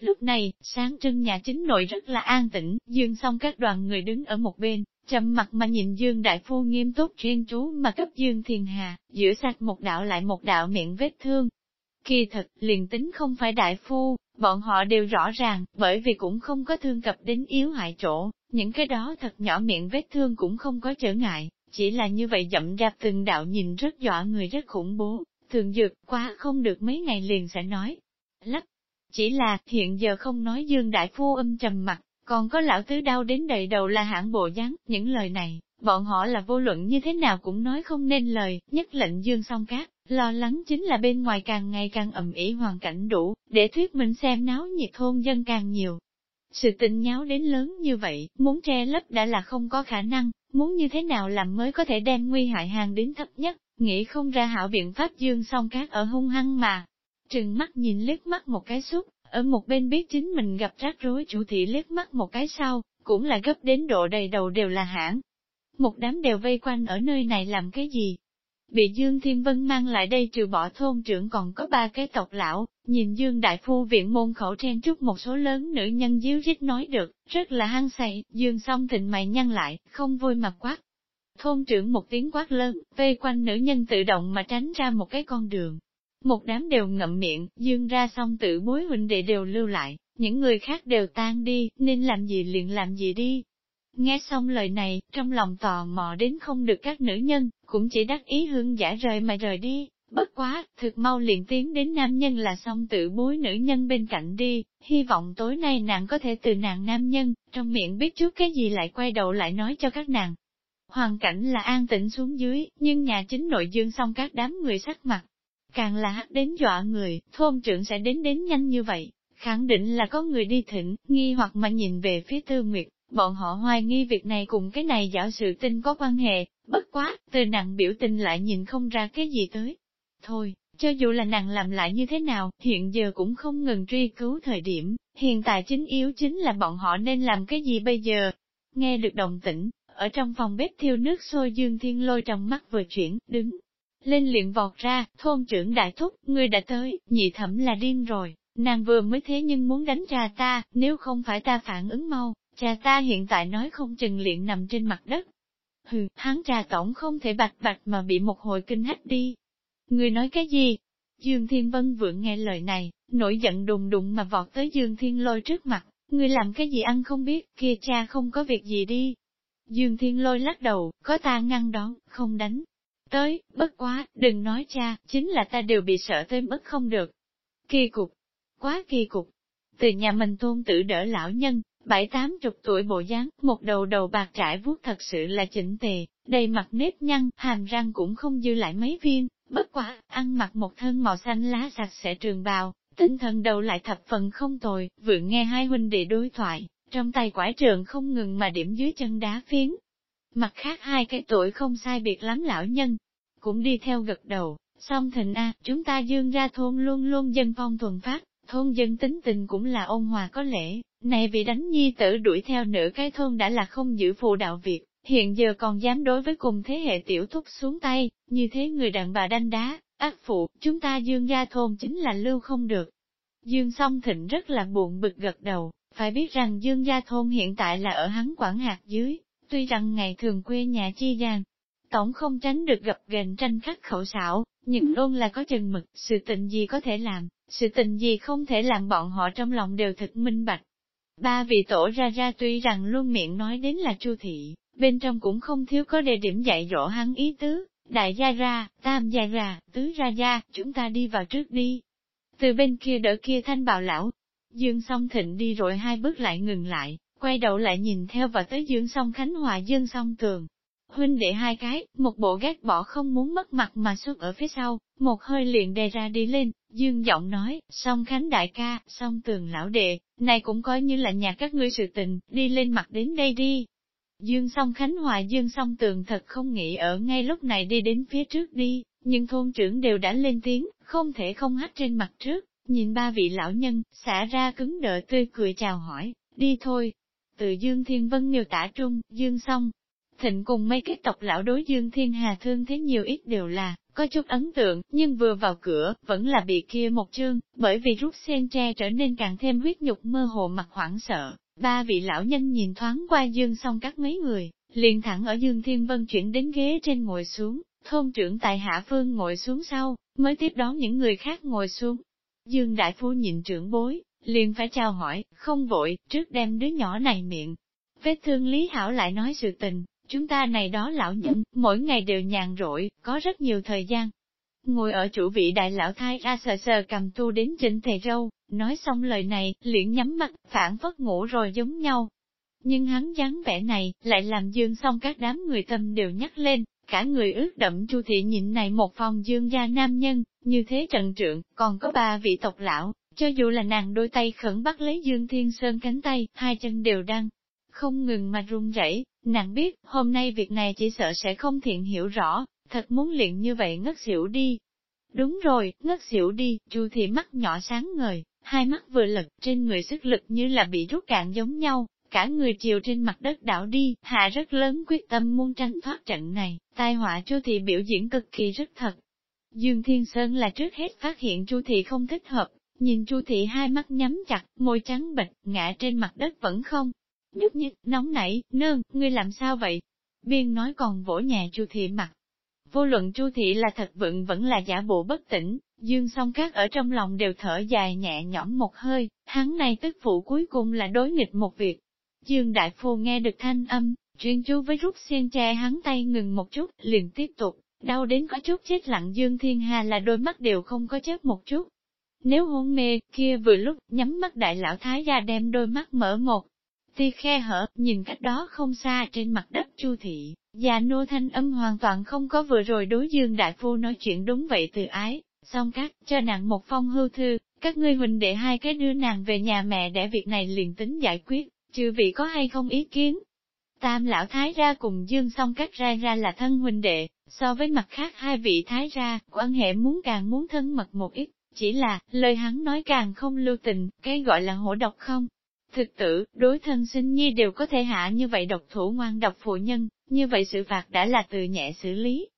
Lúc này, sáng trưng nhà chính nội rất là an tĩnh, dương xong các đoàn người đứng ở một bên, trầm mặt mà nhìn Dương Đại Phu nghiêm túc chuyên chú mà cấp Dương Thiền Hà, giữa sạch một đạo lại một đạo miệng vết thương. Kỳ thật, liền tính không phải Đại Phu, bọn họ đều rõ ràng, bởi vì cũng không có thương cập đến yếu hại chỗ, những cái đó thật nhỏ miệng vết thương cũng không có trở ngại, chỉ là như vậy dậm đạp từng đạo nhìn rất dọa người rất khủng bố, thường dược quá không được mấy ngày liền sẽ nói. Lắc, chỉ là hiện giờ không nói Dương Đại Phu âm trầm mặt, còn có lão tứ đau đến đầy đầu là hãng bộ dáng, những lời này, bọn họ là vô luận như thế nào cũng nói không nên lời, nhất lệnh dương song cát, lo lắng chính là bên ngoài càng ngày càng ầm ĩ hoàn cảnh đủ, để thuyết minh xem náo nhiệt thôn dân càng nhiều. Sự tình nháo đến lớn như vậy, muốn che lấp đã là không có khả năng, muốn như thế nào làm mới có thể đem nguy hại hàng đến thấp nhất, nghĩ không ra hảo biện pháp dương song cát ở hung hăng mà. Trừng mắt nhìn liếc mắt một cái xúc, ở một bên biết chính mình gặp rắc rối chủ thị liếc mắt một cái sau, cũng là gấp đến độ đầy đầu đều là hãng. Một đám đều vây quanh ở nơi này làm cái gì? Bị Dương Thiên Vân mang lại đây trừ bỏ thôn trưởng còn có ba cái tộc lão, nhìn Dương Đại Phu viện môn khẩu trang trúc một số lớn nữ nhân díu rít nói được, rất là hăng say, Dương song thịnh mày nhăn lại, không vui mặt quát. Thôn trưởng một tiếng quát lớn, vây quanh nữ nhân tự động mà tránh ra một cái con đường, một đám đều ngậm miệng, dương ra xong tự bối huynh đệ đều lưu lại, những người khác đều tan đi, nên làm gì liền làm gì đi. Nghe xong lời này, trong lòng tò mò đến không được các nữ nhân, cũng chỉ đắc ý hương giả rời mà rời đi, bất quá, thực mau liền tiến đến nam nhân là xong tự bối nữ nhân bên cạnh đi, hy vọng tối nay nàng có thể từ nàng nam nhân, trong miệng biết chút cái gì lại quay đầu lại nói cho các nàng. Hoàn cảnh là an tĩnh xuống dưới, nhưng nhà chính nội dương xong các đám người sắc mặt, Càng là hắc đến dọa người, thôn trưởng sẽ đến đến nhanh như vậy, khẳng định là có người đi thỉnh, nghi hoặc mà nhìn về phía tư nguyệt, bọn họ hoài nghi việc này cùng cái này giả sự tin có quan hệ, bất quá, từ nặng biểu tình lại nhìn không ra cái gì tới. Thôi, cho dù là nàng làm lại như thế nào, hiện giờ cũng không ngừng truy cứu thời điểm, hiện tại chính yếu chính là bọn họ nên làm cái gì bây giờ. Nghe được đồng tĩnh, ở trong phòng bếp thiêu nước sôi dương thiên lôi trong mắt vừa chuyển, đứng, lên liền vọt ra, thôn trưởng đại thúc, ngươi đã tới, nhị thẩm là điên rồi, nàng vừa mới thế nhưng muốn đánh cha ta, nếu không phải ta phản ứng mau, cha ta hiện tại nói không chừng liền nằm trên mặt đất. Hừ, hắn trà tổng không thể bạch bạch mà bị một hồi kinh hách đi. Ngươi nói cái gì? Dương Thiên Vân vượng nghe lời này, nổi giận đùng đùng mà vọt tới Dương Thiên Lôi trước mặt, ngươi làm cái gì ăn không biết, kia cha không có việc gì đi. Dương Thiên Lôi lắc đầu, có ta ngăn đón, không đánh, Tới, bất quá, đừng nói cha, chính là ta đều bị sợ tới mất không được. Kỳ cục, quá kỳ cục. Từ nhà mình tôn tử đỡ lão nhân, bảy tám chục tuổi bộ dáng, một đầu đầu bạc trải vuốt thật sự là chỉnh tề, đầy mặt nếp nhăn, hàm răng cũng không dư lại mấy viên, bất quá, ăn mặc một thân màu xanh lá sạch sẽ trường bào, tinh thần đầu lại thập phần không tồi, vừa nghe hai huynh đệ đối thoại, trong tay quải trường không ngừng mà điểm dưới chân đá phiến, Mặt khác hai cái tuổi không sai biệt lắm lão nhân, cũng đi theo gật đầu, song thịnh A, chúng ta dương ra thôn luôn luôn dân phong thuần phát, thôn dân tính tình cũng là ôn hòa có lễ, này bị đánh nhi tử đuổi theo nửa cái thôn đã là không giữ phù đạo việc, hiện giờ còn dám đối với cùng thế hệ tiểu thúc xuống tay, như thế người đàn bà đanh đá, ác phụ, chúng ta dương ra thôn chính là lưu không được. Dương song thịnh rất là buồn bực gật đầu, phải biết rằng dương gia thôn hiện tại là ở hắn quản hạt dưới, tuy rằng ngày thường quê nhà chi gian, tổng không tránh được gặp gền tranh khắc khẩu xảo, nhưng luôn là có chừng mực, sự tình gì có thể làm, sự tình gì không thể làm bọn họ trong lòng đều thật minh bạch. Ba vị tổ ra ra tuy rằng luôn miệng nói đến là chu thị, bên trong cũng không thiếu có đề điểm dạy dỗ hắn ý tứ, đại gia ra, tam gia ra, tứ ra gia, chúng ta đi vào trước đi. Từ bên kia đỡ kia thanh bào lão, dương song thịnh đi rồi hai bước lại ngừng lại, quay đầu lại nhìn theo và tới dương song Khánh Hòa dương song tường. Huynh đệ hai cái, một bộ gác bỏ không muốn mất mặt mà xuất ở phía sau, một hơi liền đề ra đi lên, dương giọng nói, song Khánh đại ca, song tường lão đệ, này cũng coi như là nhà các ngươi sự tình, đi lên mặt đến đây đi. Dương song Khánh Hòa dương song tường thật không nghĩ ở ngay lúc này đi đến phía trước đi, nhưng thôn trưởng đều đã lên tiếng, không thể không hát trên mặt trước, nhìn ba vị lão nhân, xả ra cứng đợi tươi cười chào hỏi, đi thôi, từ Dương Thiên Vân miêu tả trung, Dương song. Thịnh cùng mấy cái tộc lão đối Dương Thiên Hà thương thế nhiều ít đều là, có chút ấn tượng, nhưng vừa vào cửa, vẫn là bị kia một chương, bởi vì rút sen tre trở nên càng thêm huyết nhục mơ hồ mặt hoảng sợ. Ba vị lão nhân nhìn thoáng qua dương Song các mấy người, liền thẳng ở dương thiên vân chuyển đến ghế trên ngồi xuống, thôn trưởng tại hạ phương ngồi xuống sau, mới tiếp đón những người khác ngồi xuống. Dương đại phu nhìn trưởng bối, liền phải chào hỏi, không vội, trước đem đứa nhỏ này miệng. Vết thương Lý Hảo lại nói sự tình, chúng ta này đó lão nhân, mỗi ngày đều nhàn rỗi, có rất nhiều thời gian. Ngồi ở chủ vị đại lão thái ra sờ sờ cầm tu đến chỉnh thề râu, nói xong lời này, liền nhắm mắt, phản phất ngủ rồi giống nhau. Nhưng hắn dáng vẻ này, lại làm dương xong các đám người tâm đều nhắc lên, cả người ướt đậm chu thị nhịn này một phòng dương gia nam nhân, như thế trận trượng, còn có ba vị tộc lão, cho dù là nàng đôi tay khẩn bắt lấy Dương Thiên Sơn cánh tay, hai chân đều đang không ngừng mà run rẩy. nàng biết, hôm nay việc này chỉ sợ sẽ không thiện hiểu rõ, thật muốn luyện như vậy ngất xỉu đi. Đúng rồi, ngất xỉu đi, Chu thị mắt nhỏ sáng ngời, hai mắt vừa lật, trên người sức lực như là bị rút cạn giống nhau, cả người chiều trên mặt đất đảo đi, hạ rất lớn quyết tâm muốn tranh thoát trận này, tai họa Chu thị biểu diễn cực kỳ rất thật. Dương Thiên Sơn là trước hết phát hiện Chu thị không thích hợp, Nhìn Chu thị hai mắt nhắm chặt, môi trắng bệch, ngã trên mặt đất vẫn không. Nhúc nhích, nóng nảy, nương, ngươi làm sao vậy? Biên nói còn vỗ nhà Chu thị mặt. Vô luận Chu thị là thật vựng vẫn là giả bộ bất tỉnh, Dương song các ở trong lòng đều thở dài nhẹ nhõm một hơi, hắn này tức phụ cuối cùng là đối nghịch một việc. Dương đại phu nghe được thanh âm, chuyên chú với rút xiên tre hắn tay ngừng một chút, liền tiếp tục, đau đến có chút chết lặng Dương Thiên Hà là đôi mắt đều không có chớp một chút, nếu hôn mê, kia vừa lúc, nhắm mắt đại lão thái gia đem đôi mắt mở một. Tia khe hở, nhìn cách đó không xa trên mặt đất chu thị, già nô thanh âm hoàn toàn không có vừa rồi đối dương đại phu nói chuyện đúng vậy từ ái, xong các, cho nàng một phong hưu thư, các ngươi huynh đệ hai cái đưa nàng về nhà mẹ để việc này liền tính giải quyết, trừ vị có hay không ý kiến. Tam lão thái ra cùng dương xong các ra ra là thân huynh đệ, so với mặt khác hai vị thái ra, quan hệ muốn càng muốn thân mật một ít, chỉ là, lời hắn nói càng không lưu tình, cái gọi là hổ độc không. Thực tử, đối thân sinh nhi đều có thể hạ như vậy độc thủ ngoan độc phụ nhân, như vậy sự phạt đã là từ nhẹ xử lý.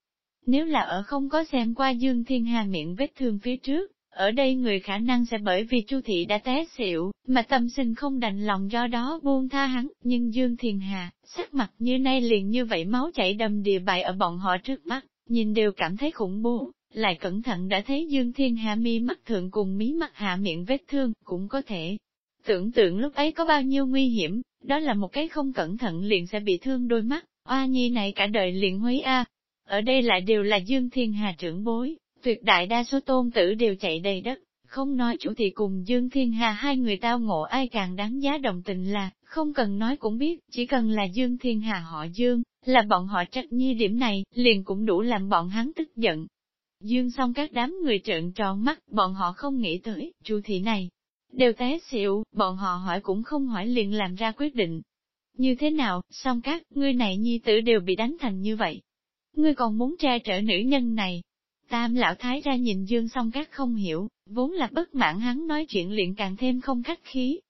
Nếu là ở không có xem qua Dương Thiên Hà miệng vết thương phía trước, ở đây người khả năng sẽ bởi vì Chu thị đã té xỉu, mà tâm sinh không đành lòng do đó buông tha hắn, nhưng Dương Thiên Hà, sắc mặt như nay liền như vậy máu chảy đầm địa bại ở bọn họ trước mắt, nhìn đều cảm thấy khủng bố lại cẩn thận đã thấy Dương Thiên Hạ mi mắt thượng cùng mí mắt hạ miệng vết thương, cũng có thể. Tưởng tượng lúc ấy có bao nhiêu nguy hiểm, đó là một cái không cẩn thận liền sẽ bị thương đôi mắt, oa nhi này cả đời liền huấy a. Ở đây lại đều là Dương Thiên Hà trưởng bối, tuyệt đại đa số tôn tử đều chạy đầy đất, không nói chủ thì cùng Dương Thiên Hà hai người tao ngộ ai càng đáng giá đồng tình là, không cần nói cũng biết, chỉ cần là Dương Thiên Hà họ Dương, là bọn họ trách nhi điểm này, liền cũng đủ làm bọn hắn tức giận, Dương xong các đám người trợn tròn mắt, bọn họ không nghĩ tới, chu thị này. Đều té xịu, bọn họ hỏi cũng không hỏi liền làm ra quyết định. Như thế nào, xong các, ngươi này nhi tử đều bị đánh thành như vậy. Ngươi còn muốn tra trở nữ nhân này. Tam lão thái ra nhìn Dương song các không hiểu, vốn là bất mãn hắn nói chuyện liền càng thêm không khách khí.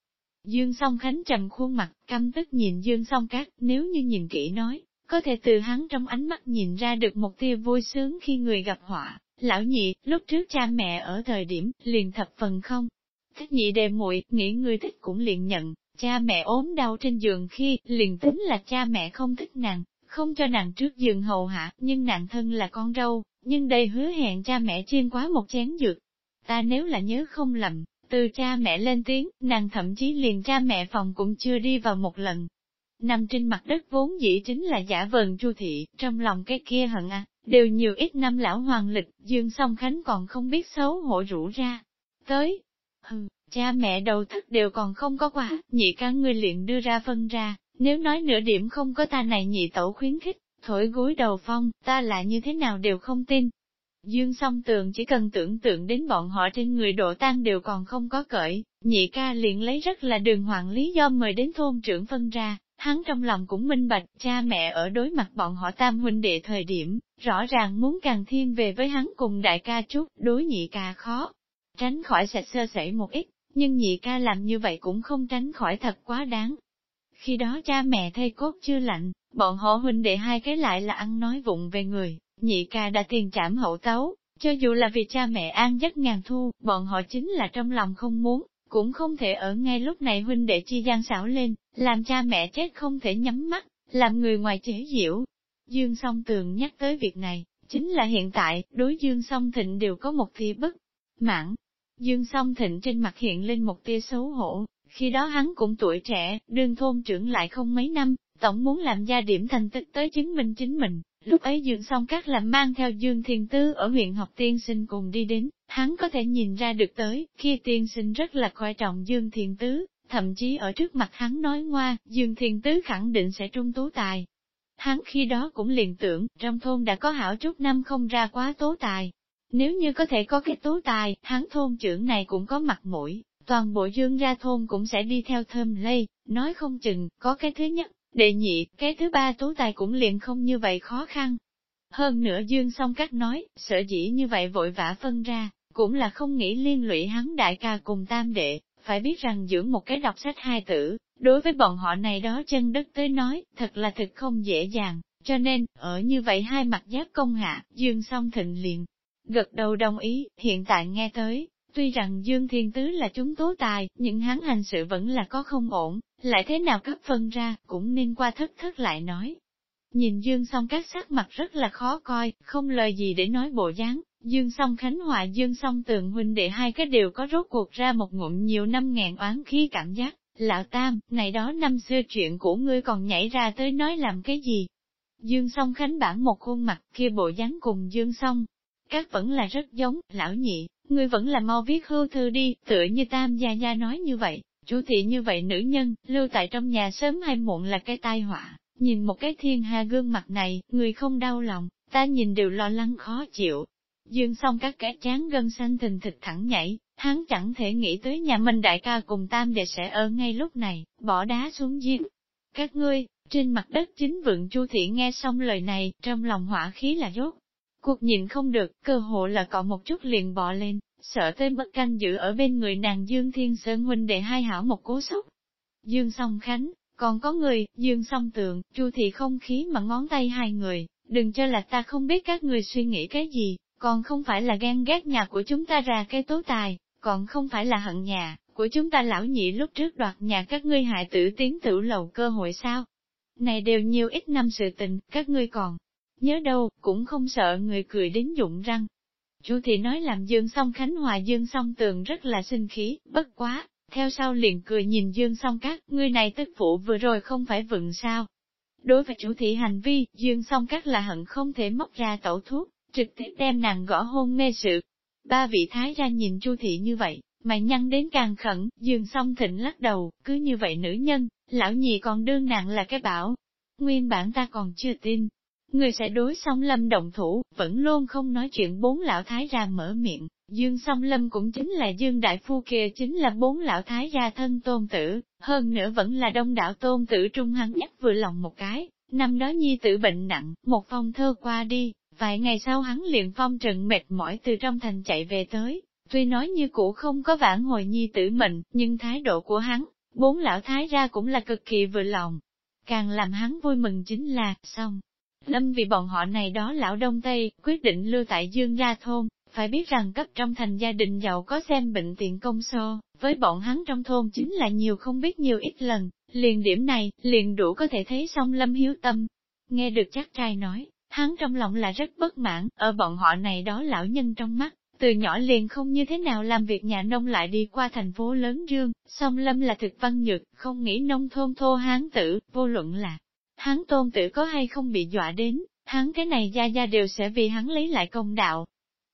Dương song khánh trầm khuôn mặt, căm tức nhìn Dương song các, nếu như nhìn kỹ nói, có thể từ hắn trong ánh mắt nhìn ra được một tia vui sướng khi người gặp họa. Lão nhị, lúc trước cha mẹ ở thời điểm, liền thập phần không. Thích nhị đề muội nghĩ người thích cũng liền nhận, cha mẹ ốm đau trên giường khi, liền tính là cha mẹ không thích nàng, không cho nàng trước giường hầu hạ, nhưng nàng thân là con râu, nhưng đây hứa hẹn cha mẹ chiên quá một chén dược. Ta nếu là nhớ không lầm, từ cha mẹ lên tiếng, nàng thậm chí liền cha mẹ phòng cũng chưa đi vào một lần. Nằm trên mặt đất vốn dĩ chính là giả vờn chu thị, trong lòng cái kia hận à, đều nhiều ít năm lão hoàng lịch, Dương Song Khánh còn không biết xấu hổ rủ ra. Tới, hừ, cha mẹ đầu thức đều còn không có quà, nhị ca ngươi liền đưa ra phân ra, nếu nói nửa điểm không có ta này nhị tẩu khuyến khích, thổi gối đầu phong, ta là như thế nào đều không tin. Dương song tường chỉ cần tưởng tượng đến bọn họ trên người độ tan đều còn không có cởi, nhị ca liền lấy rất là đường hoàng lý do mời đến thôn trưởng phân ra, Hắn trong lòng cũng minh bạch, cha mẹ ở đối mặt bọn họ tam huynh đệ thời điểm, rõ ràng muốn càng thiên về với hắn cùng đại ca chút, đối nhị ca khó. Tránh khỏi sạch sơ sẩy một ít, nhưng nhị ca làm như vậy cũng không tránh khỏi thật quá đáng. Khi đó cha mẹ thay cốt chưa lạnh, bọn họ huynh đệ hai cái lại là ăn nói vụng về người, nhị ca đã tiền trảm hậu tấu, cho dù là vì cha mẹ an giấc ngàn thu, bọn họ chính là trong lòng không muốn, cũng không thể ở ngay lúc này huynh đệ chi gian xảo lên, làm cha mẹ chết không thể nhắm mắt, làm người ngoài chế diễu. Dương song tường nhắc tới việc này, chính là hiện tại, đối dương song thịnh đều có một tia bất mãn. Dương song thịnh trên mặt hiện lên một tia xấu hổ, khi đó hắn cũng tuổi trẻ, đương thôn trưởng lại không mấy năm, tổng muốn làm gia điểm thành tích tới chứng minh chính mình. Lúc ấy Dương Song Các làm mang theo Dương Thiền Tư ở huyện học tiên sinh cùng đi đến, hắn có thể nhìn ra được tới, khi tiên sinh rất là coi trọng Dương Thiền Tứ, thậm chí ở trước mặt hắn nói ngoa, Dương Thiền Tứ khẳng định sẽ trung tố tài. Hắn khi đó cũng liền tưởng, trong thôn đã có hảo chút năm không ra quá tố tài. Nếu như có thể có cái tố tài, hắn thôn trưởng này cũng có mặt mũi, toàn bộ dương ra thôn cũng sẽ đi theo thơm lây, nói không chừng, có cái thứ nhất, đệ nhị, cái thứ ba tố tài cũng liền không như vậy khó khăn. Hơn nữa dương song các nói, sợ dĩ như vậy vội vã phân ra, cũng là không nghĩ liên lụy hắn đại ca cùng tam đệ, phải biết rằng dưỡng một cái đọc sách hai tử, đối với bọn họ này đó chân đất tới nói, thật là thực không dễ dàng, cho nên, ở như vậy hai mặt giáp công hạ, Dương song thịnh liền. Gật đầu đồng ý, hiện tại nghe tới, tuy rằng Dương Thiên Tứ là chúng tố tài, nhưng hắn hành sự vẫn là có không ổn, lại thế nào cấp phân ra, cũng nên qua thất thất lại nói. Nhìn Dương song các sắc mặt rất là khó coi, không lời gì để nói bộ dáng, Dương song Khánh Hòa Dương song Tường huynh đệ hai cái đều có rốt cuộc ra một ngụm nhiều năm ngàn oán khí cảm giác, lão tam, này đó năm xưa chuyện của ngươi còn nhảy ra tới nói làm cái gì? Dương song Khánh bản một khuôn mặt kia bộ dáng cùng Dương song, các vẫn là rất giống, lão nhị, ngươi vẫn là mau viết hưu thư đi, tựa như tam gia gia nói như vậy, chủ thị như vậy nữ nhân, lưu tại trong nhà sớm hay muộn là cái tai họa, nhìn một cái thiên hà gương mặt này, người không đau lòng, ta nhìn đều lo lắng khó chịu, Dương xong các kẻ chán gân xanh thình thịt thẳng nhảy, hắn chẳng thể nghĩ tới nhà mình đại ca cùng tam đệ sẽ ở ngay lúc này, bỏ đá xuống giếng. Các ngươi, trên mặt đất chính vượng Chu Thị nghe xong lời này, trong lòng hỏa khí là rốt. Cuộc nhìn không được, cơ hội là cọ một chút liền bỏ lên, sợ tới bất canh giữ ở bên người nàng Dương Thiên Sơn huynh để hai hảo một cố sốc. Dương song khánh, còn có người, Dương song Tượng Chu Thị không khí mà ngón tay hai người, đừng cho là ta không biết các người suy nghĩ cái gì, còn không phải là ghen ghét nhà của chúng ta ra cái tố tài, còn không phải là hận nhà, của chúng ta lão nhị lúc trước đoạt nhà các ngươi hại tử tiến tử lầu cơ hội sao? Này đều nhiều ít năm sự tình, các ngươi còn nhớ đâu, cũng không sợ người cười đến dụng răng. Chú thì nói làm Dương song Khánh Hòa Dương song tường rất là sinh khí, bất quá, theo sau liền cười nhìn Dương song các, ngươi này tức phụ vừa rồi không phải vựng sao. Đối với chủ thị hành vi, Dương song các là hận không thể móc ra tẩu thuốc, trực tiếp đem nàng gõ hôn mê sự. Ba vị thái ra nhìn Chu thị như vậy, mày nhăn đến càng khẩn, dường xong thịnh lắc đầu, cứ như vậy nữ nhân, lão nhị còn đương nàng là cái bảo. Nguyên bản ta còn chưa tin, người sẽ đối song lâm động thủ, vẫn luôn không nói chuyện bốn lão thái ra mở miệng, dương song lâm cũng chính là dương đại phu kia chính là bốn lão thái gia thân tôn tử, hơn nữa vẫn là đông đạo tôn tử trung hắn nhất vừa lòng một cái, năm đó nhi tử bệnh nặng, một phong thơ qua đi, Vài ngày sau hắn liền phong trần mệt mỏi từ trong thành chạy về tới, tuy nói như cũ không có vãn hồi nhi tử mình, nhưng thái độ của hắn, bốn lão thái ra cũng là cực kỳ vừa lòng. Càng làm hắn vui mừng chính là, xong. Lâm vì bọn họ này đó lão đông tây, quyết định lưu tại dương gia thôn, phải biết rằng cấp trong thành gia đình giàu có xem bệnh tiện công so, với bọn hắn trong thôn chính là nhiều không biết nhiều ít lần, liền điểm này, liền đủ có thể thấy xong lâm hiếu tâm. Nghe được chắc trai nói, Hắn trong lòng là rất bất mãn, ở bọn họ này đó lão nhân trong mắt, từ nhỏ liền không như thế nào làm việc nhà nông lại đi qua thành phố lớn dương, song lâm là thực văn nhược, không nghĩ nông thôn thô hán tử, vô luận là hắn tôn tử có hay không bị dọa đến, hắn cái này gia gia đều sẽ vì hắn lấy lại công đạo.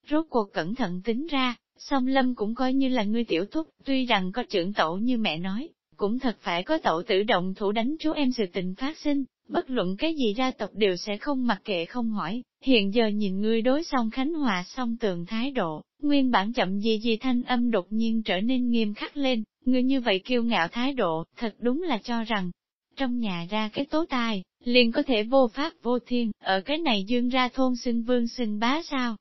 Rốt cuộc cẩn thận tính ra, song lâm cũng coi như là ngươi tiểu thúc, tuy rằng có trưởng tổ như mẹ nói, cũng thật phải có tổ tử động thủ đánh chú em sự tình phát sinh, bất luận cái gì gia tộc đều sẽ không mặc kệ không hỏi, hiện giờ nhìn ngươi đối song Khánh Hòa song tường thái độ, nguyên bản chậm gì gì thanh âm đột nhiên trở nên nghiêm khắc lên, ngươi như vậy kiêu ngạo thái độ, thật đúng là cho rằng, trong nhà ra cái tố tài, liền có thể vô pháp vô thiên, ở cái này dương ra thôn sinh vương sinh bá sao.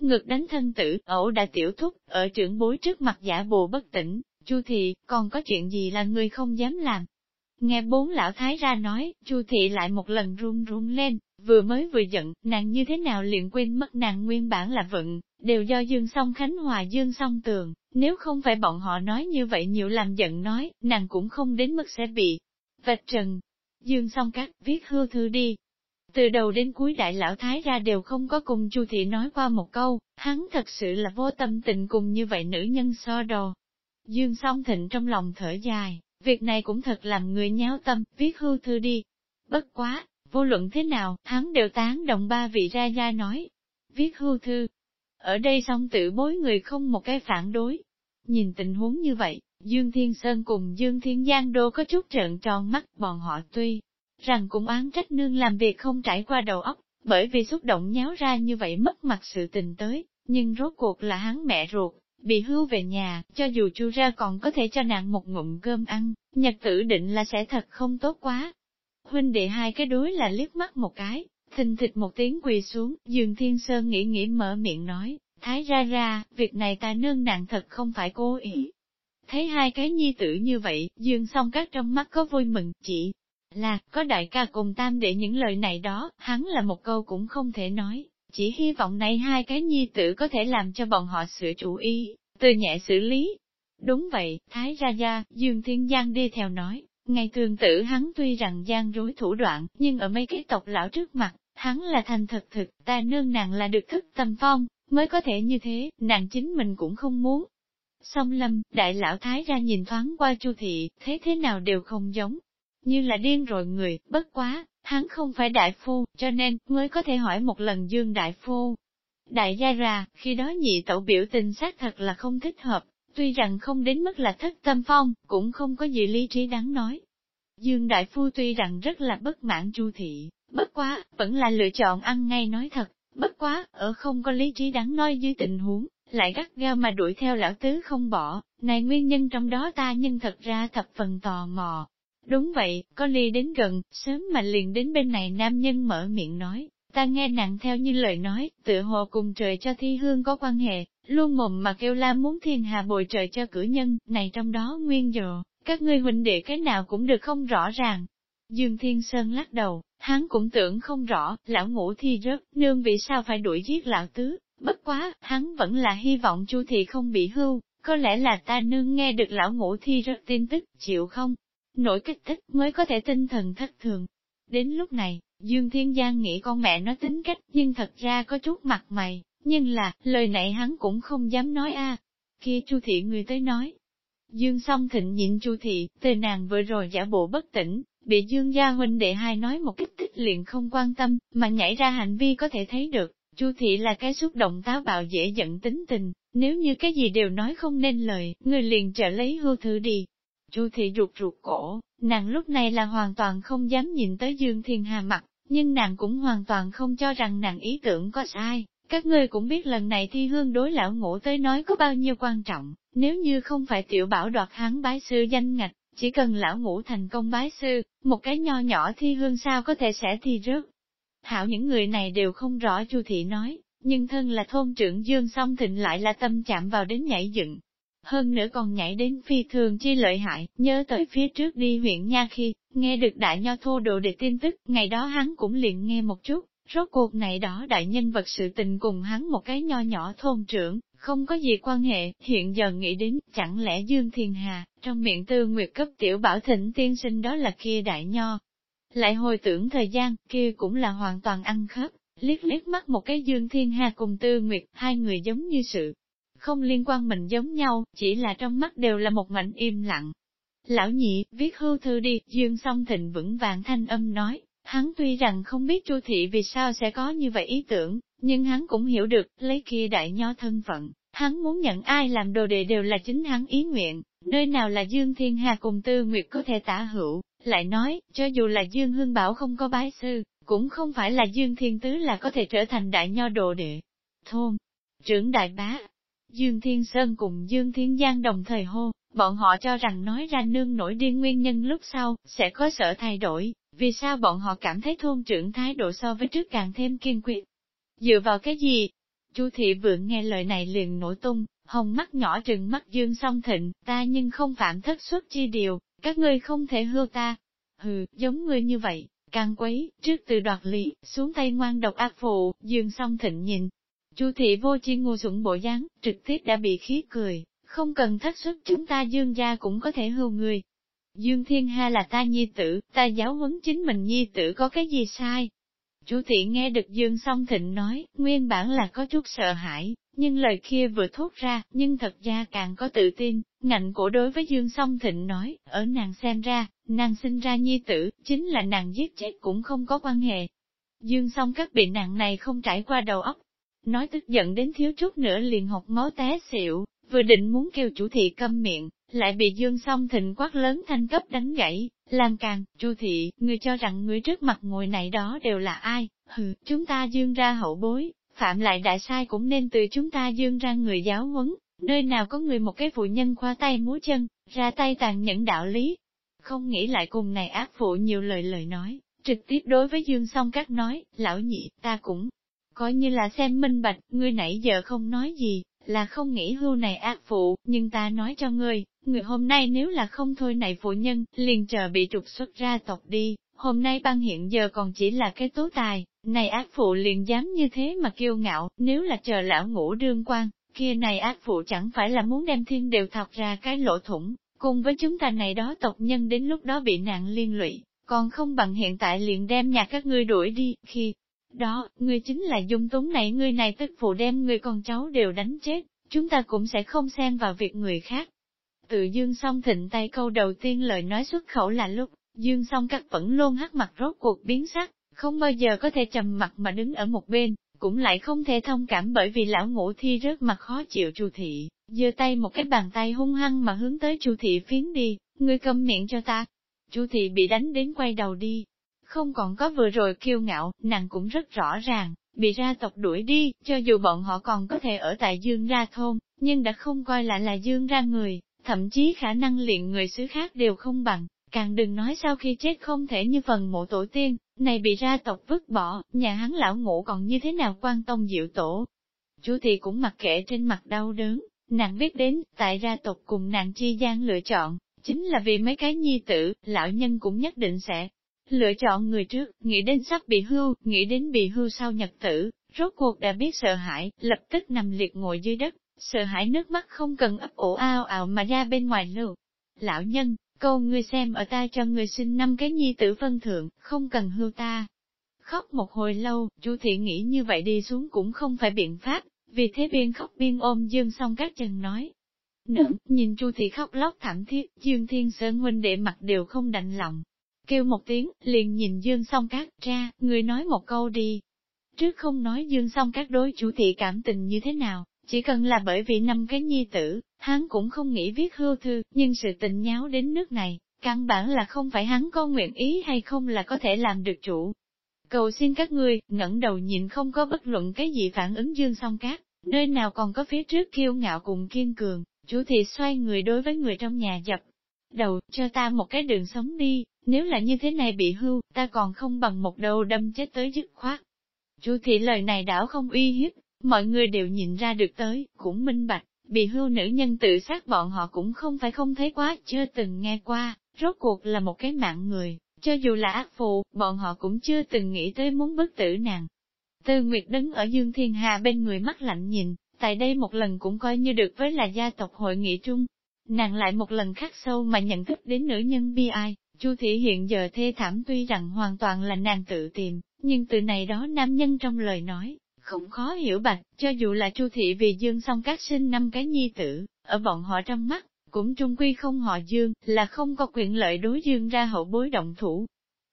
Ngực đánh thân tử, ẩu đã tiểu thúc, ở trưởng bối trước mặt giả bộ bất tỉnh, chu thị, còn có chuyện gì là người không dám làm, Nghe bốn lão thái ra nói, Chu thị lại một lần run run lên, Vừa mới vừa giận, nàng như thế nào liền quên mất nàng nguyên bản là vận, đều do Dương Song Khánh Hòa Dương Song Tường, nếu không phải bọn họ nói như vậy nhiều làm giận nói, nàng cũng không đến mức sẽ bị vạch trần. Dương Song Cát viết hư thư đi. Từ đầu đến cuối đại lão thái ra đều không có cùng Chu thị nói qua một câu, hắn thật sự là vô tâm tình cùng như vậy nữ nhân so đồ. Dương Song Thịnh trong lòng thở dài, việc này cũng thật làm người nháo tâm, viết hưu thư đi. Bất quá, vô luận thế nào, hắn đều tán đồng ba vị ra gia nói. Viết hưu thư. Ở đây song tự bối người không một cái phản đối. Nhìn tình huống như vậy, Dương Thiên Sơn cùng Dương Thiên Giang Đô có chút trợn tròn mắt bọn họ tuy rằng cũng án trách nương làm việc không trải qua đầu óc, bởi vì xúc động nháo ra như vậy mất mặt sự tình tới, nhưng rốt cuộc là hắn mẹ ruột, bị hưu về nhà, cho dù chu ra còn có thể cho nàng một ngụm cơm ăn, nhật tử định là sẽ thật không tốt quá. Huynh đệ hai cái đối là liếc mắt một cái, thình thịt một tiếng quỳ xuống, Dương Thiên Sơn nghĩ nghĩ mở miệng nói, thái ra ra, việc này ta nương nàng thật không phải cố ý. Thấy hai cái nhi tử như vậy, Dương song các trong mắt có vui mừng, chỉ là, có đại ca cùng tam để những lời này đó, hắn là một câu cũng không thể nói, chỉ hy vọng này hai cái nhi tử có thể làm cho bọn họ sửa chủ ý, từ nhẹ xử lý. Đúng vậy, Thái Ra Gia, Dương Thiên Giang đi theo nói, ngày thường tử hắn tuy rằng gian rối thủ đoạn, nhưng ở mấy cái tộc lão trước mặt, hắn là thành thật thực, ta nương nàng là được thức tâm phong, mới có thể như thế, nàng chính mình cũng không muốn. Song lâm, đại lão thái ra nhìn thoáng qua chu thị, thế thế nào đều không giống, như là điên rồi người, bất quá, hắn không phải đại phu, cho nên, mới có thể hỏi một lần dương đại phu. Đại gia ra, khi đó nhị tẩu biểu tình xác thật là không thích hợp, tuy rằng không đến mức là thất tâm phong, cũng không có gì lý trí đáng nói. Dương đại phu tuy rằng rất là bất mãn chu thị, bất quá, vẫn là lựa chọn ăn ngay nói thật, bất quá, ở không có lý trí đáng nói dưới tình huống, lại gắt gao mà đuổi theo lão tứ không bỏ, này nguyên nhân trong đó ta nhân thật ra thập phần tò mò, Đúng vậy, có ly đến gần, sớm mà liền đến bên này nam nhân mở miệng nói, ta nghe nặng theo như lời nói, tự hồ cùng trời cho thi hương có quan hệ, luôn mồm mà kêu la muốn thiên hà bồi trời cho cử nhân, này trong đó nguyên dồ, các ngươi huynh đệ cái nào cũng được không rõ ràng. Dương Thiên Sơn lắc đầu, hắn cũng tưởng không rõ, lão ngũ thi rớt, nương vì sao phải đuổi giết lão tứ, bất quá, hắn vẫn là hy vọng chu thị không bị hưu, có lẽ là ta nương nghe được lão ngũ thi rớt tin tức, chịu không? Nổi kích thích mới có thể tinh thần thất thường. Đến lúc này, Dương Thiên Giang nghĩ con mẹ nó tính cách nhưng thật ra có chút mặt mày, nhưng là, lời này hắn cũng không dám nói a. Kia Chu thị người tới nói. Dương song thịnh nhịn Chu thị, từ nàng vừa rồi giả bộ bất tỉnh, bị Dương gia huynh đệ hai nói một kích thích liền không quan tâm, mà nhảy ra hành vi có thể thấy được, Chu thị là cái xúc động táo bạo dễ giận tính tình, nếu như cái gì đều nói không nên lời, người liền trở lấy hưu thử đi, Chu thị ruột ruột cổ, nàng lúc này là hoàn toàn không dám nhìn tới Dương Thiên Hà mặt, nhưng nàng cũng hoàn toàn không cho rằng nàng ý tưởng có sai. Các ngươi cũng biết lần này thi hương đối lão ngũ tới nói có bao nhiêu quan trọng, nếu như không phải tiểu bảo đoạt hắn bái sư danh ngạch, chỉ cần lão ngũ thành công bái sư, một cái nho nhỏ thi hương sao có thể sẽ thi rớt. Hảo những người này đều không rõ Chu thị nói, nhưng thân là thôn trưởng Dương song thịnh lại là tâm chạm vào đến nhảy dựng, hơn nữa còn nhảy đến phi thường chi lợi hại, nhớ tới phía trước đi huyện Nha khi, nghe được đại nho thô đồ để tin tức, ngày đó hắn cũng liền nghe một chút, rốt cuộc này đó đại nhân vật sự tình cùng hắn một cái nho nhỏ thôn trưởng, không có gì quan hệ, hiện giờ nghĩ đến, chẳng lẽ Dương Thiên Hà, trong miệng tư nguyệt cấp tiểu bảo thịnh tiên sinh đó là kia đại nho. Lại hồi tưởng thời gian, kia cũng là hoàn toàn ăn khớp, liếc liếc mắt một cái Dương Thiên Hà cùng tư nguyệt, hai người giống như sự không liên quan mình giống nhau, chỉ là trong mắt đều là một mảnh im lặng. Lão nhị, viết hưu thư đi, Dương song thịnh vững vàng thanh âm nói, hắn tuy rằng không biết chu thị vì sao sẽ có như vậy ý tưởng, nhưng hắn cũng hiểu được, lấy kia đại nho thân phận, hắn muốn nhận ai làm đồ đệ đều là chính hắn ý nguyện, nơi nào là Dương Thiên Hà cùng Tư Nguyệt có thể tả hữu, lại nói, cho dù là Dương Hương Bảo không có bái sư, cũng không phải là Dương Thiên Tứ là có thể trở thành đại nho đồ đệ. Thôn, trưởng đại bá, Dương Thiên Sơn cùng Dương Thiên Giang đồng thời hô, bọn họ cho rằng nói ra nương nổi điên nguyên nhân lúc sau, sẽ có sợ thay đổi, vì sao bọn họ cảm thấy thôn trưởng thái độ so với trước càng thêm kiên quyết. Dựa vào cái gì? Chu thị vượng nghe lời này liền nổi tung, hồng mắt nhỏ trừng mắt Dương song thịnh, ta nhưng không phạm thất suất chi điều, các ngươi không thể hưu ta. Hừ, giống ngươi như vậy, Càng quấy, trước từ đoạt lý, xuống tay ngoan độc ác phụ, dương song thịnh nhìn. Chu thị vô chi ngu xuẩn bộ dáng, trực tiếp đã bị khí cười, không cần thất xuất chúng ta dương gia cũng có thể hưu người. Dương thiên ha là ta nhi tử, ta giáo huấn chính mình nhi tử có cái gì sai. Chu thị nghe được dương song thịnh nói, nguyên bản là có chút sợ hãi, nhưng lời kia vừa thốt ra, nhưng thật ra càng có tự tin, ngạnh cổ đối với Dương Song Thịnh nói, ở nàng xem ra, nàng sinh ra nhi tử, chính là nàng giết chết cũng không có quan hệ. Dương Song các bị nạn này không trải qua đầu óc, nói tức giận đến thiếu chút nữa liền học máu té xỉu, vừa định muốn kêu chủ thị câm miệng, lại bị Dương Song Thịnh quát lớn thanh cấp đánh gãy, làm càng, chu thị, người cho rằng người trước mặt ngồi này đó đều là ai, hừ, chúng ta dương ra hậu bối, phạm lại đại sai cũng nên từ chúng ta dương ra người giáo huấn, nơi nào có người một cái phụ nhân khoa tay múa chân, ra tay tàn nhẫn đạo lý. Không nghĩ lại cùng này ác phụ nhiều lời lời nói, trực tiếp đối với Dương song các nói, lão nhị, ta cũng coi như là xem minh bạch, ngươi nãy giờ không nói gì, là không nghĩ hưu này ác phụ, nhưng ta nói cho ngươi, người hôm nay nếu là không thôi này phụ nhân, liền chờ bị trục xuất ra tộc đi, hôm nay ban hiện giờ còn chỉ là cái tố tài, này ác phụ liền dám như thế mà kiêu ngạo, nếu là chờ lão ngũ đương quan, kia này ác phụ chẳng phải là muốn đem thiên đều thọc ra cái lỗ thủng, cùng với chúng ta này đó tộc nhân đến lúc đó bị nạn liên lụy, còn không bằng hiện tại liền đem nhà các ngươi đuổi đi, khi đó, ngươi chính là dung túng này ngươi này tức phụ đem người con cháu đều đánh chết, chúng ta cũng sẽ không xen vào việc người khác. Tự dương song thịnh tay câu đầu tiên lời nói xuất khẩu là lúc, dương song các vẫn luôn hắc mặt rốt cuộc biến sắc, không bao giờ có thể trầm mặt mà đứng ở một bên, cũng lại không thể thông cảm bởi vì lão ngũ thi rớt mặt khó chịu chu thị, giơ tay một cái bàn tay hung hăng mà hướng tới chu thị phiến đi, ngươi cầm miệng cho ta. Chu thị bị đánh đến quay đầu đi, không còn có vừa rồi kiêu ngạo, nàng cũng rất rõ ràng, bị ra tộc đuổi đi, cho dù bọn họ còn có thể ở tại dương ra thôn, nhưng đã không coi lại là dương ra người, thậm chí khả năng luyện người xứ khác đều không bằng, càng đừng nói sau khi chết không thể như phần mộ tổ tiên, này bị ra tộc vứt bỏ, nhà hắn lão ngũ còn như thế nào quan tông diệu tổ. Chú thì cũng mặc kệ trên mặt đau đớn, nàng biết đến, tại Ra tộc cùng nàng chi gian lựa chọn, chính là vì mấy cái nhi tử, lão nhân cũng nhất định sẽ lựa chọn người trước, nghĩ đến sắp bị hưu, nghĩ đến bị hưu sau nhật tử, rốt cuộc đã biết sợ hãi, lập tức nằm liệt ngồi dưới đất, sợ hãi nước mắt không cần ấp ổ ao ào mà ra bên ngoài lưu. Lão nhân, Câu ngươi xem ở ta cho ngươi sinh năm cái nhi tử phân thượng, không cần hưu ta. Khóc một hồi lâu, chu thị nghĩ như vậy đi xuống cũng không phải biện pháp, vì thế biên khóc biên ôm Dương xong các chân nói. Nữ, nhìn chu thị khóc lóc thảm thiết, Dương Thiên Sơn huynh đệ mặt đều không đành lòng. Kêu một tiếng, liền nhìn Dương song các ra, người nói một câu đi. Trước không nói Dương song các đối chủ thị cảm tình như thế nào, chỉ cần là bởi vì năm cái nhi tử, hắn cũng không nghĩ viết hưu thư, nhưng sự tình nháo đến nước này, căn bản là không phải hắn có nguyện ý hay không là có thể làm được chủ. Cầu xin các ngươi, ngẩng đầu nhìn không có bất luận cái gì phản ứng dương song cát, nơi nào còn có phía trước kiêu ngạo cùng kiên cường, chủ thị xoay người đối với người trong nhà dập. Đầu, cho ta một cái đường sống đi, nếu là như thế này bị hưu, ta còn không bằng một đầu đâm chết tới dứt khoát. Chủ thị lời này đảo không uy hiếp, mọi người đều nhìn ra được tới, cũng minh bạch, bị hưu nữ nhân tự sát bọn họ cũng không phải không thấy quá, chưa từng nghe qua, rốt cuộc là một cái mạng người, cho dù là ác phụ, bọn họ cũng chưa từng nghĩ tới muốn bức tử nàng. Tư Nguyệt đứng ở Dương Thiên Hà bên người mắt lạnh nhìn, tại đây một lần cũng coi như được với là gia tộc hội nghị trung. Nàng lại một lần khắc sâu mà nhận thức đến nữ nhân bi ai, Chu Thị hiện giờ thê thảm tuy rằng hoàn toàn là nàng tự tìm, nhưng từ này đó nam nhân trong lời nói, không khó hiểu bạch, cho dù là Chu thị vì Dương song các sinh năm cái nhi tử, ở bọn họ trong mắt, cũng trung quy không họ Dương, là không có quyền lợi đối Dương ra hậu bối động thủ.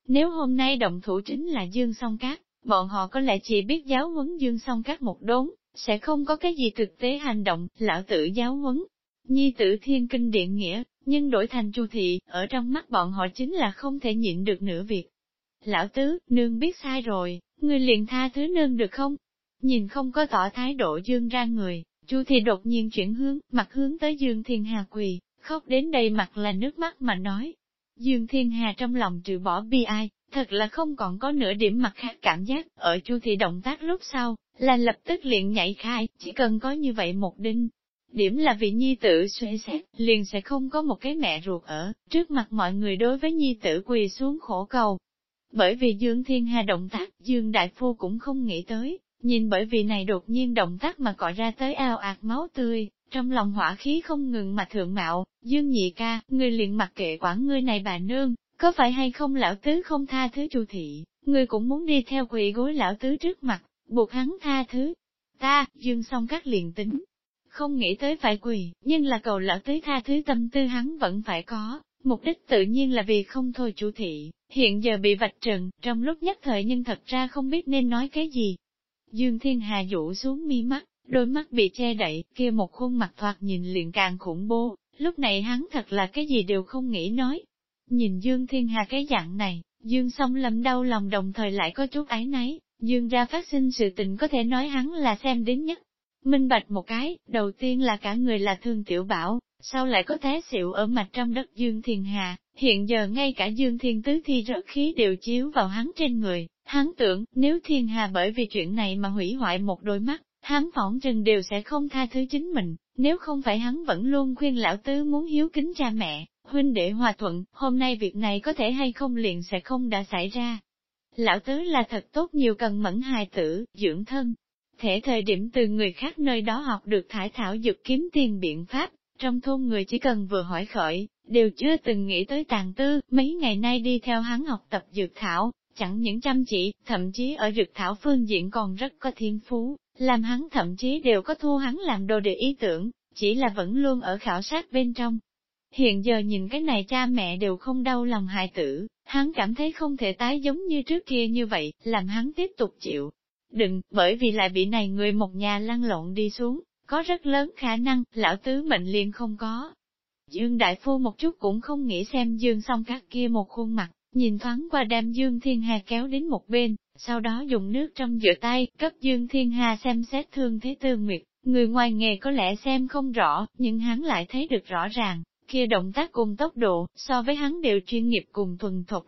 Nếu hôm nay động thủ chính là Dương song các, bọn họ có lẽ chỉ biết giáo huấn Dương song các một đốn, sẽ không có cái gì thực tế hành động, lão tử giáo huấn. Nhi tử thiên kinh điện nghĩa, nhưng đổi thành chu thị, ở trong mắt bọn họ chính là không thể nhịn được nửa việc. Lão tứ, nương biết sai rồi, ngươi liền tha thứ nương được không? Nhìn không có tỏ thái độ dương ra người, Chu thị đột nhiên chuyển hướng, mặt hướng tới Dương Thiên Hà quỳ, khóc đến đầy mặt là nước mắt mà nói. Dương Thiên Hà trong lòng trừ bỏ bi ai, thật là không còn có nửa điểm mặt khác cảm giác, ở Chu thị động tác lúc sau, là lập tức liền nhảy khai, chỉ cần có như vậy một đinh. Điểm là vị nhi tử suy xét, liền sẽ không có một cái mẹ ruột ở, trước mặt mọi người đối với nhi tử quỳ xuống khổ cầu. Bởi vì Dương Thiên Hà động tác, Dương Đại Phu cũng không nghĩ tới, nhìn bởi vì này đột nhiên động tác mà cọ ra tới ao ạt máu tươi, trong lòng hỏa khí không ngừng mà thượng mạo, Dương Nhị ca, người liền mặc kệ quản ngươi này bà nương, có phải hay không lão tứ không tha thứ chu thị, người cũng muốn đi theo quỳ gối lão tứ trước mặt, buộc hắn tha thứ. Ta, Dương song các liền tính, không nghĩ tới phải quỳ, nhưng là cầu lão tới tha thứ tâm tư hắn vẫn phải có, mục đích tự nhiên là vì không thôi chủ thị, hiện giờ bị vạch trần, trong lúc nhất thời nhưng thật ra không biết nên nói cái gì. Dương Thiên Hà dụ xuống mi mắt, đôi mắt bị che đậy, kia một khuôn mặt thoạt nhìn liền càng khủng bố, lúc này hắn thật là cái gì đều không nghĩ nói. Nhìn Dương Thiên Hà cái dạng này, Dương song lầm đau lòng đồng thời lại có chút ái náy, Dương ra phát sinh sự tình có thể nói hắn là xem đến nhất. Minh bạch một cái, đầu tiên là cả người là thương tiểu bảo, sau lại có té xịu ở mặt trong đất Dương Thiên Hà, hiện giờ ngay cả Dương Thiên Tứ thi rớt khí đều chiếu vào hắn trên người, hắn tưởng nếu Thiên Hà bởi vì chuyện này mà hủy hoại một đôi mắt, hắn phỏng chừng đều sẽ không tha thứ chính mình, nếu không phải hắn vẫn luôn khuyên lão tứ muốn hiếu kính cha mẹ, huynh đệ hòa thuận, hôm nay việc này có thể hay không liền sẽ không đã xảy ra. Lão tứ là thật tốt nhiều cần mẫn hài tử, dưỡng thân. Thể thời điểm từ người khác nơi đó học được thải thảo dược kiếm tiền biện pháp, trong thôn người chỉ cần vừa hỏi khởi, đều chưa từng nghĩ tới tàn tư, mấy ngày nay đi theo hắn học tập dược thảo, chẳng những chăm chỉ, thậm chí ở dược thảo phương diện còn rất có thiên phú, làm hắn thậm chí đều có thu hắn làm đồ để ý tưởng, chỉ là vẫn luôn ở khảo sát bên trong. Hiện giờ nhìn cái này cha mẹ đều không đau lòng hại tử, hắn cảm thấy không thể tái giống như trước kia như vậy, làm hắn tiếp tục chịu. Đừng, bởi vì lại bị này người một nhà lăn lộn đi xuống, có rất lớn khả năng, lão tứ mệnh liền không có. Dương Đại Phu một chút cũng không nghĩ xem Dương xong các kia một khuôn mặt, nhìn thoáng qua đem Dương Thiên Hà kéo đến một bên, sau đó dùng nước trong rửa tay, cấp Dương Thiên Hà xem xét thương thế tư nguyệt, người ngoài nghề có lẽ xem không rõ, nhưng hắn lại thấy được rõ ràng, kia động tác cùng tốc độ, so với hắn đều chuyên nghiệp cùng thuần thục.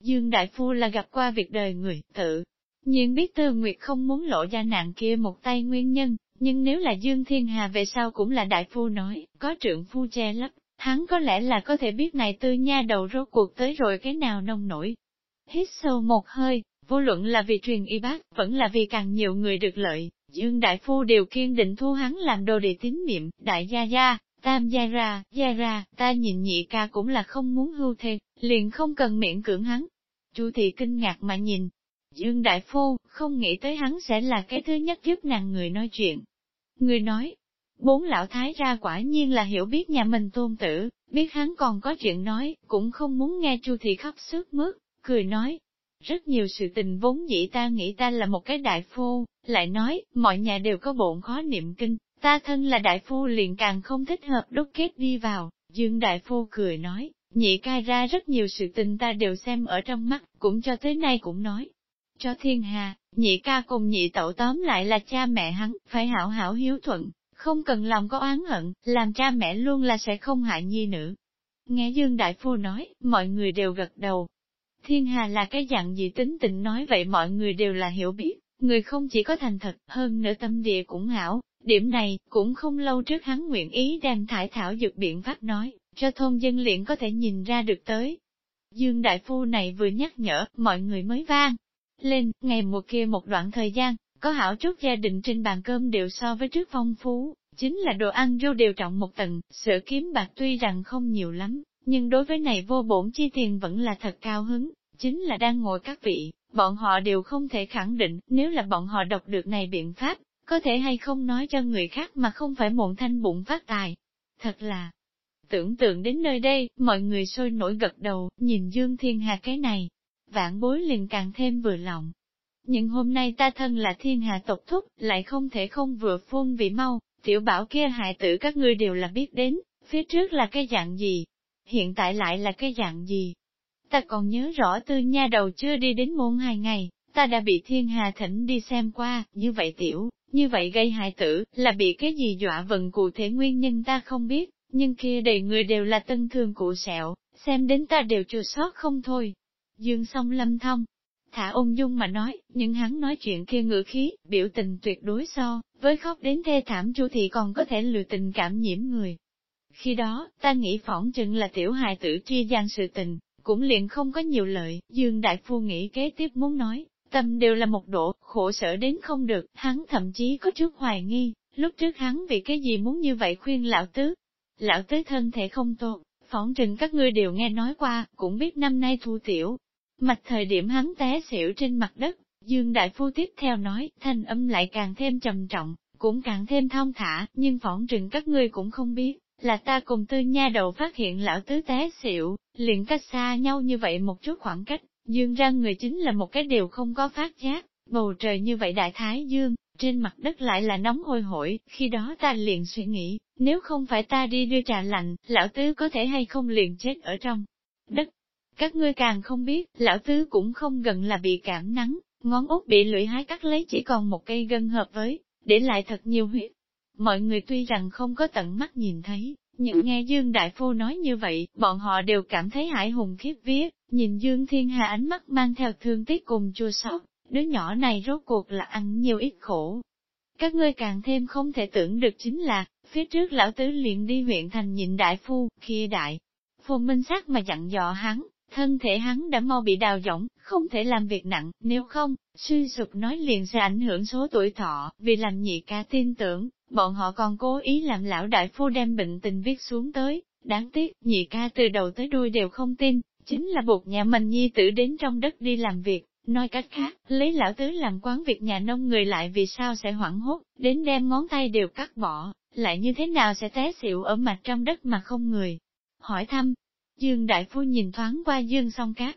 Dương Đại Phu là gặp qua việc đời người, tự nhiên biết Tư Nguyệt không muốn lộ ra nạn kia một tay nguyên nhân, nhưng nếu là Dương Thiên Hà về sau cũng là đại phu nói, có trượng phu che lấp, hắn có lẽ là có thể biết này tư nha đầu rốt cuộc tới rồi cái nào nông nổi. Hít sâu một hơi, vô luận là vì truyền y bác, vẫn là vì càng nhiều người được lợi, Dương Đại Phu đều kiên định thu hắn làm đồ để tín niệm, đại gia gia, tam gia ra, gia ra, ta nhìn nhị ca cũng là không muốn hưu thê, liền không cần miễn cưỡng hắn. Chu thị kinh ngạc mà nhìn, Dương Đại Phu, không nghĩ tới hắn sẽ là cái thứ nhất giúp nàng người nói chuyện. Người nói, bốn lão thái ra quả nhiên là hiểu biết nhà mình tôn tử, biết hắn còn có chuyện nói, cũng không muốn nghe Chu thị khóc sức mướt, cười nói. Rất nhiều sự tình vốn dĩ ta nghĩ ta là một cái đại phu, lại nói, mọi nhà đều có bộn khó niệm kinh, ta thân là đại phu liền càng không thích hợp đúc kết đi vào, Dương đại phu cười nói, nhị cai ra rất nhiều sự tình ta đều xem ở trong mắt, cũng cho tới nay cũng nói, cho thiên hà, nhị ca cùng nhị tẩu tóm lại là cha mẹ hắn, phải hảo hảo hiếu thuận, không cần lòng có oán hận, làm cha mẹ luôn là sẽ không hại nhi nữ. Nghe Dương Đại Phu nói, mọi người đều gật đầu. Thiên Hà là cái dạng gì tính tình nói vậy mọi người đều là hiểu biết, người không chỉ có thành thật, hơn nữa tâm địa cũng hảo, điểm này, cũng không lâu trước hắn nguyện ý đem thải thảo dược biện pháp nói, cho thôn dân liền có thể nhìn ra được tới. Dương Đại Phu này vừa nhắc nhở, mọi người mới vang, lên, ngày mùa kia một đoạn thời gian, có hảo chút gia đình trên bàn cơm đều so với trước phong phú, chính là đồ ăn vô đều trọng một tầng, sữa kiếm bạc tuy rằng không nhiều lắm, nhưng đối với này vô bổn chi tiền vẫn là thật cao hứng, chính là đang ngồi các vị, bọn họ đều không thể khẳng định nếu là bọn họ đọc được này biện pháp, có thể hay không nói cho người khác mà không phải muộn thanh bụng phát tài. Thật là, tưởng tượng đến nơi đây, mọi người sôi nổi gật đầu, nhìn Dương Thiên Hà cái này, vạn bối liền càng thêm vừa lòng. Nhưng hôm nay ta thân là thiên hạ tộc thúc, lại không thể không vừa phun vì mau, tiểu bảo kia hại tử các ngươi đều là biết đến, phía trước là cái dạng gì, hiện tại lại là cái dạng gì. Ta còn nhớ rõ tư nha đầu chưa đi đến môn hai ngày, ta đã bị thiên hà thỉnh đi xem qua, như vậy tiểu, như vậy gây hại tử, là bị cái gì dọa vận cụ thể nguyên nhân ta không biết, nhưng kia đầy người đều là tân thương cụ sẹo, xem đến ta đều chua sót không thôi. Dương song lâm thông, thả ung dung mà nói, nhưng hắn nói chuyện kia ngữ khí, biểu tình tuyệt đối so, với khóc đến thê thảm chu thị còn có thể lừa tình cảm nhiễm người. Khi đó, ta nghĩ phỏng chừng là tiểu hài tử chia gian sự tình, cũng liền không có nhiều lợi, Dương Đại Phu nghĩ kế tiếp muốn nói, tâm đều là một độ, khổ sở đến không được, hắn thậm chí có chút hoài nghi, lúc trước hắn vì cái gì muốn như vậy khuyên lão tứ. Lão tứ thân thể không tốt, phỏng chừng các ngươi đều nghe nói qua, cũng biết năm nay thu tiểu mặt thời điểm hắn té xỉu trên mặt đất, Dương Đại Phu tiếp theo nói, thanh âm lại càng thêm trầm trọng, cũng càng thêm thong thả, nhưng phỏng trừng các ngươi cũng không biết, là ta cùng tư nha đầu phát hiện lão tứ té xỉu, liền cách xa nhau như vậy một chút khoảng cách, dương ra người chính là một cái điều không có phát giác, bầu trời như vậy đại thái dương, trên mặt đất lại là nóng hôi hổi, khi đó ta liền suy nghĩ, nếu không phải ta đi đưa trà lạnh, lão tứ có thể hay không liền chết ở trong đất. Các ngươi càng không biết, lão tứ cũng không gần là bị cảm nắng, ngón út bị lưỡi hái cắt lấy chỉ còn một cây gân hợp với, để lại thật nhiều huyết. Mọi người tuy rằng không có tận mắt nhìn thấy, nhưng nghe Dương Đại Phu nói như vậy, bọn họ đều cảm thấy hải hùng khiếp vía, nhìn Dương Thiên Hà ánh mắt mang theo thương tiếc cùng chua xót, đứa nhỏ này rốt cuộc là ăn nhiều ít khổ. Các ngươi càng thêm không thể tưởng được chính là, phía trước lão tứ liền đi huyện thành nhịn đại phu, kia đại. Phu minh sát mà dặn dò hắn, thân thể hắn đã mau bị đào rỗng, không thể làm việc nặng, nếu không, suy sụp nói liền sẽ ảnh hưởng số tuổi thọ, vì làm nhị ca tin tưởng, bọn họ còn cố ý làm lão đại phu đem bệnh tình viết xuống tới, đáng tiếc, nhị ca từ đầu tới đuôi đều không tin, chính là buộc nhà mình nhi tử đến trong đất đi làm việc, nói cách khác, lấy lão tứ làm quán việc nhà nông người lại vì sao sẽ hoảng hốt, đến đem ngón tay đều cắt bỏ, lại như thế nào sẽ té xịu ở mặt trong đất mà không người. Hỏi thăm, Dương Đại Phu nhìn thoáng qua Dương song cát.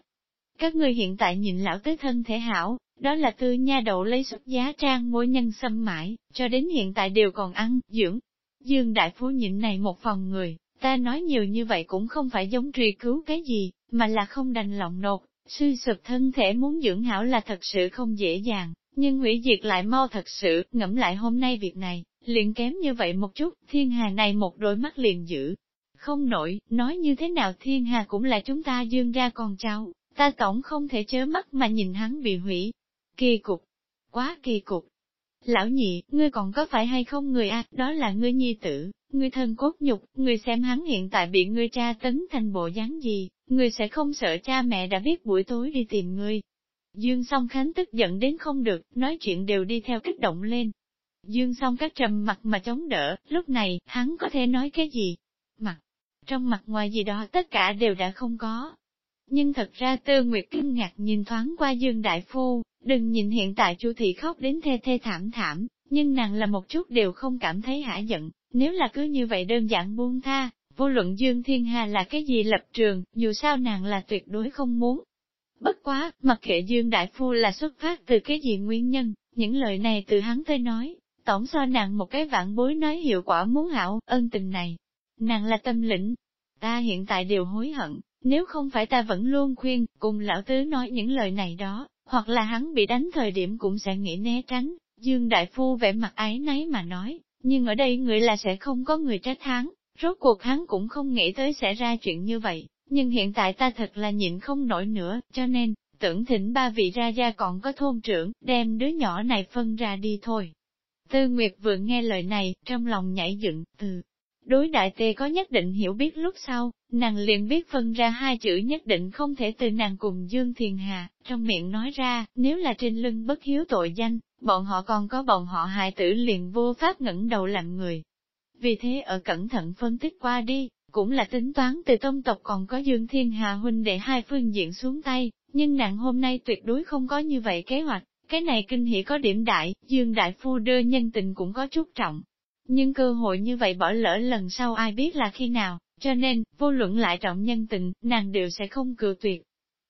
Các người hiện tại nhìn lão tới thân thể hảo, đó là tư nha đậu lấy xuất giá trang mối nhân xâm mãi, cho đến hiện tại đều còn ăn, dưỡng. Dương Đại Phu nhịn này một phòng người, ta nói nhiều như vậy cũng không phải giống truy cứu cái gì, mà là không đành lòng nột, suy sụp thân thể muốn dưỡng hảo là thật sự không dễ dàng, nhưng hủy diệt lại mau thật sự, ngẫm lại hôm nay việc này, liền kém như vậy một chút, thiên hà này một đôi mắt liền giữ. Không nổi, nói như thế nào thiên hà cũng là chúng ta dương ra còn cháu ta tổng không thể chớ mắt mà nhìn hắn bị hủy. Kỳ cục, quá kỳ cục. Lão nhị, ngươi còn có phải hay không người a? đó là ngươi nhi tử, ngươi thân cốt nhục, ngươi xem hắn hiện tại bị ngươi cha tấn thành bộ dáng gì, ngươi sẽ không sợ cha mẹ đã biết buổi tối đi tìm ngươi. Dương song khánh tức giận đến không được, nói chuyện đều đi theo kích động lên. Dương song các trầm mặt mà chống đỡ, lúc này, hắn có thể nói cái gì? Mặt, trong mặt ngoài gì đó tất cả đều đã không có. Nhưng thật ra Tư Nguyệt kinh ngạc nhìn thoáng qua Dương Đại Phu, đừng nhìn hiện tại Chu Thị khóc đến thê thê thảm thảm, nhưng nàng là một chút đều không cảm thấy hả giận, nếu là cứ như vậy đơn giản buông tha, vô luận Dương Thiên Hà là cái gì lập trường, dù sao nàng là tuyệt đối không muốn. Bất quá, mặc kệ Dương Đại Phu là xuất phát từ cái gì nguyên nhân, những lời này từ hắn tới nói, tổng so nàng một cái vạn bối nói hiệu quả muốn hảo, ân tình này. Nàng là tâm lĩnh, ta hiện tại đều hối hận, nếu không phải ta vẫn luôn khuyên, cùng lão tứ nói những lời này đó, hoặc là hắn bị đánh thời điểm cũng sẽ nghĩ né tránh, Dương Đại Phu vẻ mặt ái náy mà nói, nhưng ở đây người là sẽ không có người trách hắn, rốt cuộc hắn cũng không nghĩ tới sẽ ra chuyện như vậy, nhưng hiện tại ta thật là nhịn không nổi nữa, cho nên, tưởng thỉnh ba vị ra gia còn có thôn trưởng, đem đứa nhỏ này phân ra đi thôi. Tư Nguyệt vừa nghe lời này, trong lòng nhảy dựng, từ đối đại tề có nhất định hiểu biết lúc sau, nàng liền biết phân ra hai chữ nhất định không thể từ nàng cùng Dương Thiền Hà, trong miệng nói ra, nếu là trên lưng bất hiếu tội danh, bọn họ còn có bọn họ hài tử liền vô pháp ngẩng đầu làm người. Vì thế ở cẩn thận phân tích qua đi, cũng là tính toán từ tông tộc còn có Dương Thiên Hà huynh để hai phương diện xuống tay, nhưng nàng hôm nay tuyệt đối không có như vậy kế hoạch, cái này kinh hỉ có điểm đại, Dương Đại Phu đưa nhân tình cũng có chút trọng. Nhưng cơ hội như vậy bỏ lỡ lần sau ai biết là khi nào, cho nên, vô luận lại trọng nhân tình, nàng đều sẽ không cự tuyệt.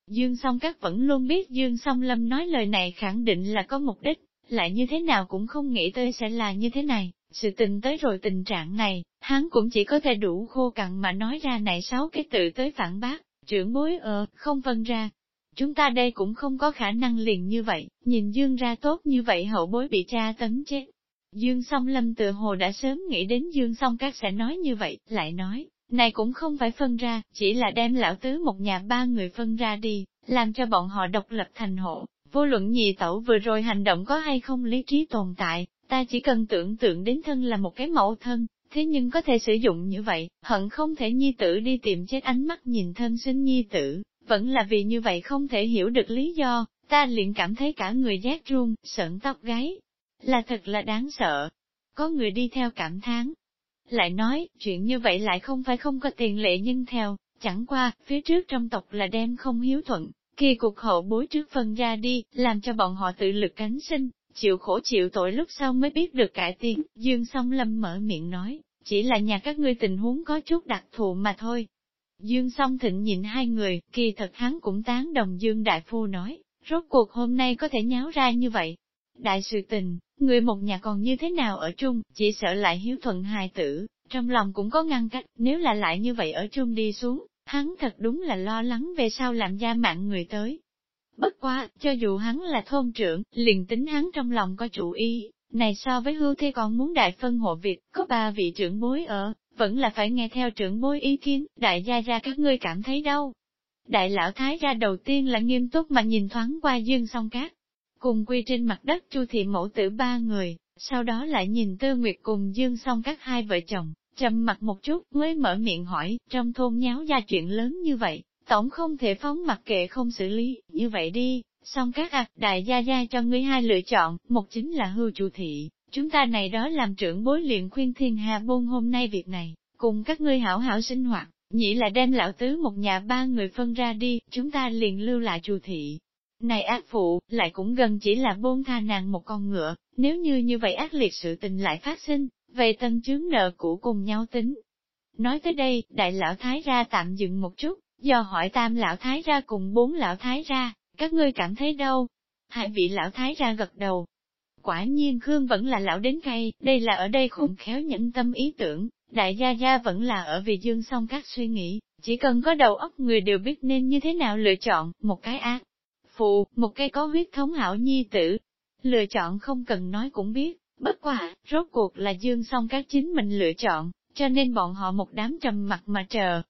Dương song các vẫn luôn biết Dương song lâm nói lời này khẳng định là có mục đích, lại như thế nào cũng không nghĩ tới sẽ là như thế này, sự tình tới rồi tình trạng này, hắn cũng chỉ có thể đủ khô cằn mà nói ra này sáu cái tự tới phản bác, trưởng bối ờ, không phân ra. Chúng ta đây cũng không có khả năng liền như vậy, nhìn Dương ra tốt như vậy hậu bối bị tra tấn chết. Dương song lâm tự hồ đã sớm nghĩ đến Dương song các sẽ nói như vậy, lại nói, này cũng không phải phân ra, chỉ là đem lão tứ một nhà ba người phân ra đi, làm cho bọn họ độc lập thành hộ, Vô luận nhị tẩu vừa rồi hành động có hay không lý trí tồn tại, ta chỉ cần tưởng tượng đến thân là một cái mẫu thân, thế nhưng có thể sử dụng như vậy, hận không thể nhi tử đi tìm chết ánh mắt nhìn thân sinh nhi tử, vẫn là vì như vậy không thể hiểu được lý do, ta liền cảm thấy cả người giác run, sợn tóc gáy. Là thật là đáng sợ. Có người đi theo cảm thán. Lại nói, chuyện như vậy lại không phải không có tiền lệ nhưng theo, chẳng qua, phía trước trong tộc là đem không hiếu thuận, kỳ cuộc hậu bối trước phân ra đi, làm cho bọn họ tự lực cánh sinh, chịu khổ chịu tội lúc sau mới biết được cải tiến, Dương song lâm mở miệng nói, chỉ là nhà các ngươi tình huống có chút đặc thù mà thôi. Dương song thịnh nhìn hai người, kỳ thật hắn cũng tán đồng Dương Đại Phu nói, rốt cuộc hôm nay có thể nháo ra như vậy. Đại sự tình, người một nhà còn như thế nào ở chung, chỉ sợ lại hiếu thuận hài tử, trong lòng cũng có ngăn cách, nếu là lại như vậy ở chung đi xuống, hắn thật đúng là lo lắng về sau làm gia mạng người tới. Bất quá, cho dù hắn là thôn trưởng, liền tính hắn trong lòng có chủ ý, này so với hưu thế còn muốn đại phân hộ việc, có ba vị trưởng bối ở, vẫn là phải nghe theo trưởng bối ý kiến, đại gia ra các ngươi cảm thấy đâu. Đại lão thái ra đầu tiên là nghiêm túc mà nhìn thoáng qua dương song cát, cùng quy trên mặt đất chu thị mẫu tử ba người, sau đó lại nhìn tư nguyệt cùng dương song các hai vợ chồng, trầm mặt một chút mới mở miệng hỏi, trong thôn nháo ra chuyện lớn như vậy, tổng không thể phóng mặc kệ không xử lý, như vậy đi, xong các ạc đại gia gia cho ngươi hai lựa chọn, một chính là hưu chu thị, chúng ta này đó làm trưởng bối luyện khuyên thiên hà buôn hôm nay việc này, cùng các ngươi hảo hảo sinh hoạt, nhĩ là đem lão tứ một nhà ba người phân ra đi, chúng ta liền lưu lại chu thị. Này ác phụ, lại cũng gần chỉ là buông tha nàng một con ngựa, nếu như như vậy ác liệt sự tình lại phát sinh, về tân chướng nợ cũ cùng nhau tính. Nói tới đây, đại lão thái ra tạm dừng một chút, do hỏi tam lão thái ra cùng bốn lão thái ra, các ngươi cảm thấy đâu? Hai vị lão thái ra gật đầu. Quả nhiên Khương vẫn là lão đến cây, đây là ở đây khủng khéo nhẫn tâm ý tưởng, đại gia gia vẫn là ở vì dương song các suy nghĩ, chỉ cần có đầu óc người đều biết nên như thế nào lựa chọn, một cái ác. Phụ, một cái có huyết thống hảo nhi tử. Lựa chọn không cần nói cũng biết, bất quả, rốt cuộc là dương song các chính mình lựa chọn, cho nên bọn họ một đám trầm mặt mà chờ.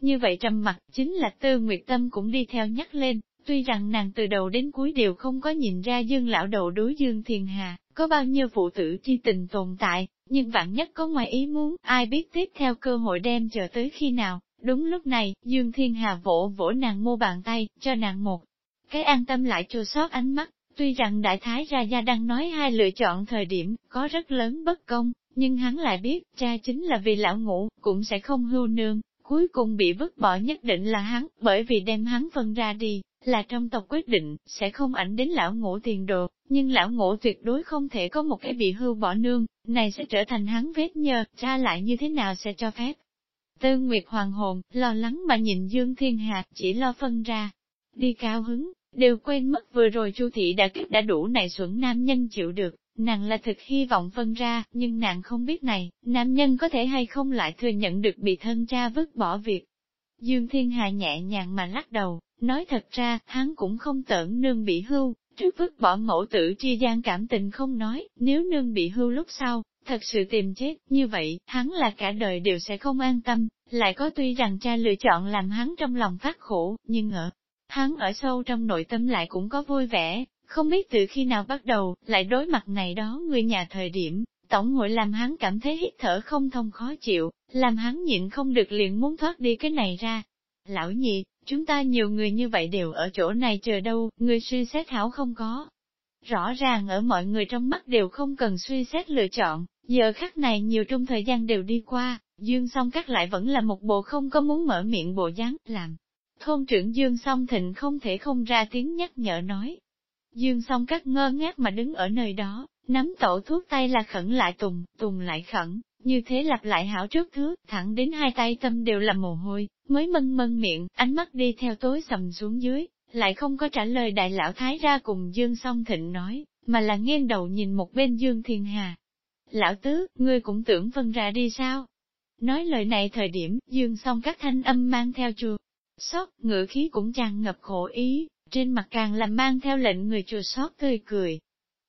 Như vậy trầm mặt chính là tư nguyệt tâm cũng đi theo nhắc lên, Tuy rằng nàng từ đầu đến cuối đều không có nhìn ra dương lão đầu đối dương thiền hà, có bao nhiêu phụ tử chi tình tồn tại, nhưng vạn nhất có ngoài ý muốn, ai biết tiếp theo cơ hội đem chờ tới khi nào. Đúng lúc này, Dương Thiên Hà vỗ vỗ nàng mô bàn tay, cho nàng một cái an tâm lại chua sót ánh mắt. Tuy rằng Đại Thái Ra Gia đang nói hai lựa chọn thời điểm, có rất lớn bất công, nhưng hắn lại biết, cha chính là vì lão ngủ, cũng sẽ không hưu nương, cuối cùng bị vứt bỏ nhất định là hắn, bởi vì đem hắn phân ra đi, là trong tộc quyết định, sẽ không ảnh đến lão ngũ tiền đồ, nhưng lão ngũ tuyệt đối không thể có một cái bị hưu bỏ nương, này sẽ trở thành hắn vết nhơ, cha lại như thế nào sẽ cho phép. Tư Nguyệt hoàng hồn, lo lắng mà nhìn Dương Thiên Hạc, chỉ lo phân ra. Đi cao hứng, đều quên mất vừa rồi Chu thị đã kích đã đủ này xuẩn nam nhân chịu được, nàng là thực hy vọng phân ra, nhưng nàng không biết này, nam nhân có thể hay không lại thừa nhận được bị thân cha vứt bỏ việc. Dương Thiên Hà nhẹ nhàng mà lắc đầu, Nói thật ra, hắn cũng không tởn nương bị hưu, trước vứt bỏ mẫu tử tri gian cảm tình không nói, nếu nương bị hưu lúc sau, thật sự tìm chết, như vậy, hắn là cả đời đều sẽ không an tâm, lại có tuy rằng cha lựa chọn làm hắn trong lòng phát khổ, nhưng ở hắn ở sâu trong nội tâm lại cũng có vui vẻ, không biết từ khi nào bắt đầu, lại đối mặt này đó người nhà thời điểm, tổng hội làm hắn cảm thấy hít thở không thông khó chịu, làm hắn nhịn không được liền muốn thoát đi cái này ra. Lão nhị, Chúng ta nhiều người như vậy đều ở chỗ này chờ đâu, người suy xét hảo không có. Rõ ràng ở mọi người trong mắt đều không cần suy xét lựa chọn, giờ khắc này nhiều trong thời gian đều đi qua, Dương song các lại vẫn là một bộ không có muốn mở miệng bộ dáng, làm. Thôn trưởng Dương song thịnh không thể không ra tiếng nhắc nhở nói. Dương song cắt ngơ ngác mà đứng ở nơi đó, nắm tổ thuốc tay là khẩn lại tùng, tùng lại khẩn, như thế lặp lại hảo trước thứ, thẳng đến hai tay tâm đều là mồ hôi, mới mân mân miệng, ánh mắt đi theo tối sầm xuống dưới, lại không có trả lời đại lão thái ra cùng Dương song thịnh nói, mà là nghiêng đầu nhìn một bên Dương Thiên Hà. Lão tứ, ngươi cũng tưởng phân ra đi sao? Nói lời này thời điểm, Dương song các thanh âm mang theo chùa xót ngựa khí cũng tràn ngập khổ ý, trên mặt càng làm mang theo lệnh người chùa xót tươi cười.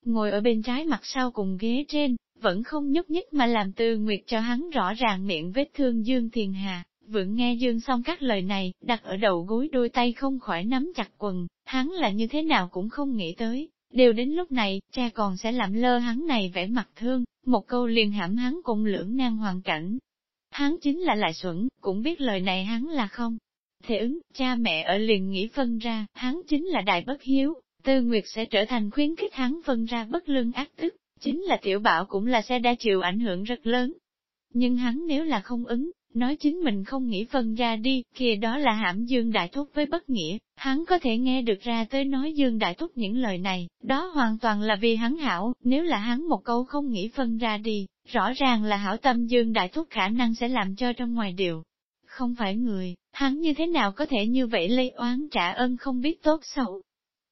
Ngồi ở bên trái mặt sau cùng ghế trên, vẫn không nhúc nhích mà làm tư nguyệt cho hắn rõ ràng miệng vết thương Dương Thiền Hà. Vượng nghe Dương xong các lời này, đặt ở đầu gối đôi tay không khỏi nắm chặt quần, hắn là như thế nào cũng không nghĩ tới. Đều đến lúc này, cha còn sẽ làm lơ hắn này vẻ mặt thương, một câu liền hãm hắn cùng lưỡng nan hoàn cảnh. Hắn chính là lại xuẩn, cũng biết lời này hắn là không Thế ứng, cha mẹ ở liền nghĩ phân ra, hắn chính là đại bất hiếu, Tư Nguyệt sẽ trở thành khuyến khích hắn phân ra bất lương ác tức, chính là tiểu bảo cũng là sẽ đã chịu ảnh hưởng rất lớn. Nhưng hắn nếu là không ứng, nói chính mình không nghĩ phân ra đi, kia đó là hãm Dương Đại Thúc với bất nghĩa, hắn có thể nghe được ra tới nói Dương Đại Thúc những lời này, đó hoàn toàn là vì hắn hảo, nếu là hắn một câu không nghĩ phân ra đi, rõ ràng là hảo tâm Dương Đại Thúc khả năng sẽ làm cho trong ngoài điều. Không phải người, hắn như thế nào có thể như vậy lây oán trả ơn không biết tốt xấu.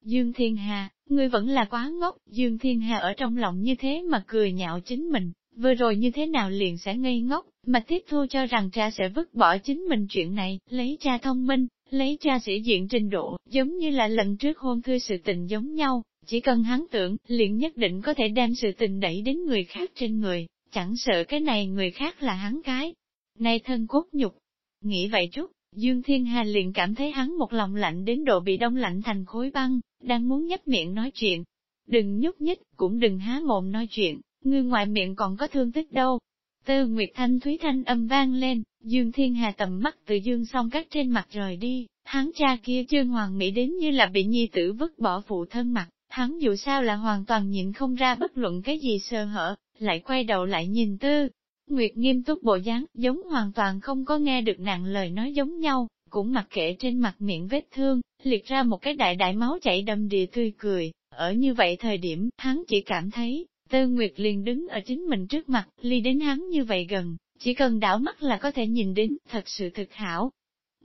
Dương Thiên Hà, ngươi vẫn là quá ngốc, Dương Thiên Hà ở trong lòng như thế mà cười nhạo chính mình, vừa rồi như thế nào liền sẽ ngây ngốc, mà tiếp thu cho rằng cha sẽ vứt bỏ chính mình chuyện này, lấy cha thông minh, lấy cha sĩ diện trình độ, giống như là lần trước hôn thư sự tình giống nhau, chỉ cần hắn tưởng, liền nhất định có thể đem sự tình đẩy đến người khác trên người, chẳng sợ cái này người khác là hắn cái. Này thân cốt nhục. Nghĩ vậy chút, Dương Thiên Hà liền cảm thấy hắn một lòng lạnh đến độ bị đông lạnh thành khối băng, đang muốn nhấp miệng nói chuyện. Đừng nhúc nhích, cũng đừng há mồm nói chuyện, ngươi ngoài miệng còn có thương tích đâu. Tư Nguyệt Thanh Thúy Thanh âm vang lên, Dương Thiên Hà tầm mắt từ Dương song cắt trên mặt rời đi, hắn cha kia trương hoàng mỹ đến như là bị nhi tử vứt bỏ phụ thân mặt, hắn dù sao là hoàn toàn nhịn không ra bất luận cái gì sơ hở, lại quay đầu lại nhìn Tư. Nguyệt nghiêm túc bộ dáng, giống hoàn toàn không có nghe được nặng lời nói giống nhau, cũng mặc kệ trên mặt miệng vết thương, liệt ra một cái đại đại máu chảy đầm đìa tươi cười. Ở như vậy thời điểm, hắn chỉ cảm thấy, Tư Nguyệt liền đứng ở chính mình trước mặt, ly đến hắn như vậy gần, chỉ cần đảo mắt là có thể nhìn đến, thật sự thực hảo.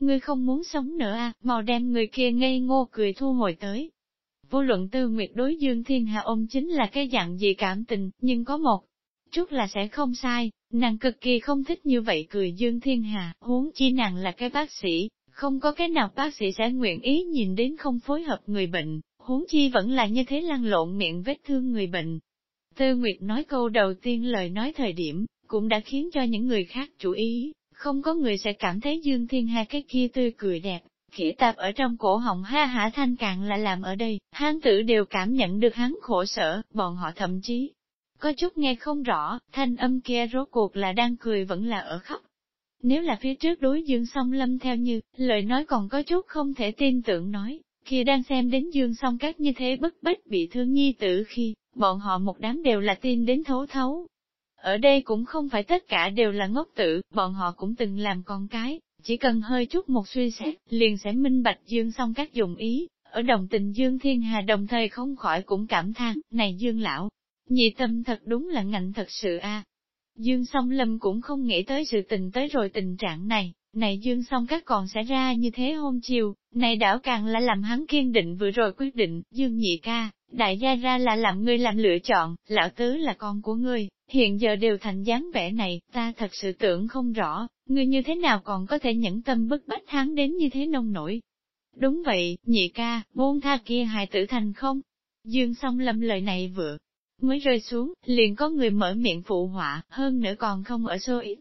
Ngươi không muốn sống nữa à, màu đem người kia ngây ngô cười thu hồi tới. Vô luận Tư Nguyệt đối Dương Thiên Hạ ôm chính là cái dạng gì cảm tình, nhưng có một chút là sẽ không sai, nàng cực kỳ không thích như vậy cười Dương Thiên Hà, huống chi nàng là cái bác sĩ, không có cái nào bác sĩ sẽ nguyện ý nhìn đến không phối hợp người bệnh, huống chi vẫn là như thế lăn lộn miệng vết thương người bệnh, Tư Nguyệt nói câu đầu tiên lời nói thời điểm, cũng đã khiến cho những người khác chú ý, không có người sẽ cảm thấy Dương Thiên Hà cái kia tươi cười đẹp, khỉ tạp ở trong cổ họng ha hả thanh càng là làm ở đây, hán tử đều cảm nhận được hắn khổ sở, bọn họ thậm chí có chút nghe không rõ, thanh âm kia rốt cuộc là đang cười vẫn là ở khóc. Nếu là phía trước đối Dương song lâm theo như, lời nói còn có chút không thể tin tưởng nói, kia đang xem đến Dương song các như thế bất bách bị thương nhi tử khi, bọn họ một đám đều là tin đến thấu thấu. Ở đây cũng không phải tất cả đều là ngốc tử, bọn họ cũng từng làm con cái, chỉ cần hơi chút một suy xét, liền sẽ minh bạch Dương song các dùng ý, ở đồng tình Dương Thiên Hà đồng thời không khỏi cũng cảm thán này Dương lão, nhị tâm thật đúng là ngạnh thật sự a. Dương song lâm cũng không nghĩ tới sự tình tới rồi tình trạng này, này Dương song các còn sẽ ra như thế hôm chiều, này đảo càng là làm hắn kiên định vừa rồi quyết định, Dương nhị ca, đại gia ra là làm ngươi làm lựa chọn, lão tứ là con của ngươi, hiện giờ đều thành dáng vẻ này, ta thật sự tưởng không rõ, ngươi như thế nào còn có thể nhẫn tâm bức bách hắn đến như thế nông nổi. Đúng vậy, nhị ca, buông tha kia hài tử thành không? Dương song lâm lời này vừa mới rơi xuống, liền có người mở miệng phụ họa, hơn nữa còn không ở xô ít.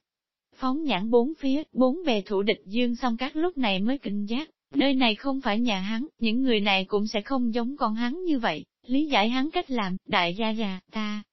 Phóng nhãn bốn phía, bốn bề thủ địch dương xong các lúc này mới kinh giác, nơi này không phải nhà hắn, những người này cũng sẽ không giống con hắn như vậy, lý giải hắn cách làm, đại gia già, ta.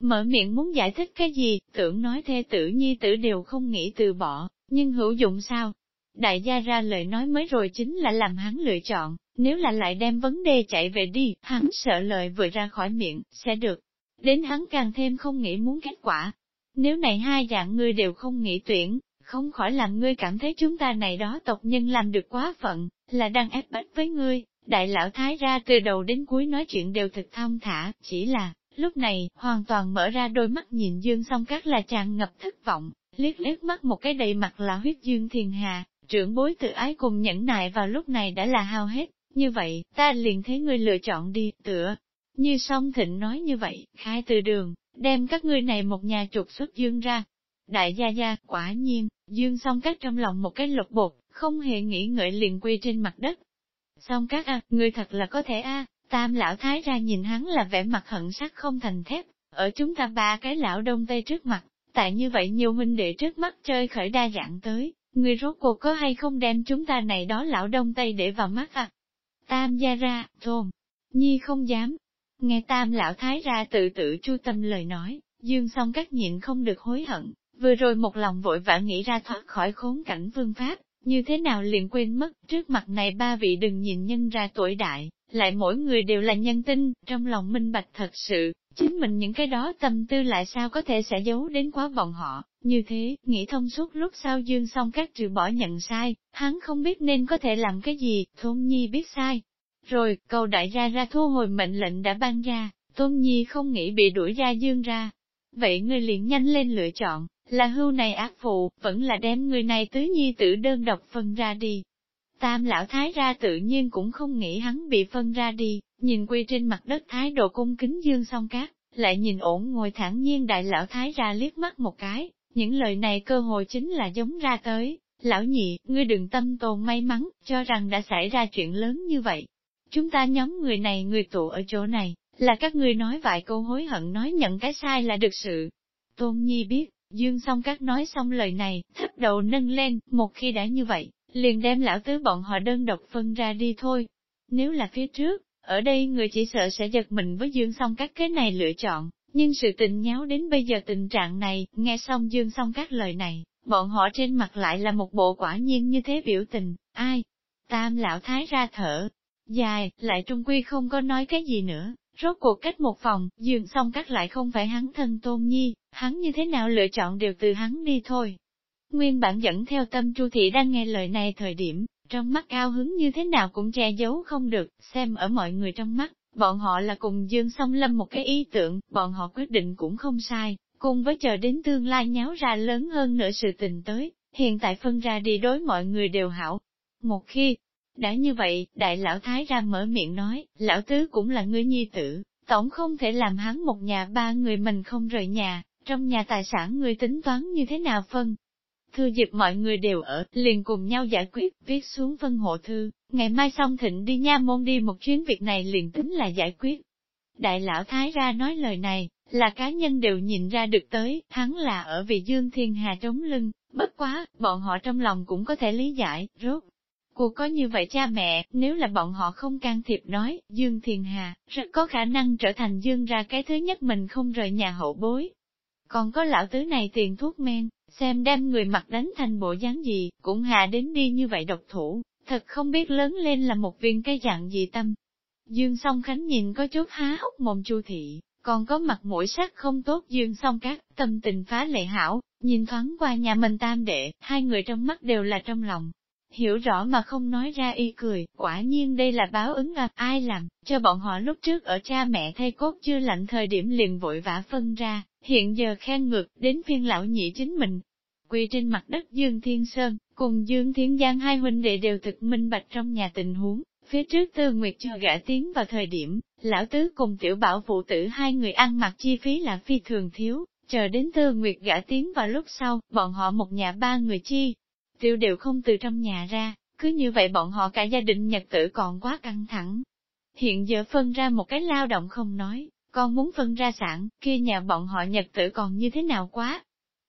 Mở miệng muốn giải thích cái gì, tưởng nói thê tử nhi tử đều không nghĩ từ bỏ, nhưng hữu dụng sao? Đại gia ra lời nói mới rồi chính là làm hắn lựa chọn, nếu là lại đem vấn đề chạy về đi, hắn sợ lời vừa ra khỏi miệng, sẽ được. Đến hắn càng thêm không nghĩ muốn kết quả. Nếu này hai dạng ngươi đều không nghĩ tuyển, không khỏi làm ngươi cảm thấy chúng ta này đó tộc nhân làm được quá phận, là đang ép bách với ngươi. Đại lão thái ra từ đầu đến cuối nói chuyện đều thật thong thả, chỉ là, lúc này, hoàn toàn mở ra đôi mắt nhìn Dương song các là tràn ngập thất vọng, liếc liếc mắt một cái đầy mặt là huyết Dương thiền hà, trưởng bối tự ái cùng nhẫn nại vào lúc này đã là hao hết, như vậy, ta liền thấy ngươi lựa chọn đi, tựa. Như song thịnh nói như vậy, khai từ đường, đem các ngươi này một nhà trục xuất Dương ra. Đại gia gia, quả nhiên, Dương song các trong lòng một cái lục bột, không hề nghĩ ngợi liền quy trên mặt đất, song các a, người thật là có thể a, tam lão thái ra nhìn hắn là vẻ mặt hận sắc không thành thép, ở chúng ta ba cái lão đông tây trước mặt, tại như vậy nhiều huynh đệ trước mắt chơi khởi đa dạng tới, người rốt cuộc có hay không đem chúng ta này đó lão đông tây để vào mắt à? Tam gia ra, thôn, nhi không dám. Nghe tam lão thái ra tự tự chu tâm lời nói, dương song các nhịn không được hối hận, vừa rồi một lòng vội vã nghĩ ra thoát khỏi khốn cảnh vương pháp, như thế nào liền quên mất, trước mặt này ba vị đừng nhìn nhân ra tuổi đại, lại mỗi người đều là nhân tinh, trong lòng minh bạch thật sự, chính mình những cái đó tâm tư lại sao có thể sẽ giấu đến quá bọn họ, như thế, nghĩ thông suốt lúc sau dương xong các trừ bỏ nhận sai, hắn không biết nên có thể làm cái gì, thôn nhi biết sai. Rồi, cầu đại ra ra thu hồi mệnh lệnh đã ban ra, tôn nhi không nghĩ bị đuổi ra dương ra. Vậy ngươi liền nhanh lên lựa chọn, là hưu này ác phụ, vẫn là đem người này tứ nhi tử đơn độc phân ra đi. Tam lão thái ra tự nhiên cũng không nghĩ hắn bị phân ra đi, nhìn quy trên mặt đất thái độ cung kính dương song cát, lại nhìn ổn ngồi thẳng nhiên đại lão thái ra liếc mắt một cái, những lời này cơ hội chính là giống ra tới, lão nhị, ngươi đừng tâm tồn may mắn, cho rằng đã xảy ra chuyện lớn như vậy. Chúng ta nhóm người này người tụ ở chỗ này, là các ngươi nói vài câu hối hận nói nhận cái sai là được sự. Tôn Nhi biết, Dương song các nói xong lời này, thấp đầu nâng lên, một khi đã như vậy, liền đem lão tứ bọn họ đơn độc phân ra đi thôi. Nếu là phía trước, ở đây người chỉ sợ sẽ giật mình với Dương song các cái này lựa chọn, nhưng sự tình nháo đến bây giờ tình trạng này, nghe xong Dương song các lời này, bọn họ trên mặt lại là một bộ quả nhiên như thế biểu tình, ai? Tam lão thái ra thở, dài, lại trung quy không có nói cái gì nữa, Rốt cuộc cách một phòng, giường xong cắt lại không phải hắn thân tôn nhi, hắn như thế nào lựa chọn đều từ hắn đi thôi. Nguyên bản dẫn theo tâm Chu Thị đang nghe lời này thời điểm, trong mắt cao hứng như thế nào cũng che giấu không được, xem ở mọi người trong mắt, bọn họ là cùng Dương Song Lâm một cái ý tưởng, bọn họ quyết định cũng không sai, cùng với chờ đến tương lai nháo ra lớn hơn nữa sự tình tới, hiện tại phân ra đi đối mọi người đều hảo. Một khi, đã như vậy, đại lão thái ra mở miệng nói, lão tứ cũng là người nhi tử, tổng không thể làm hắn một nhà ba người mình không rời nhà, trong nhà tài sản người tính toán như thế nào phân. Thư dịp mọi người đều ở, liền cùng nhau giải quyết, viết xuống phân hộ thư, ngày mai xong thịnh đi nha môn đi một chuyến việc này liền tính là giải quyết. Đại lão thái ra nói lời này, là cá nhân đều nhìn ra được tới, hắn là ở vì Dương Thiên Hà trống lưng, bất quá, bọn họ trong lòng cũng có thể lý giải, rốt Cô có như vậy cha mẹ, nếu là bọn họ không can thiệp nói, Dương Thiền Hà, rất có khả năng trở thành Dương ra cái thứ nhất mình không rời nhà hậu bối. Còn có lão tứ này tiền thuốc men, xem đem người mặt đánh thành bộ dáng gì, cũng hạ đến đi như vậy độc thủ, thật không biết lớn lên là một viên cái dạng gì tâm. Dương song khánh nhìn có chút há hốc mồm chu thị, còn có mặt mũi sắc không tốt Dương song các tâm tình phá lệ hảo, nhìn thoáng qua nhà mình tam đệ, hai người trong mắt đều là trong lòng, hiểu rõ mà không nói ra y cười, quả nhiên đây là báo ứng à, ai làm, cho bọn họ lúc trước ở cha mẹ thay cốt chưa lạnh thời điểm liền vội vã phân ra, hiện giờ khen ngược, đến phiên lão nhị chính mình. Quỳ trên mặt đất Dương Thiên Sơn, cùng Dương Thiên Giang hai huynh đệ đều thực minh bạch trong nhà tình huống, phía trước Tư Nguyệt cho gã tiến vào thời điểm, lão tứ cùng tiểu bảo phụ tử hai người ăn mặc chi phí là phi thường thiếu, chờ đến Tư Nguyệt gã tiến vào lúc sau, bọn họ một nhà ba người chi, tiêu đều không từ trong nhà ra, cứ như vậy bọn họ cả gia đình nhật tử còn quá căng thẳng. Hiện giờ phân ra một cái lao động không nói, con muốn phân ra sản, kia nhà bọn họ nhật tử còn như thế nào quá.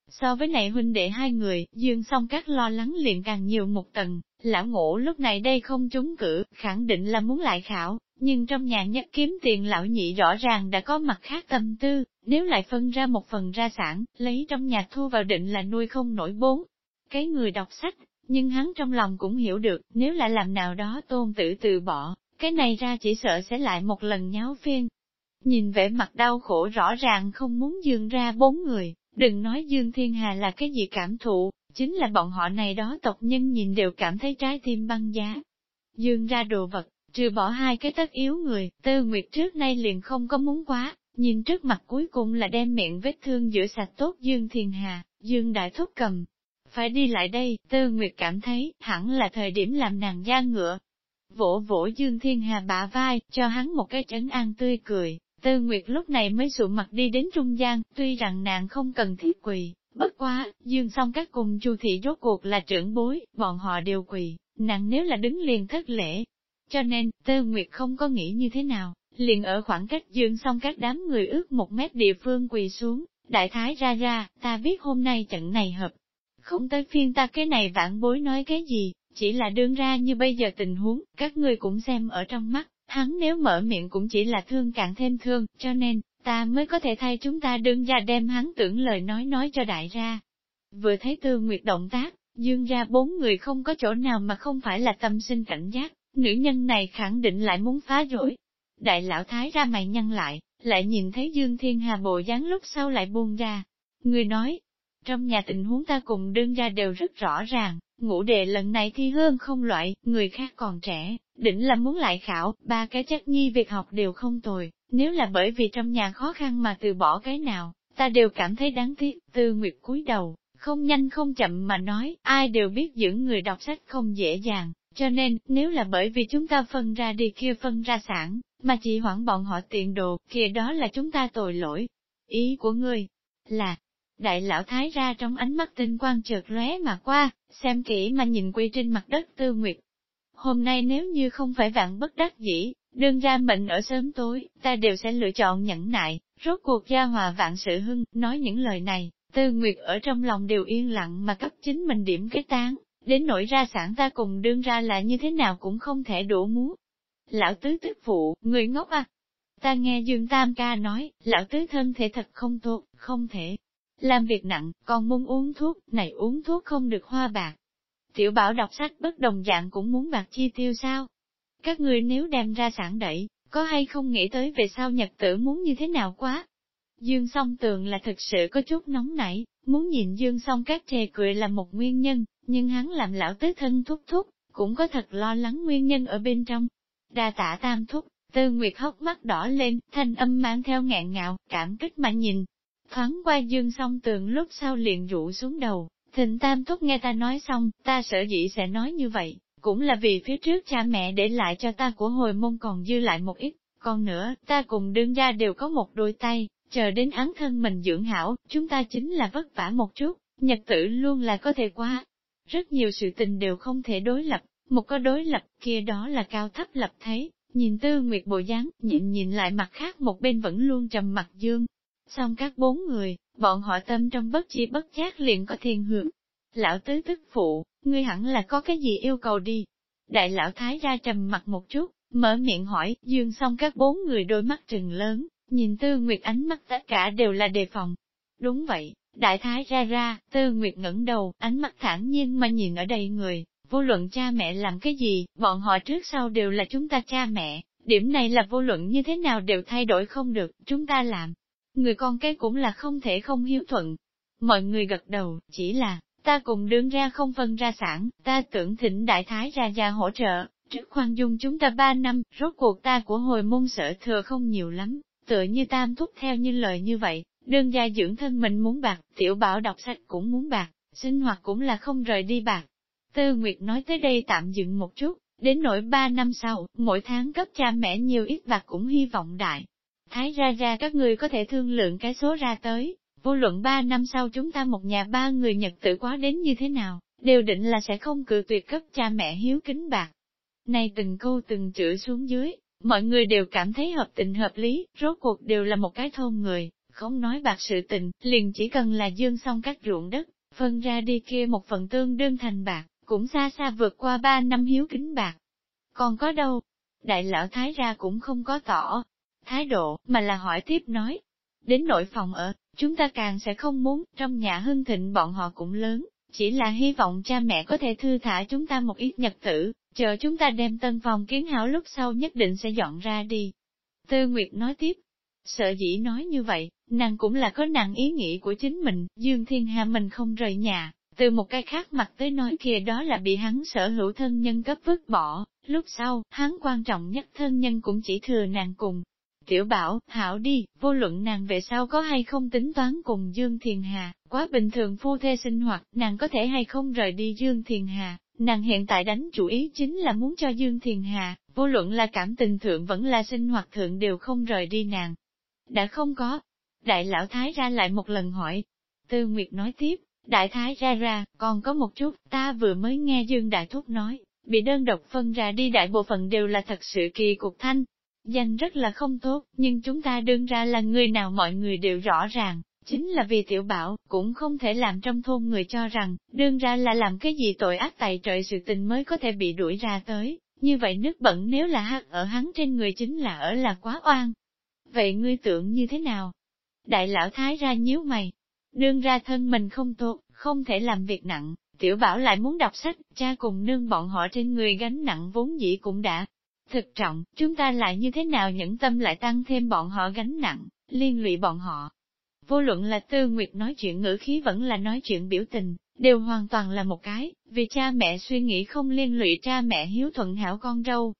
So với này huynh đệ hai người, dương song các lo lắng liền càng nhiều một tầng, lão ngũ lúc này đây không trúng cử, khẳng định là muốn lại khảo, nhưng trong nhà nhất kiếm tiền lão nhị rõ ràng đã có mặt khác tâm tư, nếu lại phân ra một phần ra sản, lấy trong nhà thu vào định là nuôi không nổi bốn, cái người đọc sách, nhưng hắn trong lòng cũng hiểu được, nếu lại làm nào đó tôn tử từ bỏ, cái này ra chỉ sợ sẽ lại một lần nháo phiên. Nhìn vẻ mặt đau khổ rõ ràng không muốn dương ra bốn người, đừng nói dương thiên hà là cái gì cảm thụ, chính là bọn họ này đó tộc nhân nhìn đều cảm thấy trái tim băng giá. Dương ra đồ vật, trừ bỏ hai cái tất yếu người, tư nguyệt trước nay liền không có muốn quá, nhìn trước mặt cuối cùng là đem miệng vết thương giữa sạch tốt Dương Thiên Hà, Dương Đại Thúc cầm, phải đi lại đây, Tư Nguyệt cảm thấy, hẳn là thời điểm làm nàng da ngựa. Vỗ vỗ Dương Thiên Hà bả vai, cho hắn một cái trấn an tươi cười, Tư Nguyệt lúc này mới sụ mặt đi đến trung gian, tuy rằng nàng không cần thiết quỳ, bất quá, Dương xong các cùng Chu thị rốt cuộc là trưởng bối, bọn họ đều quỳ, nàng nếu là đứng liền thất lễ. Cho nên, Tư Nguyệt không có nghĩ như thế nào, liền ở khoảng cách Dương xong các đám người ước một mét địa phương quỳ xuống, đại thái ra ra, ta biết hôm nay trận này hợp, không tới phiên ta cái này vãn bối nói cái gì, chỉ là đương ra như bây giờ tình huống, các ngươi cũng xem ở trong mắt, hắn nếu mở miệng cũng chỉ là thương càng thêm thương, cho nên, ta mới có thể thay chúng ta đương ra đem hắn tưởng lời nói nói cho đại ra. Vừa thấy tư nguyệt động tác, Dương ra bốn người không có chỗ nào mà không phải là tâm sinh cảnh giác, nữ nhân này khẳng định lại muốn phá rối. Đại lão thái ra mày nhăn lại, lại nhìn thấy Dương Thiên Hà bộ dáng lúc sau lại buông ra. Người nói, trong nhà tình huống ta cùng đương gia đều rất rõ ràng, ngũ đệ lần này thi hương không loại, người khác còn trẻ, định là muốn lại khảo, ba cái chắc nhi việc học đều không tồi, nếu là bởi vì trong nhà khó khăn mà từ bỏ cái nào, ta đều cảm thấy đáng tiếc, tư nguyệt cúi đầu, không nhanh không chậm mà nói, ai đều biết dưỡng người đọc sách không dễ dàng, cho nên, nếu là bởi vì chúng ta phân ra đi kia phân ra sản, mà chỉ hoãn bọn họ tiện đồ, kia đó là chúng ta tội lỗi. Ý của ngươi là, đại lão thái ra trong ánh mắt tinh quang chợt lóe mà qua, xem kỹ mà nhìn quy trên mặt đất tư nguyệt. Hôm nay nếu như không phải vạn bất đắc dĩ, đương ra mệnh ở sớm tối, ta đều sẽ lựa chọn nhẫn nại, rốt cuộc gia hòa vạn sự hưng, nói những lời này, tư nguyệt ở trong lòng đều yên lặng mà cấp chính mình điểm cái tán, đến nỗi ra sản ta cùng đương ra là như thế nào cũng không thể đổ muốn. Lão tứ tức phụ, người ngốc à, Ta nghe Dương Tam ca nói, lão tứ thân thể thật không tốt, không thể làm việc nặng, còn muốn uống thuốc, này uống thuốc không được hoa bạc. Tiểu bảo đọc sách bất đồng dạng cũng muốn bạc chi tiêu sao? Các người nếu đem ra sản đẩy, có hay không nghĩ tới về sau nhật tử muốn như thế nào quá? Dương song tường là thực sự có chút nóng nảy, muốn nhìn Dương song các trề cười là một nguyên nhân, nhưng hắn làm lão tứ thân thúc thúc, cũng có thật lo lắng nguyên nhân ở bên trong. Đa tả tam thúc, Tư Nguyệt hốc mắt đỏ lên, thanh âm mang theo ngạn ngạo, cảm kích mà nhìn. Thoáng qua dương song tường lúc sau liền rũ xuống đầu, thịnh tam thúc nghe ta nói xong, ta sợ dĩ sẽ nói như vậy, cũng là vì phía trước cha mẹ để lại cho ta của hồi môn còn dư lại một ít, còn nữa, ta cùng đương gia đều có một đôi tay, chờ đến án thân mình dưỡng hảo, chúng ta chính là vất vả một chút, nhật tử luôn là có thể qua. Rất nhiều sự tình đều không thể đối lập, một có đối lập kia đó là cao thấp lập thấy, Nhìn tư nguyệt bộ dáng, nhịn nhìn lại mặt khác một bên vẫn luôn trầm mặt dương. Xong các bốn người, bọn họ tâm trong bất chi bất giác liền có thiên hưởng. Lão tứ tức phụ, ngươi hẳn là có cái gì yêu cầu đi. Đại lão thái ra trầm mặt một chút, mở miệng hỏi, dương xong các bốn người đôi mắt trừng lớn, nhìn tư nguyệt ánh mắt tất cả đều là đề phòng. Đúng vậy, đại thái ra ra, tư nguyệt ngẩng đầu, ánh mắt thản nhiên mà nhìn ở đây người, vô luận cha mẹ làm cái gì, bọn họ trước sau đều là chúng ta cha mẹ, điểm này là vô luận như thế nào đều thay đổi không được, chúng ta làm. Người con cái cũng là không thể không hiếu thuận. Mọi người gật đầu, chỉ là, ta cùng đứng ra không phân ra sản, ta tưởng thỉnh đại thái ra gia hỗ trợ, trước khoan dung chúng ta ba năm, rốt cuộc ta của hồi môn sở thừa không nhiều lắm, tựa như tam thúc theo như lời như vậy, đương gia dưỡng thân mình muốn bạc, tiểu bảo đọc sách cũng muốn bạc, sinh hoạt cũng là không rời đi bạc, Tư Nguyệt nói tới đây tạm dừng một chút, đến nỗi ba năm sau, mỗi tháng cấp cha mẹ nhiều ít bạc cũng hy vọng đại. Thái ra ra các người có thể thương lượng cái số ra tới, vô luận ba năm sau chúng ta một nhà ba người nhật tự quá đến như thế nào, đều định là sẽ không cự tuyệt cấp cha mẹ hiếu kính bạc. Này từng câu từng chữ xuống dưới, mọi người đều cảm thấy hợp tình hợp lý, rốt cuộc đều là một cái thôn người, không nói bạc sự tình, liền chỉ cần là dương xong các ruộng đất, phân ra đi kia một phần tương đương thành bạc, cũng xa xa vượt qua ba năm hiếu kính bạc. Còn có đâu? Đại lão thái ra cũng không có tỏ thái độ, mà là hỏi tiếp nói. Đến nội phòng ở, chúng ta càng sẽ không muốn, trong nhà hưng thịnh bọn họ cũng lớn, chỉ là hy vọng cha mẹ có thể thư thả chúng ta một ít nhật tử, chờ chúng ta đem tân phòng kiến hảo lúc sau nhất định sẽ dọn ra đi. Tư Nguyệt nói tiếp, sợ dĩ nói như vậy, nàng cũng là có nặng ý nghĩ của chính mình, Dương Thiên Hà mình không rời nhà, từ một cái khác mặt tới nói kia đó là bị hắn sở hữu thân nhân cấp vứt bỏ, lúc sau, hắn quan trọng nhất thân nhân cũng chỉ thừa nàng cùng. Tiểu bảo, hảo đi, vô luận nàng về sau có hay không tính toán cùng Dương Thiền Hà, quá bình thường phu thê sinh hoạt, nàng có thể hay không rời đi Dương Thiền Hà, nàng hiện tại đánh chủ ý chính là muốn cho Dương Thiền Hà, vô luận là cảm tình thượng vẫn là sinh hoạt thượng đều không rời đi nàng. Đã không có. Đại lão thái ra lại một lần hỏi. Tư Nguyệt nói tiếp, Đại thái ra ra, còn có một chút, ta vừa mới nghe Dương Đại Thúc nói, bị đơn độc phân ra đi đại bộ phận đều là thật sự kỳ cục thanh. Danh rất là không tốt, nhưng chúng ta đương ra là người nào mọi người đều rõ ràng, chính là vì tiểu bảo, cũng không thể làm trong thôn người cho rằng, đương ra là làm cái gì tội ác tài trời sự tình mới có thể bị đuổi ra tới, như vậy nước bẩn nếu là hắc ở hắn trên người chính là ở là quá oan. Vậy ngươi tưởng như thế nào? Đại lão thái ra nhíu mày, Đương ra thân mình không tốt, không thể làm việc nặng, tiểu bảo lại muốn đọc sách, cha cùng nương bọn họ trên người gánh nặng vốn dĩ cũng đã thực trọng, chúng ta lại như thế nào nhẫn tâm lại tăng thêm bọn họ gánh nặng, liên lụy bọn họ. Vô luận là Tư Nguyệt nói chuyện ngữ khí vẫn là nói chuyện biểu tình, đều hoàn toàn là một cái, vì cha mẹ suy nghĩ không liên lụy cha mẹ hiếu thuận hảo con râu.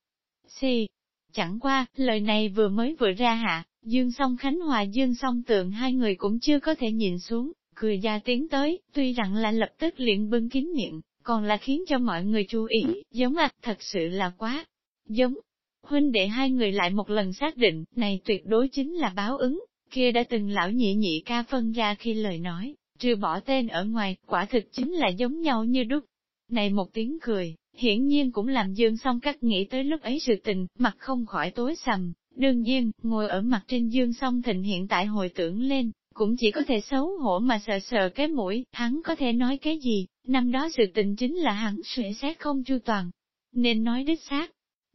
xì Chẳng qua, lời này vừa mới vừa ra hạ, Dương song Khánh Hòa Dương song tượng hai người cũng chưa có thể nhìn xuống, cười ra tiếng tới, tuy rằng là lập tức liền bưng kín miệng, còn là khiến cho mọi người chú ý, giống à, thật sự là quá, giống. Huynh đệ hai người lại một lần xác định, này tuyệt đối chính là báo ứng, kia đã từng lão nhị nhị ca phân ra khi lời nói, trừ bỏ tên ở ngoài, quả thực chính là giống nhau như đúc. Này một tiếng cười, hiển nhiên cũng làm Dương song cắt nghĩ tới lúc ấy sự tình, mặt không khỏi tối sầm, đương nhiên, ngồi ở mặt trên Dương song thịnh hiện tại hồi tưởng lên, cũng chỉ có thể xấu hổ mà sờ sờ cái mũi, hắn có thể nói cái gì, năm đó sự tình chính là hắn suy xét không chu toàn, nên nói đích xác.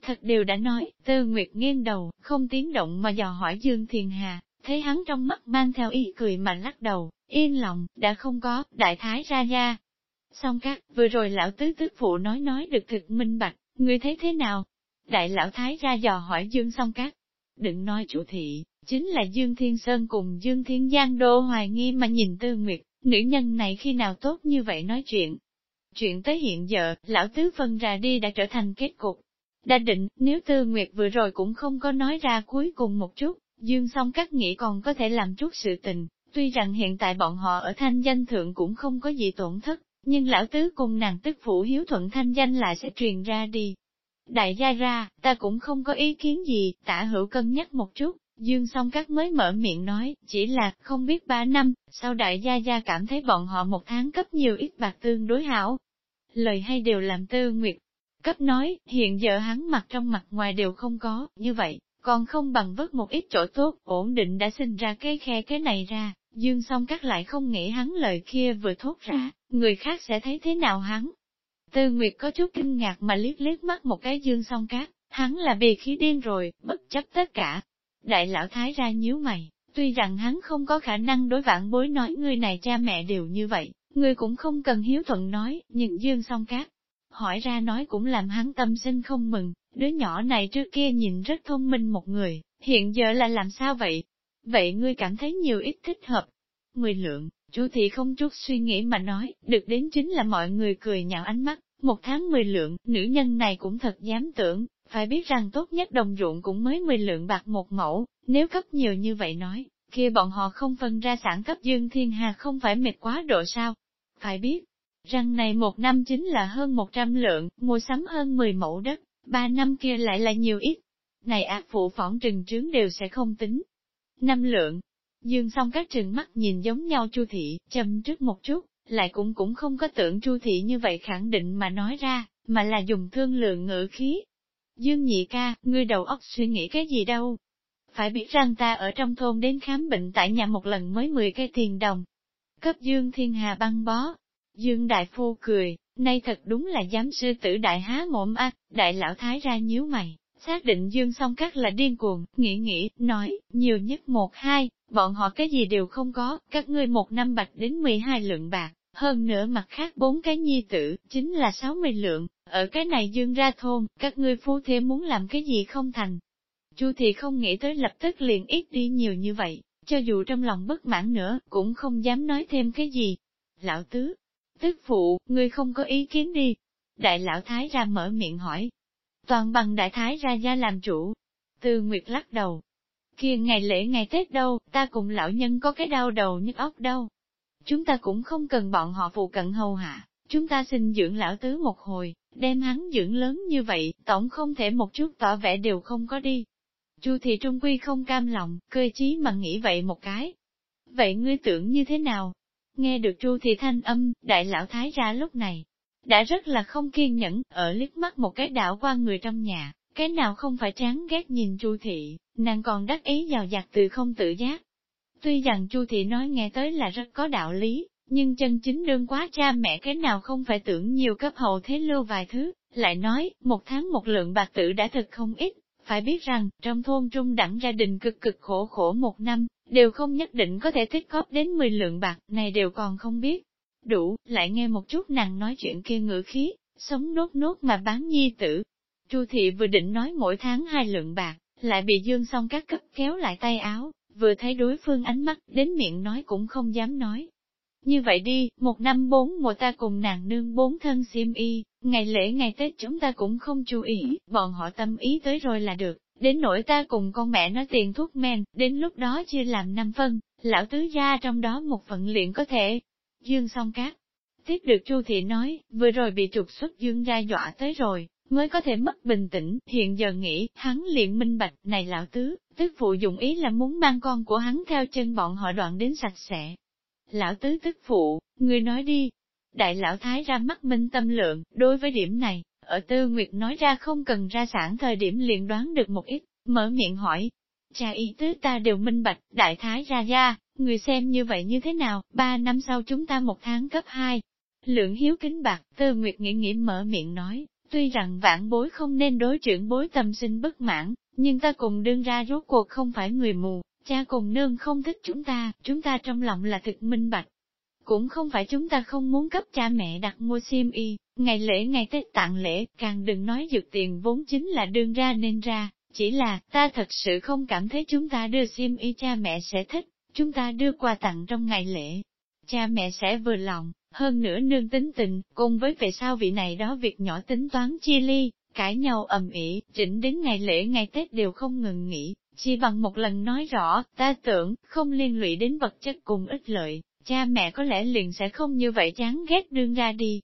Thật đều đã nói, Tư Nguyệt nghiêng đầu, không tiếng động mà dò hỏi Dương Thiền Hà, thấy hắn trong mắt mang theo ý cười mà lắc đầu, yên lòng, đã không có, đại thái ra gia. Xong các, vừa rồi lão tứ tức phụ nói nói được thực minh bạch, người thấy thế nào? Đại lão thái ra dò hỏi Dương xong các. Đừng nói chủ thị, chính là Dương Thiên Sơn cùng Dương Thiên Giang Đô hoài nghi mà nhìn Tư Nguyệt, nữ nhân này khi nào tốt như vậy nói chuyện. Chuyện tới hiện giờ, lão tứ phân ra đi đã trở thành kết cục. Đã định, nếu Tư Nguyệt vừa rồi cũng không có nói ra cuối cùng một chút, Dương song các nghĩ còn có thể làm chút sự tình, tuy rằng hiện tại bọn họ ở thanh danh thượng cũng không có gì tổn thất, nhưng lão tứ cùng nàng tức phụ hiếu thuận thanh danh lại sẽ truyền ra đi. Đại gia ra, ta cũng không có ý kiến gì, tả hữu cân nhắc một chút, Dương song các mới mở miệng nói, chỉ là, không biết ba năm, sau đại gia gia cảm thấy bọn họ một tháng cấp nhiều ít bạc tương đối hảo. Lời hay đều làm tư nguyệt. Cấp nói, hiện giờ hắn mặt trong mặt ngoài đều không có, như vậy, còn không bằng vớt một ít chỗ tốt, ổn định đã sinh ra cái khe cái này ra, dương song các lại không nghĩ hắn lời kia vừa thốt ra, người khác sẽ thấy thế nào hắn. Tư Nguyệt có chút kinh ngạc mà liếc liếc mắt một cái dương song cát, hắn là bị khí điên rồi, bất chấp tất cả, Đại lão thái ra nhíu mày, tuy rằng hắn không có khả năng đối vãn bối nói người này cha mẹ đều như vậy, người cũng không cần hiếu thuận nói, nhưng dương song cát. Hỏi ra nói cũng làm hắn tâm sinh không mừng, đứa nhỏ này trước kia nhìn rất thông minh một người, hiện giờ là làm sao vậy? Vậy ngươi cảm thấy nhiều ít thích hợp. Mười lượng, chú thị không chút suy nghĩ mà nói, được đến chính là mọi người cười nhạo ánh mắt, một tháng mười lượng, nữ nhân này cũng thật dám tưởng, phải biết rằng tốt nhất đồng ruộng cũng mới 10 lượng bạc một mẫu, nếu cấp nhiều như vậy nói, kia bọn họ không phân ra sản cấp dương thiên hà không phải mệt quá độ sao. Phải biết, rằng này một năm chính là hơn 100 lượng, mua sắm hơn 10 mẫu đất, ba năm kia lại là nhiều ít. Này ác phụ phỏng trừng trướng đều sẽ không tính. Năm lượng, dương xong các trừng mắt nhìn giống nhau chu thị, châm trước một chút, lại cũng cũng không có tưởng chu thị như vậy khẳng định mà nói ra, mà là dùng thương lượng ngữ khí, Dương nhị ca, ngươi đầu óc suy nghĩ cái gì đâu? Phải biết rằng ta ở trong thôn đến khám bệnh tại nhà một lần mới 10 cây tiền đồng. Cấp Dương Thiên Hà băng bó. Dương Đại Phu cười, nay thật đúng là giám sư tử đại há mộm ác, đại lão thái ra nhíu mày. Xác định Dương song các là điên cuồng, nghĩ nghĩ, nói, nhiều nhất một hai, bọn họ cái gì đều không có, các ngươi một năm bạch đến 12 lượng bạc, hơn nữa mặt khác bốn cái nhi tử, chính là 60 lượng, ở cái này dương ra thôn, các ngươi phu thế muốn làm cái gì không thành. Chu thì không nghĩ tới lập tức liền ít đi nhiều như vậy, cho dù trong lòng bất mãn nữa, cũng không dám nói thêm cái gì. Lão tứ, tức phụ, ngươi không có ý kiến đi. Đại lão thái ra mở miệng hỏi. Toàn bằng đại thái ra gia làm chủ. Tư Nguyệt lắc đầu. Kia ngày lễ ngày Tết đâu, ta cùng lão nhân có cái đau đầu nhức óc đâu. Chúng ta cũng không cần bọn họ phụ cận hầu hạ, chúng ta xin dưỡng lão tứ một hồi, đem hắn dưỡng lớn như vậy, tổng không thể một chút tỏ vẻ đều không có đi. Chu thị trung quy không cam lòng, cơ chí mà nghĩ vậy một cái. Vậy ngươi tưởng như thế nào? Nghe được chu thị thanh âm, đại lão thái ra lúc này, đã rất là không kiên nhẫn, ở liếc mắt một cái đảo qua người trong nhà, cái nào không phải chán ghét nhìn chu thị, nàng còn đắc ý vào dạt từ không tự giác. Tuy rằng chu thị nói nghe tới là rất có đạo lý, nhưng chân chính đương quá cha mẹ cái nào không phải tưởng nhiều cấp hậu thế lưu vài thứ, lại nói, một tháng một lượng bạc tử đã thực không ít, phải biết rằng, trong thôn trung đẳng gia đình cực cực khổ khổ một năm, đều không nhất định có thể tích góp đến 10 lượng bạc, này đều còn không biết. Đủ, lại nghe một chút nàng nói chuyện kia ngữ khí, sống nốt nốt mà bán nhi tử. Chu thị vừa định nói mỗi tháng hai lượng bạc, lại bị dương song các cấp kéo lại tay áo, vừa thấy đối phương ánh mắt, đến miệng nói cũng không dám nói. Như vậy đi, một năm bốn mùa ta cùng nàng nương bốn thân xiêm y, ngày lễ ngày Tết chúng ta cũng không chú ý, bọn họ tâm ý tới rồi là được, đến nỗi ta cùng con mẹ nói tiền thuốc men, đến lúc đó chia làm năm phân, lão tứ gia trong đó một phần liền có thể. Dương song cát. Tiếp được Chu Thị nói, vừa rồi bị trục xuất dương gia dọa tới rồi, mới có thể mất bình tĩnh, hiện giờ nghĩ, hắn liền minh bạch, này lão tứ, tức phụ dụng ý là muốn mang con của hắn theo chân bọn họ đoạn đến sạch sẽ. Lão tứ tức phụ, người nói đi. Đại lão thái ra mắt minh tâm lượng, đối với điểm này, ở tư nguyệt nói ra không cần ra sản thời điểm liền đoán được một ít, mở miệng hỏi. Cha ý tứ ta đều minh bạch, đại thái ra ra, người xem như vậy như thế nào, ba năm sau chúng ta một tháng cấp hai. Lượng hiếu kính bạc, tư nguyệt nghĩ nghĩ mở miệng nói, Tuy rằng vãn bối không nên đối trưởng bối tâm sinh bất mãn, nhưng ta cùng đương ra rốt cuộc không phải người mù, cha cùng nương không thích chúng ta, chúng ta trong lòng là thực minh bạch. Cũng không phải chúng ta không muốn cấp cha mẹ đặt mua xiêm y, ngày lễ ngày Tết tặng lễ, càng đừng nói dược tiền vốn chính là đương ra nên ra, chỉ là ta thật sự không cảm thấy chúng ta đưa xiêm y cha mẹ sẽ thích, chúng ta đưa quà tặng trong ngày lễ. Cha mẹ sẽ vừa lòng, hơn nữa nương tính tình, cùng với về sau vị này đó việc nhỏ tính toán chia ly, cãi nhau ầm ĩ, chỉnh đến ngày lễ ngày Tết đều không ngừng nghỉ, chỉ bằng một lần nói rõ, ta tưởng, không liên lụy đến vật chất cùng ích lợi, cha mẹ có lẽ liền sẽ không như vậy chán ghét đương ra đi.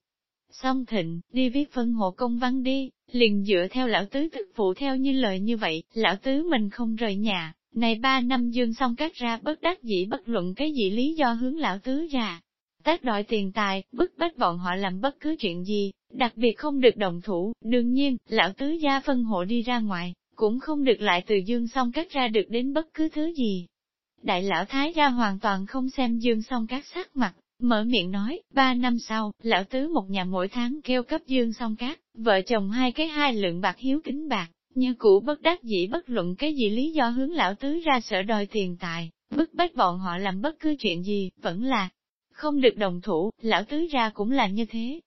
Xong thịnh, đi viết phân hộ công văn đi, liền dựa theo lão tứ thực phụ theo như lời như vậy, lão tứ mình không rời nhà, này ba năm dương xong cắt ra bất đắc dĩ bất luận cái gì lý do hướng lão tứ ra, tác đòi tiền tài, bức bách bọn họ làm bất cứ chuyện gì, đặc biệt không được đồng thủ, đương nhiên, lão tứ gia phân hộ đi ra ngoài, cũng không được lại từ dương song cắt ra được đến bất cứ thứ gì. Đại lão thái gia hoàn toàn không xem dương song các sắc mặt, mở miệng nói, ba năm sau, lão tứ một nhà mỗi tháng kêu cấp dương song cát, vợ chồng hai cái hai lượng bạc hiếu kính bạc, như cũ bất đắc dĩ bất luận cái gì lý do hướng lão tứ ra sở đòi tiền tài, bức bách bọn họ làm bất cứ chuyện gì, vẫn là không được đồng thủ, lão tứ ra cũng là như thế.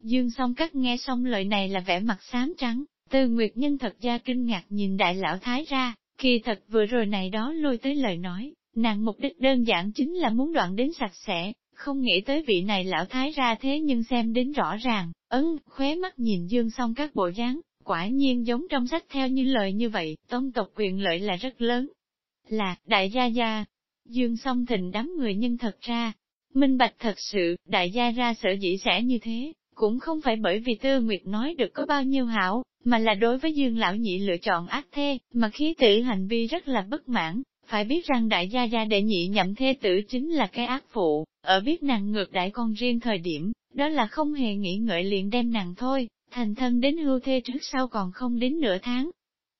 Dương song các nghe xong lời này là vẻ mặt xám trắng, từ nguyệt nhân thật ra kinh ngạc nhìn đại lão thái ra, kỳ thật vừa rồi này đó lôi tới lời nói, nàng mục đích đơn giản chính là muốn đoạn đến sạch sẽ, không nghĩ tới vị này lão thái ra thế nhưng xem đến rõ ràng, ấn, khóe mắt nhìn dương song các bộ dáng, quả nhiên giống trong sách theo như lời như vậy, tôn tộc quyền lợi là rất lớn. Là, đại gia gia, dương song thịnh đám người nhân thật ra, Minh bạch thật sự, đại gia ra sở dĩ sẽ như thế, cũng không phải bởi vì Tư Nguyệt nói được có bao nhiêu hảo, mà là đối với Dương Lão Nhị lựa chọn ác thê, mà khí tử hành vi rất là bất mãn, phải biết rằng đại gia gia đệ nhị nhậm thê tử chính là cái ác phụ, ở biết nàng ngược đại con riêng thời điểm, đó là không hề nghĩ ngợi liền đem nàng thôi, thành thân đến hưu thê trước sau còn không đến nửa tháng.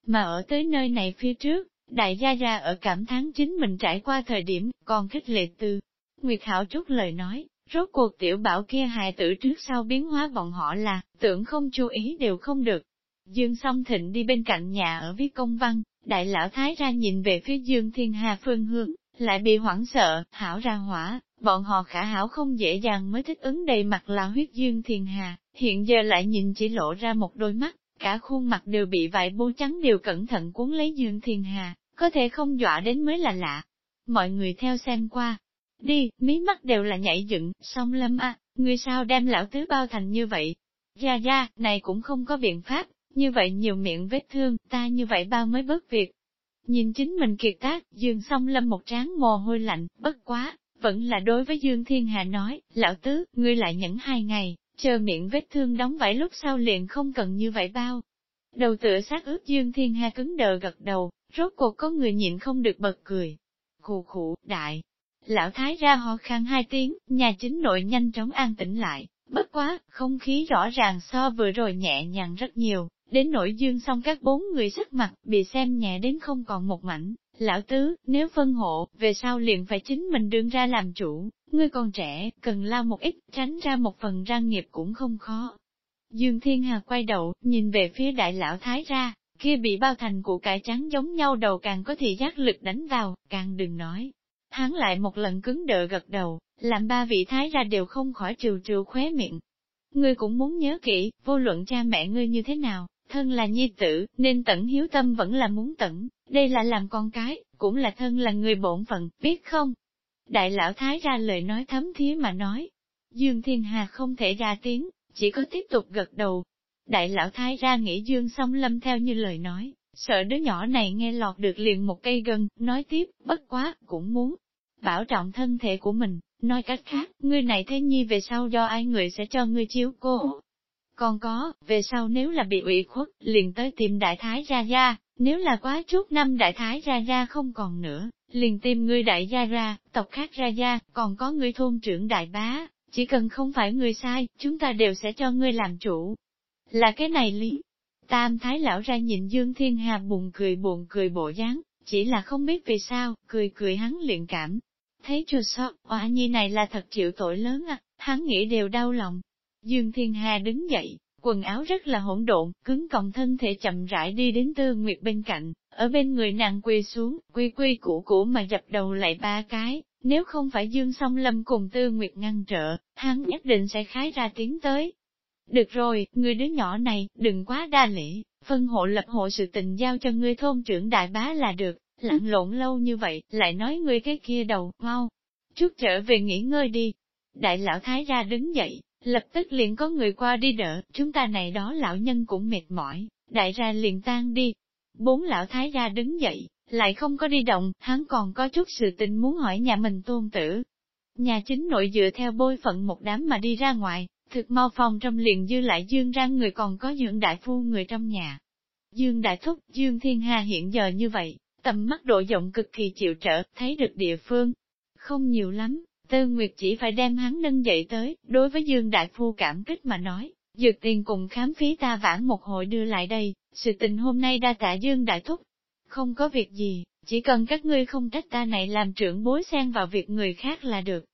Mà ở tới nơi này phía trước, đại gia gia ở cảm thán chính mình trải qua thời điểm, còn khích lệ từ Nguyệt Hảo chút lời nói, rốt cuộc tiểu bảo kia hài tử trước sau biến hóa bọn họ là, tưởng không chú ý đều không được. Dương song thịnh đi bên cạnh nhà ở viết công văn, đại lão thái ra nhìn về phía Dương Thiên Hà phương hướng, lại bị hoảng sợ, hảo ra hỏa, bọn họ khả hảo không dễ dàng mới thích ứng đầy mặt là huyết Dương Thiên Hà, hiện giờ lại nhìn chỉ lộ ra một đôi mắt, cả khuôn mặt đều bị vải bố trắng đều cẩn thận cuốn lấy Dương Thiên Hà, có thể không dọa đến mới là lạ. Mọi người theo xem qua, Đi, mí mắt đều là nhảy dựng, song lâm a, à, người sao đem lão tứ bao thành như vậy? Gia gia, này cũng không có biện pháp, như vậy nhiều miệng vết thương, ta như vậy bao mới bớt việc. Nhìn chính mình kiệt tác, Dương song lâm một tráng mồ hôi lạnh, bất quá, vẫn là đối với Dương Thiên Hà nói, lão tứ, ngươi lại nhẫn hai ngày, chờ miệng vết thương đóng vải lúc sau liền không cần như vậy bao. Đầu tựa sát ướt Dương Thiên Hà cứng đờ gật đầu, rốt cuộc có người nhịn không được bật cười. Khù khụ, đại, Lão thái ra ho khăn hai tiếng, nhà chính nội nhanh chóng an tĩnh lại, bất quá, không khí rõ ràng so vừa rồi nhẹ nhàng rất nhiều, đến nội dương xong các bốn người sắc mặt, bị xem nhẹ đến không còn một mảnh. Lão tứ, nếu phân hộ, về sau liền phải chính mình đương ra làm chủ, ngươi còn trẻ, cần lao một ít, tránh ra một phần răng nghiệp cũng không khó. Dương Thiên Hà quay đầu, nhìn về phía đại lão thái ra, kia bị bao thành của cải trắng giống nhau đầu càng có thị giác lực đánh vào, càng đừng nói, hắn lại một lần cứng đờ gật đầu, làm ba vị thái ra đều không khỏi trừ trừ khóe miệng. Ngươi cũng muốn nhớ kỹ, vô luận cha mẹ ngươi như thế nào, thân là nhi tử, nên tận hiếu tâm vẫn là muốn tận, đây là làm con cái, cũng là thân là người bổn phận, biết không? Đại lão thái ra lời nói thấm thía mà nói. Dương Thiên Hà không thể ra tiếng, chỉ có tiếp tục gật đầu. Đại lão thái ra nghĩ Dương song lâm theo như lời nói, sợ đứa nhỏ này nghe lọt được liền một cây gân, nói tiếp, bất quá, cũng muốn bảo trọng thân thể của mình, nói cách khác, ngươi này thế nhi về sau do ai người sẽ cho ngươi chiếu cô. Còn có, về sau nếu là bị ủy khuất, liền tới tìm đại thái ra ra, nếu là quá chút năm đại thái ra ra không còn nữa, liền tìm ngươi đại gia ra, tộc khác ra gia, còn có ngươi thôn trưởng đại bá, chỉ cần không phải ngươi sai, chúng ta đều sẽ cho ngươi làm chủ. Là cái này lý. Tam thái lão ra nhìn Dương Thiên Hà buồn cười buồn cười bộ dáng, chỉ là không biết vì sao, cười cười hắn liền cảm. Thấy chua sót, quả nhi này là thật chịu tội lớn à, hắn nghĩ đều đau lòng. Dương Thiên Hà đứng dậy, quần áo rất là hỗn độn, cứng còng thân thể chậm rãi đi đến Tư Nguyệt bên cạnh, ở bên người nàng quỳ xuống, quy quy củ củ mà dập đầu lại ba cái, nếu không phải Dương Song Lâm cùng Tư Nguyệt ngăn trở, hắn nhất định sẽ khái ra tiếng tới. Được rồi, người đứa nhỏ này, đừng quá đa lễ, phân hộ lập hộ sự tình giao cho ngươi thôn trưởng đại bá là được, lặn lộn lâu như vậy, lại nói ngươi cái kia đầu, mau, Trước trở về nghỉ ngơi đi. Đại lão thái ra đứng dậy, lập tức liền có người qua đi đỡ, chúng ta này đó lão nhân cũng mệt mỏi, đại ra liền tan đi. Bốn lão thái gia đứng dậy, lại không có đi động, hắn còn có chút sự tình muốn hỏi nhà mình tôn tử. Nhà chính nội dựa theo bôi phận một đám mà đi ra ngoài, thực mau phòng trong liền dư lại dương răng người còn có dưỡng đại phu người trong nhà. Dương đại thúc, dương thiên hà hiện giờ như vậy, tầm mắt độ rộng cực kỳ chịu trở, thấy được địa phương. Không nhiều lắm, Tư Nguyệt chỉ phải đem hắn nâng dậy tới, đối với Dương Đại Phu cảm kích mà nói, dược tiền cùng khám phí ta vãn một hội đưa lại đây, sự tình hôm nay đa tạ Dương Đại Thúc. Không có việc gì, chỉ cần các ngươi không trách ta này làm trưởng bối xen vào việc người khác là được.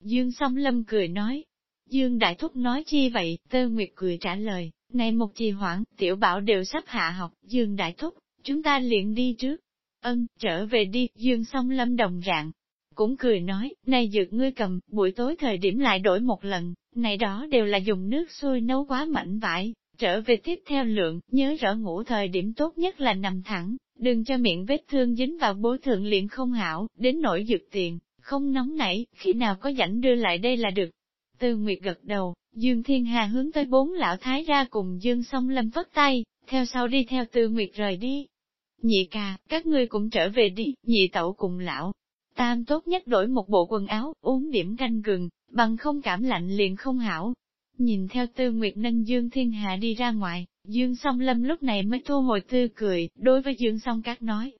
Dương song lâm cười nói. Dương Đại Thúc nói chi vậy, Tư Nguyệt cười trả lời, này một trì hoãn, tiểu bảo đều sắp hạ học, Dương Đại Thúc, chúng ta liền đi trước. Ân, trở về đi, Dương song lâm đồng dạng, cũng cười nói, này dược ngươi cầm, buổi tối thời điểm lại đổi một lần, này đó đều là dùng nước sôi nấu quá mảnh vải, trở về tiếp theo lượng, nhớ rõ ngủ thời điểm tốt nhất là nằm thẳng, đừng cho miệng vết thương dính vào bố thượng liền không hảo, đến nổi dược tiền, không nóng nảy, khi nào có rảnh đưa lại đây là được. Tư Nguyệt gật đầu, Dương Thiên Hà hướng tới bốn lão thái ra cùng Dương song lâm vất tay, theo sau đi theo Tư Nguyệt rời đi. Nhị ca, các ngươi cũng trở về đi, nhị tẩu cùng lão, Tam tốt nhất đổi một bộ quần áo, uống điểm canh gừng, bằng không cảm lạnh liền không hảo. Nhìn theo tư nguyệt nâng Dương Thiên Hạ đi ra ngoài, Dương song lâm lúc này mới thu hồi tư cười, đối với Dương song các nói.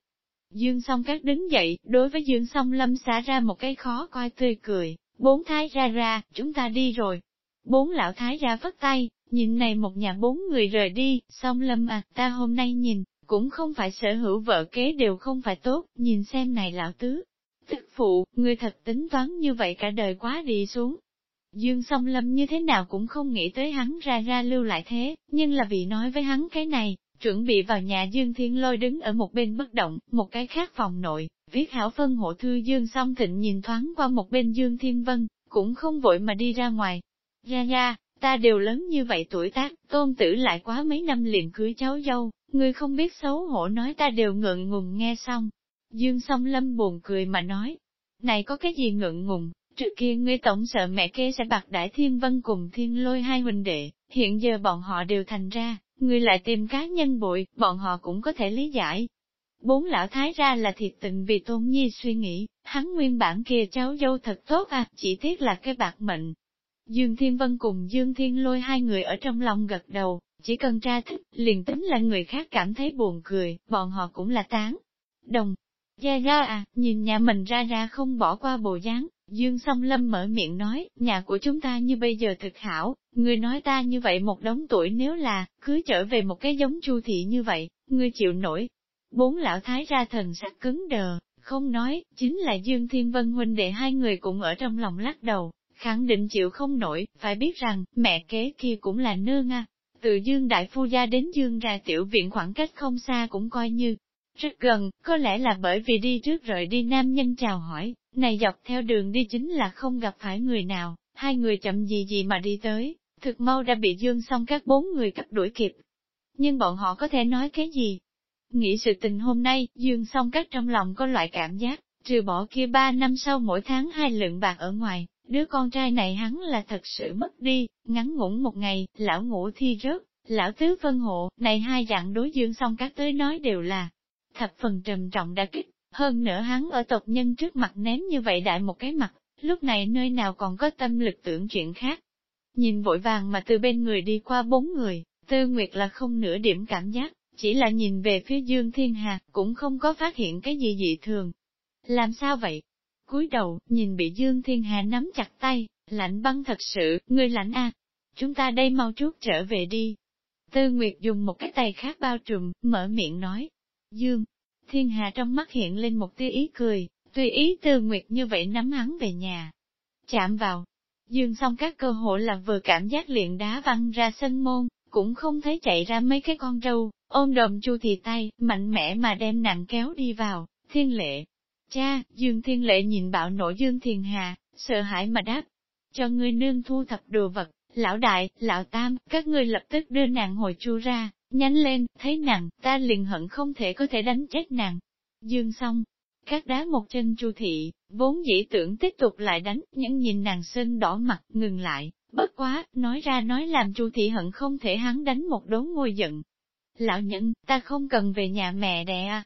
Dương song các đứng dậy, đối với Dương song lâm xả ra một cái khó coi tươi cười, bốn thái ra ra, chúng ta đi rồi. Bốn lão thái ra vất tay, nhìn này một nhà bốn người rời đi, song lâm à, ta hôm nay nhìn, cũng không phải sở hữu vợ kế đều không phải tốt, nhìn xem này lão tứ, Tức phụ, người thật tính toán như vậy cả đời quá đi xuống. Dương song lâm như thế nào cũng không nghĩ tới hắn ra ra lưu lại thế, nhưng là vì nói với hắn cái này, chuẩn bị vào nhà Dương Thiên Lôi đứng ở một bên bất động, một cái khác phòng nội, viết hảo phân hộ thư Dương song thịnh nhìn thoáng qua một bên Dương Thiên Vân, cũng không vội mà đi ra ngoài. Ra ra, ta đều lớn như vậy tuổi tác, tôn tử lại quá mấy năm liền cưới cháu dâu, người không biết xấu hổ nói ta đều ngượng ngùng nghe xong, Dương song lâm buồn cười mà nói, này có cái gì ngượng ngùng, trước kia ngươi tổng sợ mẹ kê sẽ bạc đại thiên vân cùng thiên lôi hai huynh đệ, hiện giờ bọn họ đều thành ra, ngươi lại tìm cá nhân bội, bọn họ cũng có thể lý giải. Bốn lão thái ra là thiệt tình vì tôn nhi suy nghĩ, hắn nguyên bản kia cháu dâu thật tốt à, chỉ tiếc là cái bạc mệnh. Dương Thiên Vân cùng Dương Thiên Lôi hai người ở trong lòng gật đầu, chỉ cần tra thích, liền tính là người khác cảm thấy buồn cười, bọn họ cũng là tán. Đồng, Gia ra à, nhìn nhà mình ra ra không bỏ qua bộ dáng, Dương song lâm mở miệng nói, nhà của chúng ta như bây giờ thực hảo, người nói ta như vậy một đống tuổi nếu là, cứ trở về một cái giống chu thị như vậy, ngươi chịu nổi. Bốn lão thái ra thần sắc cứng đờ, không nói, chính là Dương Thiên Vân huynh đệ hai người cũng ở trong lòng lắc đầu, khẳng định chịu không nổi, phải biết rằng, mẹ kế kia cũng là nương à. Từ Dương Đại Phu Gia đến Dương ra tiểu viện khoảng cách không xa cũng coi như rất gần, có lẽ là bởi vì đi trước rời đi nam nhân chào hỏi, Này dọc theo đường đi chính là không gặp phải người nào, hai người chậm gì gì mà đi tới, thực mau đã bị dương xong các bốn người cắt đuổi kịp. Nhưng bọn họ có thể nói cái gì? Nghĩ sự tình hôm nay, dương xong các trong lòng có loại cảm giác, trừ bỏ kia ba năm sau mỗi tháng hai lượng bạc ở ngoài, đứa con trai này hắn là thật sự mất đi, ngắn ngủn một ngày, lão ngủ thi rớt, lão tứ phân hộ, này hai dạng đối dương xong các tới nói đều là thập phần trầm trọng đã kích, hơn nữa hắn ở tộc nhân trước mặt ném như vậy đại một cái mặt, lúc này nơi nào còn có tâm lực tưởng chuyện khác. Nhìn vội vàng mà từ bên người đi qua bốn người, tư nguyệt là không nửa điểm cảm giác, chỉ là nhìn về phía Dương Thiên Hà, cũng không có phát hiện cái gì dị thường. Làm sao vậy? cúi đầu, nhìn bị Dương Thiên Hà nắm chặt tay, lạnh băng thật sự, ngươi lạnh a, Chúng ta đây mau chút trở về đi. Tư Nguyệt dùng một cái tay khác bao trùm, mở miệng nói. Dương, Thiên Hà trong mắt hiện lên một tia ý cười, tùy ý Tư Nguyệt như vậy nắm hắn về nhà. Chạm vào. Dương xong các cơ hội là vừa cảm giác liền đá văng ra sân môn, cũng không thấy chạy ra mấy cái con râu ôm đồm chu thì tay, mạnh mẽ mà đem nặng kéo đi vào, thiên lệ. Cha, Dương Thiên Lệ nhìn bạo nổ Dương Thiên Hà, sợ hãi mà đáp, cho ngươi nương thu thập đồ vật, lão đại, lão tam, các ngươi lập tức đưa nàng hồi chu ra, nhánh lên, thấy nàng, ta liền hận không thể có thể đánh chết nàng. Dương xong, các đá một chân chu thị, vốn dĩ tưởng tiếp tục lại đánh, nhưng nhìn nàng sơn đỏ mặt, ngừng lại, bất quá, nói ra nói làm chu thị hận không thể hắn đánh một đốn ngôi giận. Lão nhẫn, ta không cần về nhà mẹ đẻ à.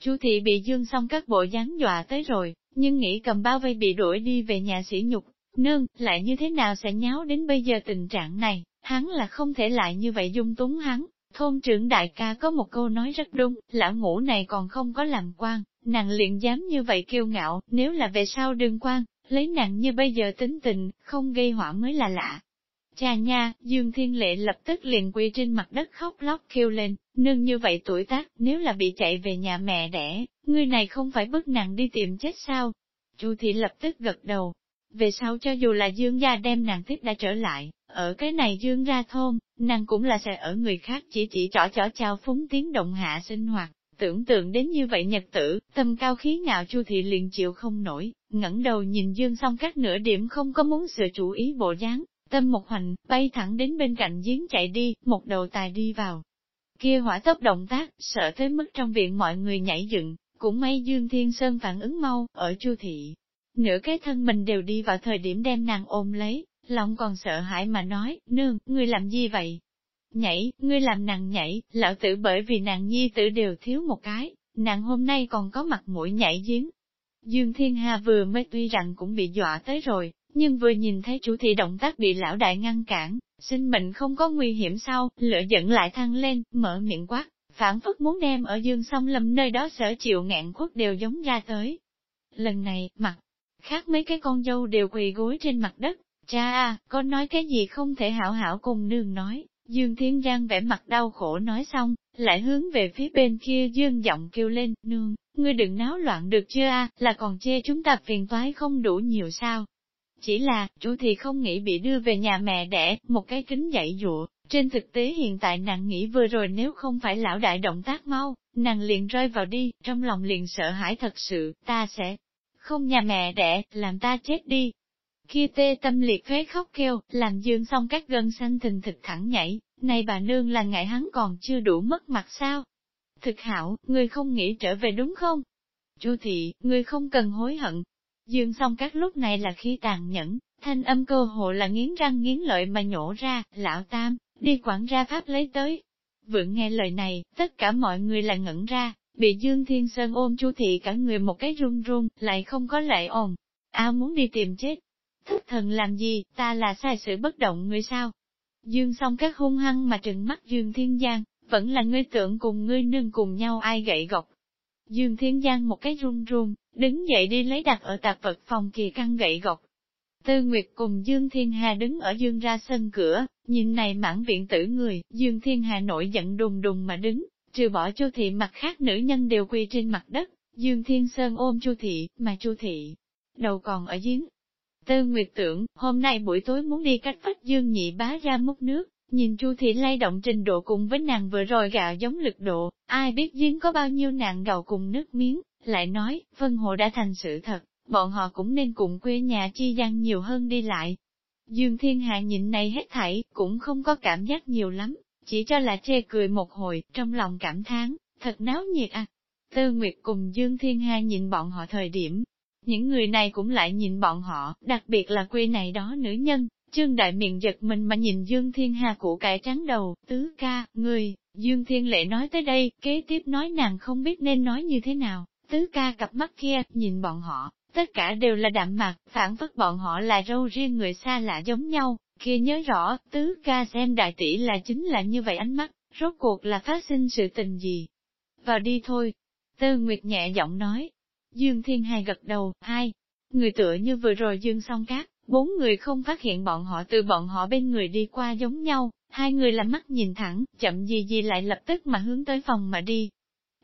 Chu thị bị dương xong các bộ gián dọa tới rồi, nhưng nghĩ cầm bao vây bị đuổi đi về nhà sỉ nhục, nương, lại như thế nào sẽ nháo đến bây giờ tình trạng này, hắn là không thể lại như vậy dung túng hắn. Thôn trưởng đại ca có một câu nói rất đúng, lão ngũ này còn không có làm quan, nàng liền dám như vậy kiêu ngạo, nếu là về sau đương quan, lấy nàng như bây giờ tính tình, không gây họa mới là lạ. Cha nha, Dương Thiên Lệ lập tức liền quỳ trên mặt đất khóc lóc kêu lên, nương như vậy tuổi tác, nếu là bị chạy về nhà mẹ đẻ, người này không phải bức nàng đi tìm chết sao? Chu thị lập tức gật đầu. Về sau cho dù là Dương gia đem nàng tiếp đã trở lại, ở cái này Dương ra thôn, nàng cũng là sẽ ở người khác chỉ chỉ trỏ trỏ chào phúng tiếng động hạ sinh hoạt. Tưởng tượng đến như vậy nhật tử, tâm cao khí ngạo chu thị liền chịu không nổi, ngẩng đầu nhìn Dương xong các nửa điểm không có muốn sửa chủ ý bộ dáng, tâm một hoành, bay thẳng đến bên cạnh giếng chạy đi, một đầu tài đi vào. Kia hỏa tốc động tác, sợ tới mức trong viện mọi người nhảy dựng, cũng may Dương Thiên Sơn phản ứng mau, ở chu thị. Nửa cái thân mình đều đi vào thời điểm đem nàng ôm lấy, lòng còn sợ hãi mà nói, nương, ngươi làm gì vậy? Nhảy, ngươi làm nàng nhảy, lão tử bởi vì nàng nhi tử đều thiếu một cái, nàng hôm nay còn có mặt mũi nhảy giếng. Dương Thiên Hà vừa mới tuy rằng cũng bị dọa tới rồi, nhưng vừa nhìn thấy chủ thị động tác bị lão đại ngăn cản, sinh mệnh không có nguy hiểm sau, lửa giận lại thăng lên, mở miệng quát, phản phất muốn đem ở dương song lâm nơi đó sở chịu ngạn khuất đều giống ra tới. Lần này, mặt khác mấy cái con dâu đều quỳ gối trên mặt đất, cha à, con nói cái gì không thể hảo hảo cùng nương nói, Dương Thiên Giang vẻ mặt đau khổ nói xong, lại hướng về phía bên kia Dương giọng kêu lên, nương, ngươi đừng náo loạn được chưa a, là còn chê chúng ta phiền toái không đủ nhiều sao. Chỉ là, chủ thì không nghĩ bị đưa về nhà mẹ đẻ, một cái kính dạy dụa, trên thực tế hiện tại nàng nghĩ vừa rồi nếu không phải lão đại động tác mau, nàng liền rơi vào đi, trong lòng liền sợ hãi thật sự, ta sẽ không nhà mẹ đẻ, làm ta chết đi, kia tê tâm liệt phế khóc kêu, làm dương xong các gân xanh thình thịt thẳng nhảy, này bà nương là ngại hắn còn chưa đủ mất mặt sao? Thực hảo, ngươi không nghĩ trở về đúng không? Chu thị, ngươi không cần hối hận. Dương xong các lúc này là khi tàn nhẫn, thanh âm cơ hộ là nghiến răng nghiến lợi mà nhổ ra, lão tam, đi quản ra pháp lấy tới. Vượng nghe lời này, tất cả mọi người là ngẩn ra, bị Dương Thiên Sơn ôm Chu thị cả người một cái run run, lại không có lệ ồn. à muốn đi tìm chết, Thất thần làm gì, ta là sai sự bất động người sao? Dương xong các hung hăng mà trừng mắt Dương Thiên Giang, vẫn là ngươi tưởng cùng ngươi nương cùng nhau ai gậy gọc. Dương Thiên Giang một cái run run, đứng dậy đi lấy đặt ở tạp vật phòng kỳ căn gậy gọc. Tư Nguyệt cùng Dương Thiên Hà đứng ở Dương ra sân cửa, nhìn này mãn viện tử người, Dương Thiên Hà nổi giận đùng đùng mà đứng, trừ bỏ Chu thị mặt khác nữ nhân đều quỳ trên mặt đất, Dương Thiên Sơn ôm Chu thị, mà Chu thị đầu còn ở giếng, Tư Nguyệt tưởng, hôm nay buổi tối muốn đi cách phách dương nhị bá ra múc nước, nhìn Chu Thị lay động trình độ cùng với nàng vừa rồi gạo giống lực độ, ai biết giếng có bao nhiêu nàng gạo cùng nước miếng, lại nói, Vân Hồ đã thành sự thật, bọn họ cũng nên cùng quê nhà chi gian nhiều hơn đi lại. Dương Thiên Hạ nhìn này hết thảy, cũng không có cảm giác nhiều lắm, chỉ cho là chê cười một hồi, trong lòng cảm thán, thật náo nhiệt à. Tư Nguyệt cùng Dương Thiên Hà nhìn bọn họ thời điểm, những người này cũng lại nhìn bọn họ, đặc biệt là quê này đó nữ nhân, Trương Đại miệng giật mình mà nhìn Dương Thiên Hà cụ cải trắng đầu, tứ ca, người, Dương Thiên Lệ nói tới đây, kế tiếp nói nàng không biết nên nói như thế nào, tứ ca cặp mắt kia, nhìn bọn họ, tất cả đều là đạm mặt, phản phất bọn họ là râu riêng người xa lạ giống nhau, kia nhớ rõ, tứ ca xem đại tỷ là chính là như vậy ánh mắt, rốt cuộc là phát sinh sự tình gì. Vào đi thôi. Tư Nguyệt nhẹ giọng nói. Dương Thiên Hai gật đầu, hai. Người tựa như vừa rồi Dương song cát, bốn người không phát hiện bọn họ từ bọn họ bên người đi qua giống nhau, hai người làm mắt nhìn thẳng, chậm gì gì lại lập tức mà hướng tới phòng mà đi.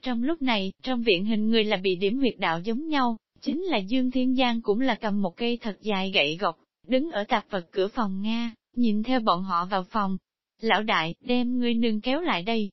Trong lúc này, trong viện hình người là bị điểm huyệt đạo giống nhau, chính là Dương Thiên Giang cũng là cầm một cây thật dài gậy gộc, đứng ở tạp vật cửa phòng Nga, nhìn theo bọn họ vào phòng. Lão đại, đem người nương kéo lại đây.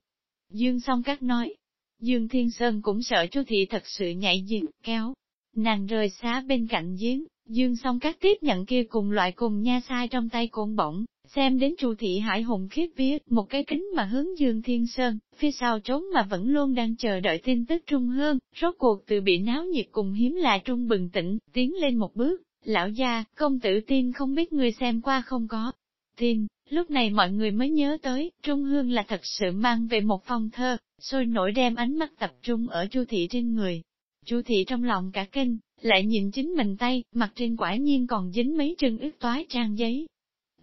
Dương song các nói. Dương Thiên Sơn cũng sợ chu thị thật sự nhảy dựng, kéo. Nàng rời xá bên cạnh giếng, Dương song các tiếp nhận kia cùng loại cùng nha sai trong tay côn bổng, xem đến chu thị hải hùng khiếp vía, một cái kính mà hướng Dương Thiên Sơn, phía sau trốn mà vẫn luôn đang chờ đợi tin tức Trung Hương, rốt cuộc từ bị náo nhiệt cùng hiếm lạ Trung bừng tỉnh, tiến lên một bước, lão gia, công tử tin không biết người xem qua không có. Tin, lúc này mọi người mới nhớ tới, Trung Hương là thật sự mang về một phong thơ, sôi nổi đem ánh mắt tập trung ở chu thị trên người. Chu thị trong lòng cả kinh, lại nhìn chính mình tay, mặt trên quả nhiên còn dính mấy chân ướt toái trang giấy.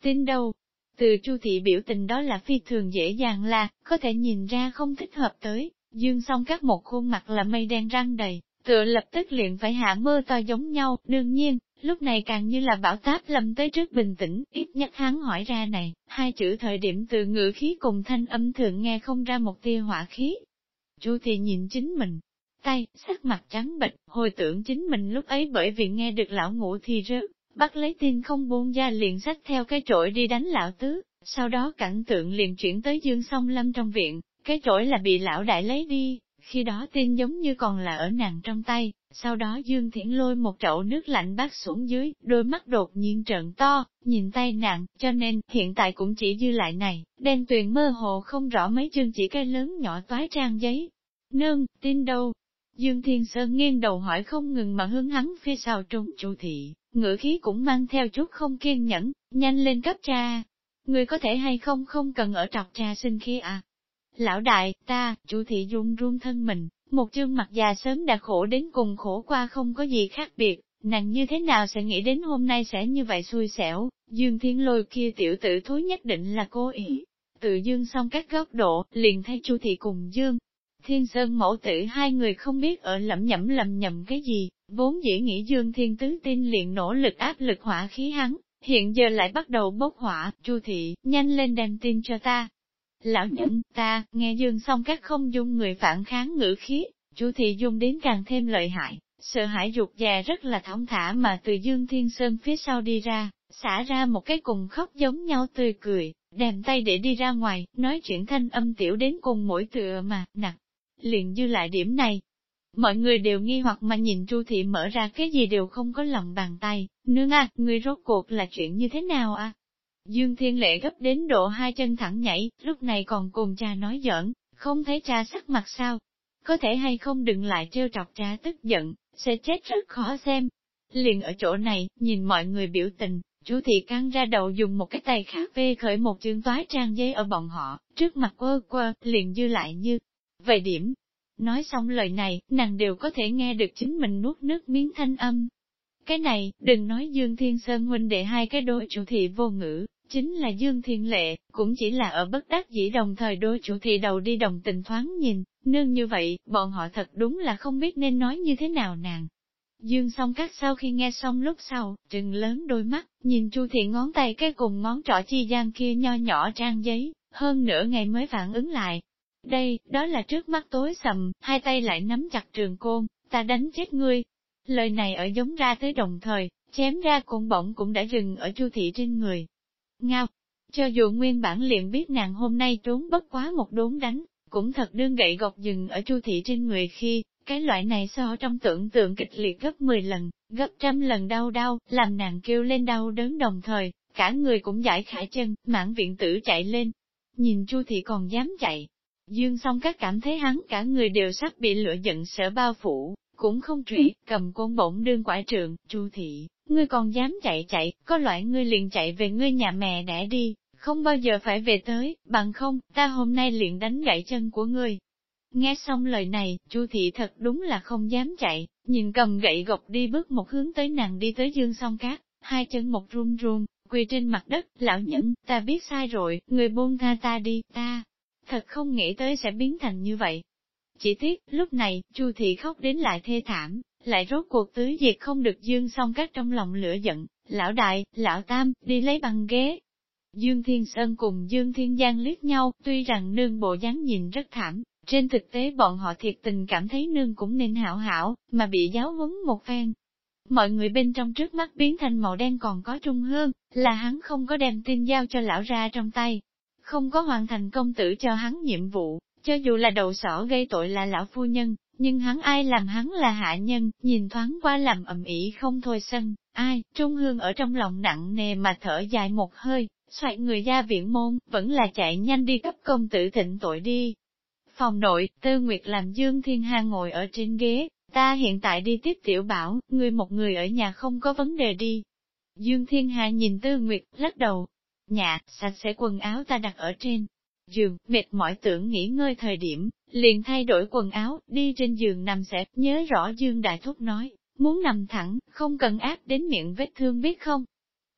Tin đâu? Từ chu thị biểu tình đó là phi thường dễ dàng là, có thể nhìn ra không thích hợp tới, dương xong các một khuôn mặt là mây đen răng đầy, tựa lập tức liền phải hạ mưa to giống nhau, đương nhiên, lúc này càng như là bảo táp lâm tới trước bình tĩnh, ít nhất hắn hỏi ra này, hai chữ thời điểm từ ngữ khí cùng thanh âm thường nghe không ra một tia hỏa khí. Chu thì nhìn chính mình, tay, sắc mặt trắng bệch, hồi tưởng chính mình lúc ấy bởi vì nghe được lão ngủ thì rớt, bắt lấy tin không buông ra liền sách theo cái trội đi đánh lão tứ, sau đó cảnh tượng liền chuyển tới dương song lâm trong viện, cái trội là bị lão đại lấy đi, khi đó tin giống như còn là ở nàng trong tay, sau đó Dương Thiển lôi một chậu nước lạnh bát xuống dưới, đôi mắt đột nhiên trợn to, nhìn tay nàng, cho nên hiện tại cũng chỉ dư lại này, đen tuyền mơ hồ không rõ mấy chương chỉ cây lớn nhỏ toái trang giấy. Nương, tin đâu? Dương Thiên Sơn nghiêng đầu hỏi không ngừng mà hướng hắn phía sau trung chủ thị, ngữ khí cũng mang theo chút không kiên nhẫn, nhanh lên cấp cha. Người có thể hay không không cần ở trọc cha sinh khi à? Lão đại, ta, chủ thị run run thân mình, một chương mặt già sớm đã khổ đến cùng khổ qua không có gì khác biệt, nàng như thế nào sẽ nghĩ đến hôm nay sẽ như vậy xui xẻo, dương thiên lôi kia tiểu tử thối nhất định là cố ý. Tự dương xong các góc độ, liền thấy chu thị cùng dương. Thiên Sơn mẫu tử hai người không biết ở lẩm nhẩm lầm nhầm cái gì, vốn dĩ nghĩ Dương Thiên Tứ tin liền nỗ lực áp lực hỏa khí hắn, hiện giờ lại bắt đầu bốc hỏa, Chu thị, nhanh lên đem tin cho ta, Lão nhẫn, ta, nghe dương xong các không dung người phản kháng ngữ khí, chú thị dung đến càng thêm lợi hại, sợ hãi dục già rất là thong thả mà từ dương thiên sơn phía sau đi ra, xả ra một cái cùng khóc giống nhau tươi cười, đem tay để đi ra ngoài, nói chuyện thanh âm tiểu đến cùng mỗi tựa mà, nặng, liền dư lại điểm này. Mọi người đều nghi hoặc mà nhìn Chu Thị mở ra cái gì đều không có lòng bàn tay, nương à, người rốt cuộc là chuyện như thế nào à? Dương Thiên Lệ gấp đến độ hai chân thẳng nhảy, lúc này còn cùng cha nói giỡn, không thấy cha sắc mặt sao. Có thể hay không đừng lại trêu trọc cha tức giận, sẽ chết rất khó xem. Liền ở chỗ này, nhìn mọi người biểu tình, chú thị căng ra đầu dùng một cái tay khác vê khởi một chương toái trang giấy ở bọn họ, trước mặt quơ quơ, liền dư lại như. Vậy điểm, nói xong lời này, nàng đều có thể nghe được chính mình nuốt nước miếng thanh âm. Cái này, đừng nói Dương Thiên Sơn huynh đệ hai cái đôi chủ thị vô ngữ, Chính là Dương Thiên Lệ, cũng chỉ là ở bất đắc dĩ đồng thời đôi chủ thị đầu đi đồng tình thoáng nhìn, nương như vậy, bọn họ thật đúng là không biết nên nói như thế nào nàng. Dương song các sau khi nghe xong lúc sau, trừng lớn đôi mắt, nhìn Chu thị ngón tay cái cùng ngón trỏ chi gian kia nho nhỏ trang giấy, hơn nửa ngày mới phản ứng lại. Đây, đó là trước mắt tối sầm, hai tay lại nắm chặt trường côn, ta đánh chết ngươi. Lời này ở giống ra tới đồng thời, chém ra côn bỗng cũng đã dừng ở Chu thị trên người, ngao. Cho dù nguyên bản liền biết nàng hôm nay trốn bất quá một đốn đánh, cũng thật đương gậy gọc dừng ở chu thị trên người khi, Cái loại này so trong tưởng tượng kịch liệt gấp 10 lần, gấp trăm lần đau đau, làm nàng kêu lên đau đớn đồng thời, cả người cũng giải khải chân, mãn viện tử chạy lên. Nhìn Chu thị còn dám chạy. Dương song các cảm thấy hắn cả người đều sắp bị lửa giận sở bao phủ, cũng không trụy, cầm côn bổng đương quả trượng, Chu thị, ngươi còn dám chạy chạy, có loại ngươi liền chạy về ngươi nhà mẹ đẻ đi, không bao giờ phải về tới, bằng không, ta hôm nay liền đánh gãy chân của ngươi. Nghe xong lời này, Chu thị thật đúng là không dám chạy, nhìn cầm gậy gộc đi bước một hướng tới nàng đi tới dương song cát, hai chân một run run, quỳ trên mặt đất, lão nhẫn, ta biết sai rồi, người buông tha ta đi, ta, thật không nghĩ tới sẽ biến thành như vậy. Chỉ tiếc, lúc này, Chu thị khóc đến lại thê thảm, lại rốt cuộc tứ diệt không được dương song các trong lòng lửa giận, lão đại, lão tam, đi lấy băng ghế, Dương Thiên Sơn cùng Dương Thiên Giang liếc nhau, tuy rằng nương bộ dáng nhìn rất thảm, trên thực tế bọn họ thiệt tình cảm thấy nương cũng nên hảo hảo, mà bị giáo huấn một phen. Mọi người bên trong trước mắt biến thành màu đen còn có trung hương, là hắn không có đem tin giao cho lão ra trong tay. Không có hoàn thành công tử cho hắn nhiệm vụ, cho dù là đầu sỏ gây tội là lão phu nhân, nhưng hắn ai làm hắn là hạ nhân, nhìn thoáng qua làm ầm ĩ không thôi sân, ai, trung hương ở trong lòng nặng nề mà thở dài một hơi, xoay người ra viện môn, vẫn là chạy nhanh đi cấp công tử thịnh tội đi. Phòng nội, Tư Nguyệt làm Dương Thiên Hà ngồi ở trên ghế, ta hiện tại đi tiếp tiểu bảo, người một người ở nhà không có vấn đề đi. Dương Thiên Hà nhìn Tư Nguyệt, lắc đầu. Nhà, sạch sẽ quần áo ta đặt ở trên giường, mệt mỏi tưởng nghỉ ngơi thời điểm, liền thay đổi quần áo, đi trên giường nằm sẽ, nhớ rõ Dương Đại Thúc nói, muốn nằm thẳng, không cần áp đến miệng vết thương biết không?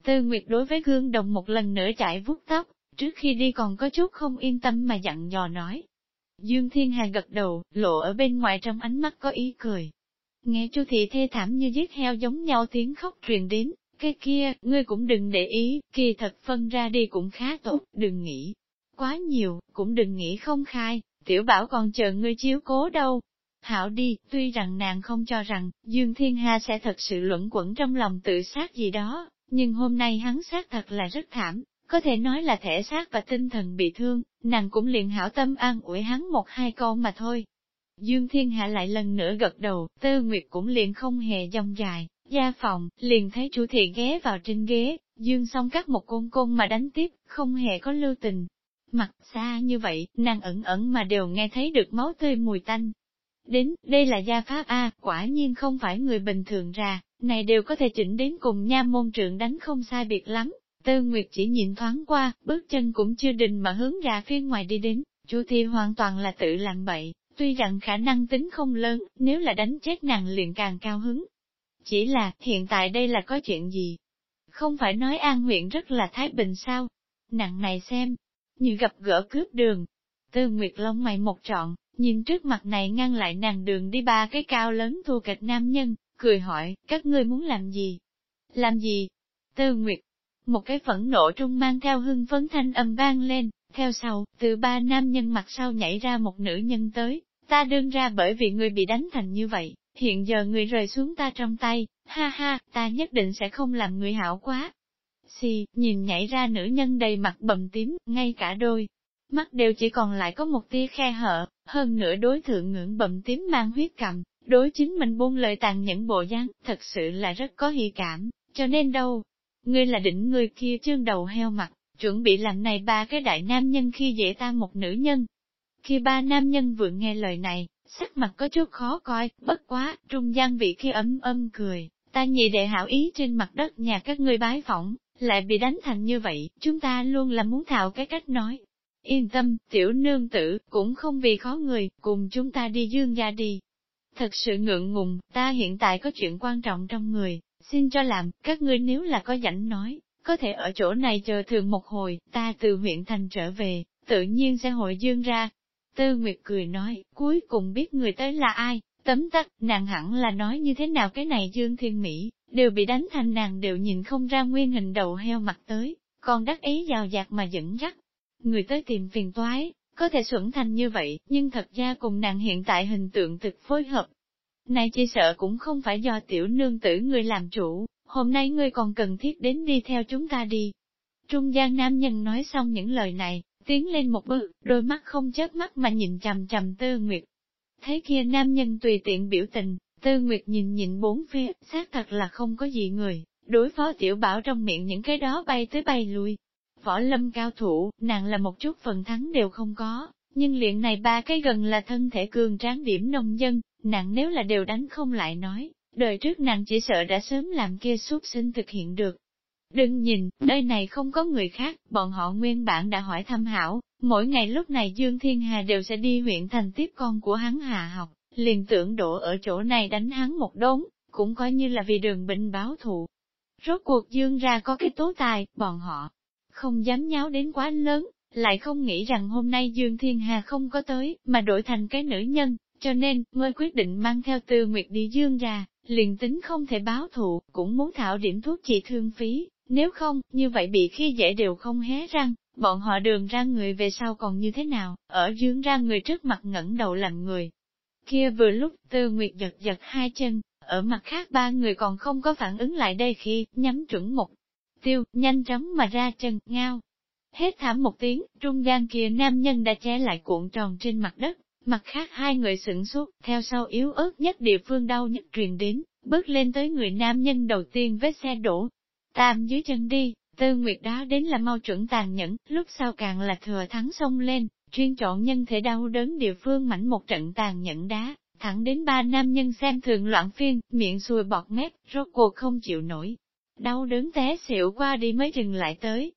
Tư Nguyệt đối với gương đồng một lần nữa chạy vuốt tóc, trước khi đi còn có chút không yên tâm mà dặn dò nói. Dương Thiên Hà gật đầu, lộ ở bên ngoài trong ánh mắt có ý cười. Nghe Chu thị thê thảm như giết heo giống nhau tiếng khóc truyền đến, cái kia, ngươi cũng đừng để ý, kỳ thật phân ra đi cũng khá tốt, đừng nghĩ quá nhiều, cũng đừng nghĩ không khai, tiểu bảo còn chờ ngươi chiếu cố đâu. Hảo đi, tuy rằng nàng không cho rằng, Dương Thiên Hà sẽ thật sự luẩn quẩn trong lòng tự sát gì đó, nhưng hôm nay hắn xác thật là rất thảm, có thể nói là thể xác và tinh thần bị thương, nàng cũng liền hảo tâm an ủi hắn một hai câu mà thôi. Dương Thiên Hạ lại lần nữa gật đầu, Tư Nguyệt cũng liền không hề dòng dài, gia phòng, liền thấy chủ thị ghé vào trên ghế, Dương xong cắt một côn côn mà đánh tiếp, không hề có lưu tình. Mặt xa như vậy, nàng ẩn ẩn mà đều nghe thấy được máu tươi mùi tanh. Đến, đây là gia pháp A, quả nhiên không phải người bình thường ra, này đều có thể chỉnh đến cùng nha môn trưởng đánh không sai biệt lắm. Tư Nguyệt chỉ nhìn thoáng qua, bước chân cũng chưa định mà hướng ra phía ngoài đi đến, Chu Thi hoàn toàn là tự làm bậy, tuy rằng khả năng tính không lớn, nếu là đánh chết nàng liền càng cao hứng. Chỉ là, hiện tại đây là có chuyện gì? Không phải nói an huyện rất là thái bình sao? Nặng này xem, như gặp gỡ cướp đường. Tư Nguyệt Long mày một trọn, nhìn trước mặt này ngăn lại nàng đường đi ba cái cao lớn thua kịch nam nhân, cười hỏi, các ngươi muốn làm gì? Làm gì? Tư Nguyệt, một cái phẫn nộ trung mang theo hưng phấn thanh âm vang lên, theo sau, từ ba nam nhân mặt sau nhảy ra một nữ nhân tới, ta đương ra bởi vì người bị đánh thành như vậy, hiện giờ người rời xuống ta trong tay, ha ha, ta nhất định sẽ không làm người hảo quá. Xì, nhìn nhảy ra nữ nhân đầy mặt bầm tím, ngay cả đôi, mắt đều chỉ còn lại có một tia khe hở, hơn nữa đối thượng ngưỡng bầm tím mang huyết cầm, đối chính mình buông lời tàn nhẫn bộ dáng, thật sự là rất có hy cảm, cho nên đâu, ngươi là đỉnh người kia trương đầu heo mặt, chuẩn bị làm này ba cái đại nam nhân khi dễ ta một nữ nhân. Khi ba nam nhân vừa nghe lời này, sắc mặt có chút khó coi, bất quá, trung gian vị kia ấm âm cười, ta nhị đệ hảo ý trên mặt đất nhà các ngươi bái phỏng, lại bị đánh thành như vậy, chúng ta luôn là muốn thạo cái cách nói. Yên tâm, tiểu nương tử, cũng không vì khó người, cùng chúng ta đi dương gia đi. Thật sự ngượng ngùng, ta hiện tại có chuyện quan trọng trong người, xin cho làm, các ngươi nếu là có rảnh nói, có thể ở chỗ này chờ thường một hồi, ta từ huyện thành trở về, tự nhiên sẽ hội dương ra. Tư Nguyệt cười nói, cuối cùng biết người tới là ai, tấm tắc, nàng hẳn là nói như thế nào cái này dương thiên mỹ, đều bị đánh thành nàng đều nhìn không ra nguyên hình đầu heo mặt tới, còn đắc ý giàu dạt mà dẫn dắt. Người tới tìm phiền toái, có thể xuẩn thành như vậy, nhưng thật ra cùng nàng hiện tại hình tượng thực phối hợp. Này chỉ sợ cũng không phải do tiểu nương tử người làm chủ, hôm nay ngươi còn cần thiết đến đi theo chúng ta đi. Trung gian nam nhân nói xong những lời này, tiến lên một bước, đôi mắt không chớp mắt mà nhìn chằm chằm tư nguyệt. Thấy kia nam nhân tùy tiện biểu tình, Tư Nguyệt nhìn nhìn bốn phía, xác thật là không có gì người, đối phó tiểu bảo trong miệng những cái đó bay tới bay lui. Võ lâm cao thủ, nàng là một chút phần thắng đều không có, nhưng luyện này ba cái gần là thân thể cường tráng điểm nông dân, nàng nếu là đều đánh không lại nói, đời trước nàng chỉ sợ đã sớm làm kia xuất sinh thực hiện được. Đừng nhìn, nơi này không có người khác, bọn họ nguyên bản đã hỏi thăm hảo, mỗi ngày lúc này Dương Thiên Hà đều sẽ đi huyện thành tiếp con của hắn Hà học, liền tưởng đổ ở chỗ này đánh hắn một đốn, cũng coi như là vì đường bệnh báo thù. Rốt cuộc Dương ra có cái tố tài, bọn họ không dám nháo đến quá lớn, lại không nghĩ rằng hôm nay Dương Thiên Hà không có tới, mà đổi thành cái nữ nhân, cho nên, ngươi quyết định mang theo Tư Nguyệt đi Dương ra, liền tính không thể báo thù, cũng muốn thảo điểm thuốc trị thương phí, nếu không, như vậy bị khi dễ đều không hé răng, bọn họ đường ra người về sau còn như thế nào, ở Dương ra người trước mặt ngẩng đầu làm người. Kia vừa lúc Tư Nguyệt giật giật hai chân, ở mặt khác ba người còn không có phản ứng lại đây khi nhắm chuẩn một tiêu, nhanh chóng mà ra chân, ngao, Hết thảm một tiếng, trung gian kia nam nhân đã che lại cuộn tròn trên mặt đất, mặt khác hai người sửng sốt, theo sau yếu ớt nhất địa phương đau nhất truyền đến, bước lên tới người nam nhân đầu tiên vết xe đổ. Tam dưới chân đi, tư nguyệt đó đến là mau chuẩn tàn nhẫn, lúc sau càng là thừa thắng xông lên, chuyên chọn nhân thể đau đớn địa phương mảnh một trận tàn nhẫn đá, thẳng đến ba nam nhân xem thường loạn phiên, miệng xùi bọt mép, rốt cuộc không chịu nổi. Đau đớn té xỉu qua đi mới dừng lại tới,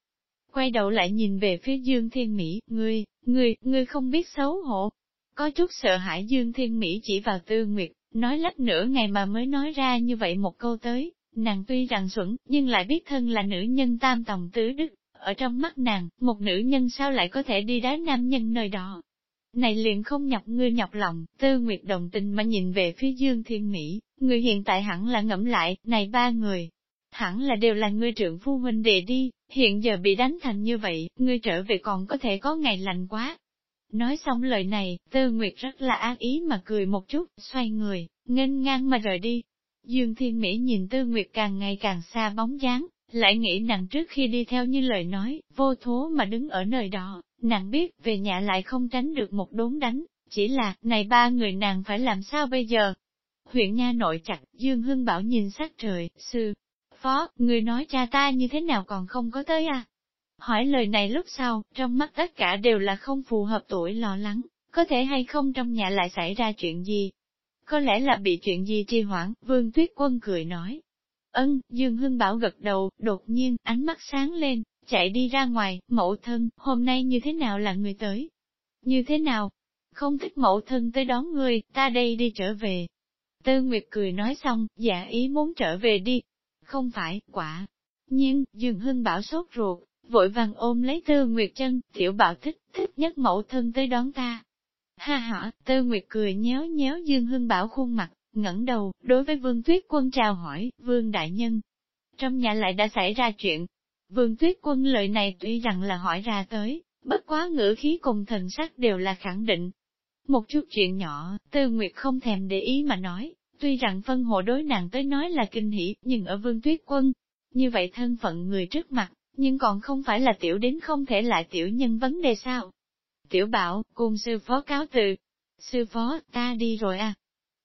quay đầu lại nhìn về phía Dương Thiên Mỹ, ngươi, ngươi, ngươi không biết xấu hổ. Có chút sợ hãi Dương Thiên Mỹ chỉ vào Tư Nguyệt, nói lách nửa ngày mà mới nói ra như vậy một câu tới, nàng tuy rằng xuẩn, nhưng lại biết thân là nữ nhân tam tòng tứ đức, ở trong mắt nàng, một nữ nhân sao lại có thể đi đá nam nhân nơi đó. Này liền không nhọc ngươi nhọc lòng, Tư Nguyệt đồng tình mà nhìn về phía Dương Thiên Mỹ, người hiện tại hẳn là ngẫm lại, này ba người, hẳn là đều là ngươi trưởng phu huynh đệ đi, hiện giờ bị đánh thành như vậy, ngươi trở về còn có thể có ngày lành quá. Nói xong lời này, Tư Nguyệt rất là ác ý mà cười một chút, xoay người, nghênh ngang mà rời đi. Dương Thiên Mỹ nhìn Tư Nguyệt càng ngày càng xa bóng dáng, lại nghĩ nàng trước khi đi theo như lời nói, vô thố mà đứng ở nơi đó, nàng biết về nhà lại không tránh được một đốn đánh, chỉ là, này ba người nàng phải làm sao bây giờ? Huyện Nha nội chặt, Dương Hưng Bảo nhìn sát trời, sư, phó, người nói cha ta như thế nào còn không có tới à? Hỏi lời này lúc sau, trong mắt tất cả đều là không phù hợp tuổi lo lắng, có thể hay không trong nhà lại xảy ra chuyện gì? Có lẽ là bị chuyện gì trì hoãn, Vương Tuyết Quân cười nói. Ân, Dương Hưng Bảo gật đầu, đột nhiên, ánh mắt sáng lên, chạy đi ra ngoài, mẫu thân, hôm nay như thế nào là người tới? Như thế nào? Không thích mẫu thân tới đón người, ta đây đi trở về. Tư Nguyệt cười nói xong, giả ý muốn trở về đi, không phải, quả. Nhưng, Dương Hưng bảo sốt ruột, vội vàng ôm lấy Tư Nguyệt chân, tiểu bảo thích, thích nhất mẫu thân tới đón ta. Ha ha, Tư Nguyệt cười nhéo nhéo Dương Hưng bảo khuôn mặt, ngẩng đầu, đối với Vương Tuyết Quân chào hỏi, Vương Đại Nhân. Trong nhà lại đã xảy ra chuyện. Vương Tuyết Quân lời này tuy rằng là hỏi ra tới, bất quá ngữ khí cùng thần sắc đều là khẳng định. Một chút chuyện nhỏ, Tư Nguyệt không thèm để ý mà nói, Tuy rằng phân hộ đối nàng tới nói là kinh hỉ, nhưng ở vương tuyết quân, như vậy thân phận người trước mặt, nhưng còn không phải là tiểu đến không thể lại tiểu nhân vấn đề sao. Tiểu bảo, cùng sư phó cáo từ. Sư phó, ta đi rồi à.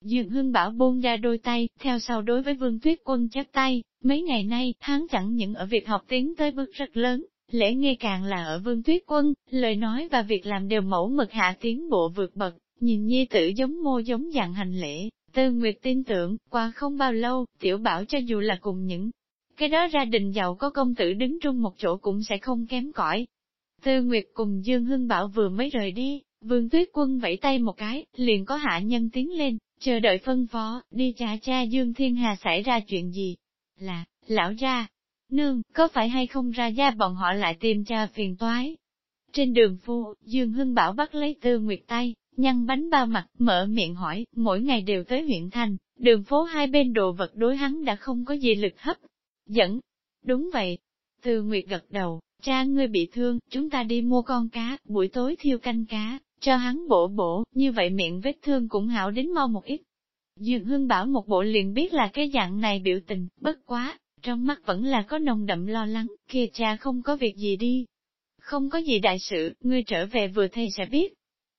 Dương Hưng Bảo buông ra đôi tay, theo sau đối với Vương Tuyết Quân chắp tay, mấy ngày nay, hắn chẳng những ở việc học tiến tới bước rất lớn, lễ nghi càng là ở Vương Tuyết Quân, lời nói và việc làm đều mẫu mực hạ tiến bộ vượt bậc, nhìn nhi tử giống mô giống dạng hành lễ, Tư Nguyệt tin tưởng, qua không bao lâu, tiểu bảo cho dù là cùng những cái đó gia đình giàu có công tử đứng chung một chỗ cũng sẽ không kém cỏi. Tư Nguyệt cùng Dương Hưng Bảo vừa mới rời đi, Vương Tuyết Quân vẫy tay một cái, liền có hạ nhân tiến lên, chờ đợi phân phó, đi trả cha Dương Thiên Hà xảy ra chuyện gì. Là, lão ra, nương, có phải hay không ra gia bọn họ lại tìm cha phiền toái. Trên đường phu, Dương Hưng Bảo bắt lấy Tư Nguyệt tay, nhăn bánh bao mặt, mở miệng hỏi, mỗi ngày đều tới huyện thành, đường phố hai bên đồ vật đối hắn đã không có gì lực hấp. Dẫn, đúng vậy. Tư Nguyệt gật đầu, cha ngươi bị thương, chúng ta đi mua con cá, buổi tối thiêu canh cá, cho hắn bổ bổ, như vậy miệng vết thương cũng hảo đến mau một ít. Dương Hương bảo một bộ liền biết là cái dạng này biểu tình, bất quá, trong mắt vẫn là có nồng đậm lo lắng, kia cha không có việc gì đi. Không có gì đại sự, ngươi trở về vừa thầy sẽ biết,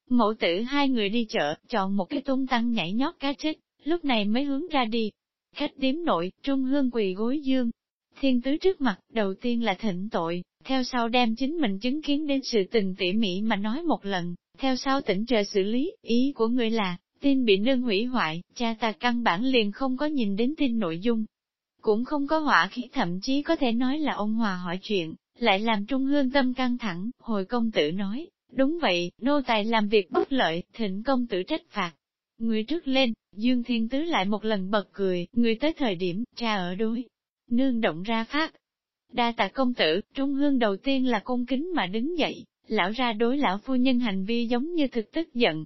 Mẫu tử hai người đi chợ, chọn một cái tung tăng nhảy nhót cá chết, lúc này mới hướng ra đi. Khách điếm nội, trung hương quỳ gối dương. Thiên tứ trước mặt, đầu tiên là thịnh tội, theo sau đem chính mình chứng kiến đến sự tình tỉ mỉ mà nói một lần, theo sau tỉnh trời xử lý, ý của người là, tin bị nương hủy hoại, cha ta căn bản liền không có nhìn đến tin nội dung. Cũng không có hỏa khí thậm chí có thể nói là ông Hòa hỏi chuyện, lại làm trung hương tâm căng thẳng, hồi công tử nói, đúng vậy, nô tài làm việc bất lợi, thỉnh công tử trách phạt. Người trước lên, Dương Thiên Tứ lại một lần bật cười, người tới thời điểm, cha ở đối. Nương động ra phát. Đa tạ công tử, trung hương đầu tiên là cung kính mà đứng dậy, lão ra đối lão phu nhân hành vi giống như thực tức giận.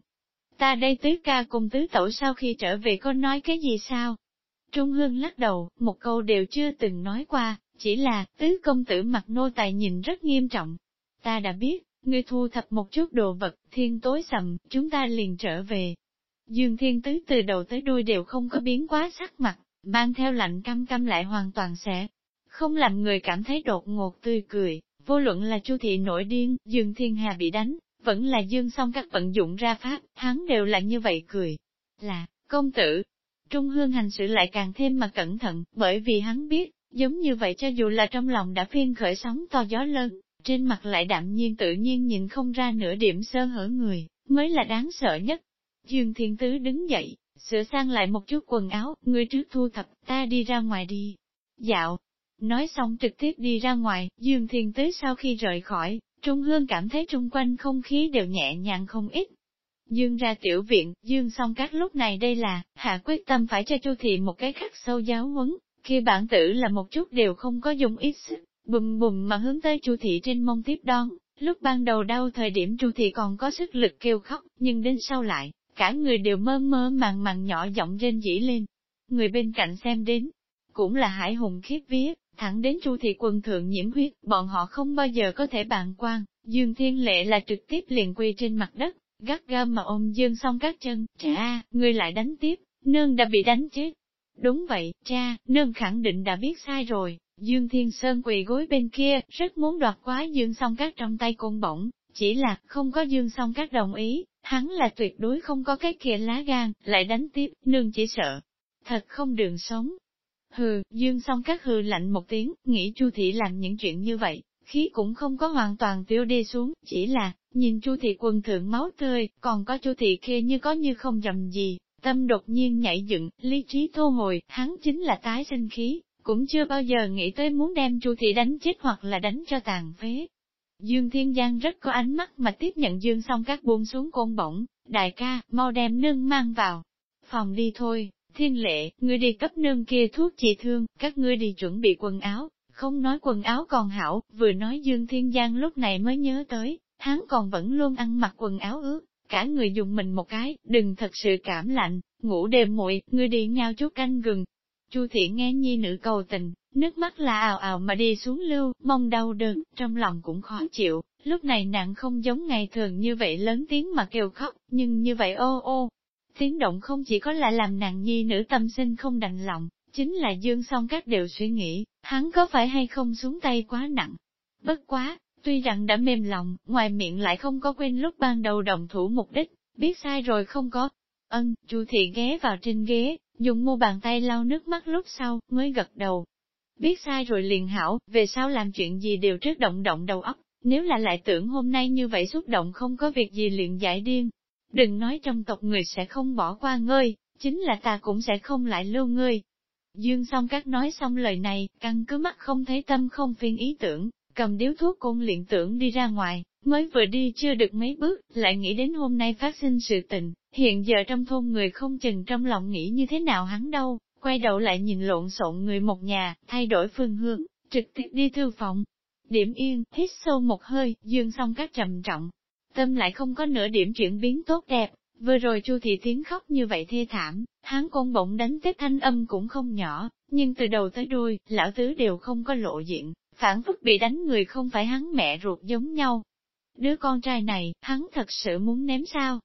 Ta đây tứ ca cùng tứ tẩu sau khi trở về có nói cái gì sao? Trung hương lắc đầu, một câu đều chưa từng nói qua, chỉ là, tứ công tử mặt nô tài nhìn rất nghiêm trọng. Ta đã biết, ngươi thu thập một chút đồ vật, thiên tối sầm, chúng ta liền trở về. Dương thiên tứ từ đầu tới đuôi đều không có biến quá sắc mặt, mang theo lạnh căm căm lại hoàn toàn sẽ không làm người cảm thấy đột ngột tươi cười, vô luận là chu thị nổi điên, Dương Thiên Hà bị đánh, vẫn là Dương song các vận dụng ra pháp, hắn đều là như vậy cười. Là, công tử, Trung Hương hành sự lại càng thêm mà cẩn thận, bởi vì hắn biết, giống như vậy cho dù là trong lòng đã phiên khởi sóng to gió lớn, trên mặt lại đạm nhiên tự nhiên nhìn không ra nửa điểm sơ hở người, mới là đáng sợ nhất. Dương Thiên Tứ đứng dậy, sửa sang lại một chút quần áo, người trước thu thập, ta đi ra ngoài đi. Dạo, nói xong trực tiếp đi ra ngoài, Dương Thiên Tứ sau khi rời khỏi, Trung Hương cảm thấy trung quanh không khí đều nhẹ nhàng không ít. Dương ra tiểu viện, Dương xong các lúc này đây là, hạ quyết tâm phải cho Chu Thị một cái khắc sâu giáo huấn, khi bản tử là một chút đều không có dùng ít sức, bùm bùm mà hướng tới Chu Thị trên mông tiếp đón. Lúc ban đầu đau thời điểm Chu Thị còn có sức lực kêu khóc, nhưng đến sau lại, cả người đều mơ mơ màng màng nhỏ giọng rên dĩ lên. Người bên cạnh xem đến, cũng là hải hùng khiếp vía, thẳng đến Chu thị quân thượng nhiễm huyết, bọn họ không bao giờ có thể bàn quan, Dương Thiên Lệ là trực tiếp liền quy trên mặt đất, gắt ga mà ôm Dương xong các chân, Trẻ a, ngươi lại đánh tiếp, nương đã bị đánh chết. Đúng vậy, cha, nương khẳng định đã biết sai rồi, Dương Thiên Sơn quỳ gối bên kia, rất muốn đoạt quá Dương song các trong tay côn bổng, chỉ là không có Dương song các đồng ý, hắn là tuyệt đối không có cái kia lá gan, lại đánh tiếp, nương chỉ sợ. Thật không đường sống, Hừ, dương song các hừ lạnh một tiếng, nghĩ Chu thị làm những chuyện như vậy, khí cũng không có hoàn toàn tiêu đi xuống, chỉ là, nhìn Chu thị quần thượng máu tươi, còn có Chu thị kia như có như không dầm gì, tâm đột nhiên nhảy dựng, lý trí thô hồi, hắn chính là tái sinh khí, cũng chưa bao giờ nghĩ tới muốn đem Chu thị đánh chết hoặc là đánh cho tàn phế. Dương Thiên Giang rất có ánh mắt mà tiếp nhận Dương song các buông xuống côn bổng, đại ca, mau đem nương mang vào. Phòng đi thôi, Thiên lệ, ngươi đi cấp nương kia thuốc trị thương, các ngươi đi chuẩn bị quần áo, không nói quần áo còn hảo, vừa nói Dương Thiên Giang lúc này mới nhớ tới, hắn còn vẫn luôn ăn mặc quần áo ướt, cả người dùng mình một cái, đừng thật sự cảm lạnh, ngủ đêm muội, ngươi đi ngao chút canh gừng. Chu Thị nghe nhi nữ cầu tình, nước mắt là ào ào mà đi xuống lưu, mong đau đớn, trong lòng cũng khó chịu, lúc này nàng không giống ngày thường như vậy lớn tiếng mà kêu khóc, nhưng như vậy ô ô, Tiếng động không chỉ có là làm nàng nhi nữ tâm sinh không đành lòng, chính là dương song các đều suy nghĩ, hắn có phải hay không xuống tay quá nặng. Bất quá, tuy rằng đã mềm lòng, ngoài miệng lại không có quên lúc ban đầu đồng thủ mục đích, biết sai rồi không có. Ân, chu thị ghé vào trên ghế, dùng mu bàn tay lau nước mắt lúc sau, mới gật đầu. Biết sai rồi liền hảo, về sau làm chuyện gì đều trước động động đầu óc, nếu là lại tưởng hôm nay như vậy xúc động không có việc gì liền giải điên, Đừng nói trong tộc người sẽ không bỏ qua ngươi, chính là ta cũng sẽ không lại lưu ngươi. Dương song các nói xong lời này, căn cứ mắt không thấy tâm không phiên ý tưởng, cầm điếu thuốc côn luyện tưởng đi ra ngoài, mới vừa đi chưa được mấy bước, lại nghĩ đến hôm nay phát sinh sự tình, hiện giờ trong thôn người không chừng trong lòng nghĩ như thế nào hắn đâu, quay đầu lại nhìn lộn xộn người một nhà, thay đổi phương hướng, trực tiếp đi thư phòng. Điểm yên, hít sâu một hơi, dương song các trầm trọng, tâm lại không có nửa điểm chuyển biến tốt đẹp. Vừa rồi Chu Thị Tiến khóc như vậy thê thảm, hắn côn bỗng đánh tiếp thanh âm cũng không nhỏ, nhưng từ đầu tới đuôi, lão tứ đều không có lộ diện, phản phất bị đánh người không phải hắn mẹ ruột giống nhau. Đứa con trai này, hắn thật sự muốn ném sao?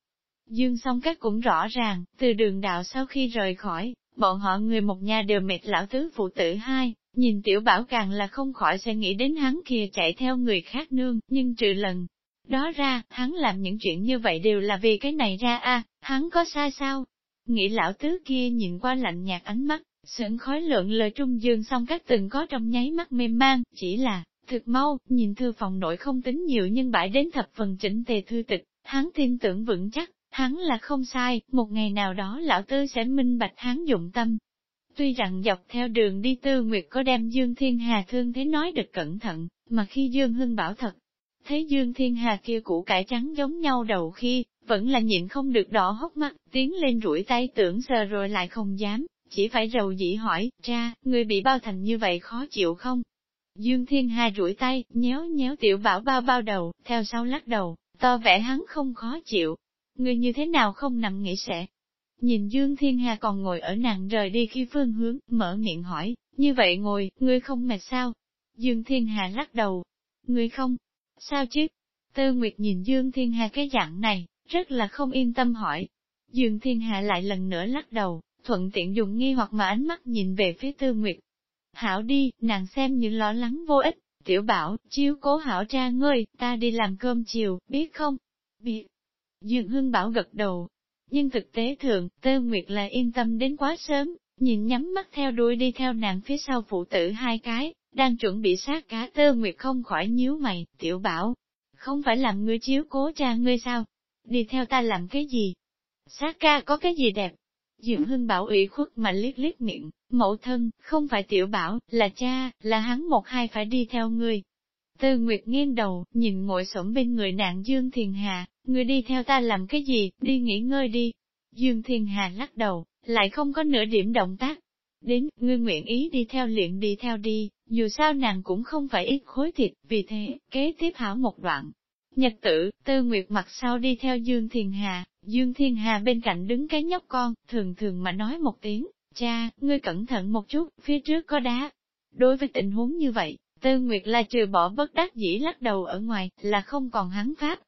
Dương song các cũng rõ ràng, từ đường đạo sau khi rời khỏi, bọn họ người một nhà đều mệt lão tứ phụ tử hai, nhìn tiểu bảo càng là không khỏi sẽ nghĩ đến hắn kia chạy theo người khác nương, nhưng trừ lần đó ra, hắn làm những chuyện như vậy đều là vì cái này ra a hắn có sai sao? Nghĩ lão tứ kia nhìn qua lạnh nhạt ánh mắt, sững khói lượng lời trung dương xong các từng có trong nháy mắt mềm mang, chỉ là, thực mau, nhìn thư phòng nội không tính nhiều nhưng bãi đến thập phần chỉnh tề thư tịch, hắn tin tưởng vững chắc, hắn là không sai, một ngày nào đó lão tư sẽ minh bạch hắn dụng tâm. Tuy rằng dọc theo đường đi tư nguyệt có đem Dương Thiên Hà thương thế nói được cẩn thận, mà khi Dương Hưng bảo thật, thấy Dương Thiên Hà kia củ cải trắng giống nhau đầu khi, vẫn là nhịn không được đỏ hốc mắt, tiến lên rủi tay tưởng sờ rồi lại không dám, chỉ phải rầu dĩ hỏi, cha, người bị bao thành như vậy khó chịu không? Dương Thiên Hà rủi tay, nhéo nhéo tiểu bảo bao bao đầu, theo sau lắc đầu, to vẻ hắn không khó chịu. Người như thế nào không nằm nghĩ sẽ? Nhìn Dương Thiên Hà còn ngồi ở nàng rời đi khi phương hướng, mở miệng hỏi, như vậy ngồi, ngươi không mệt sao? Dương Thiên Hà lắc đầu, ngươi không, sao chứ? Tư Nguyệt nhìn Dương Thiên Hà cái dạng này, rất là không yên tâm hỏi. Dương Thiên Hà lại lần nữa lắc đầu, thuận tiện dùng nghi hoặc mà ánh mắt nhìn về phía Tư Nguyệt. Hảo đi, nàng xem như lo lắng vô ích, tiểu bảo, chiếu cố hảo cha ngươi, ta đi làm cơm chiều, biết không? Biết. Dương Hưng Bảo gật đầu. Nhưng thực tế thường, Tư Nguyệt là yên tâm đến quá sớm, nhìn nhắm mắt theo đuôi đi theo nàng phía sau phụ tử hai cái, đang chuẩn bị sát cá tơ Nguyệt không khỏi nhíu mày, tiểu bảo. Không phải làm ngươi chiếu cố cha ngươi sao? Đi theo ta làm cái gì? Sát ca có cái gì đẹp? Dượng Hưng Bảo ủy khuất mà liếc liếc miệng, mẫu thân, không phải tiểu bảo, là cha, là hắn một hai phải đi theo ngươi. Tư Nguyệt nghiêng đầu, nhìn ngồi xổm bên người nạn Dương Thiền Hà, ngươi đi theo ta làm cái gì, đi nghỉ ngơi đi. Dương Thiền Hà lắc đầu, lại không có nửa điểm động tác. Đến, ngươi nguyện ý đi theo luyện đi theo đi, dù sao nàng cũng không phải ít khối thịt, vì thế, kế tiếp hảo một đoạn. Nhật tử, Tư Nguyệt mặt sau đi theo Dương Thiền Hà, Dương Thiên Hà bên cạnh đứng cái nhóc con, thường thường mà nói một tiếng, cha, ngươi cẩn thận một chút, phía trước có đá. Đối với tình huống như vậy, Tư Nguyệt là trừ bỏ bất đắc dĩ lắc đầu ở ngoài, là không còn hắn pháp.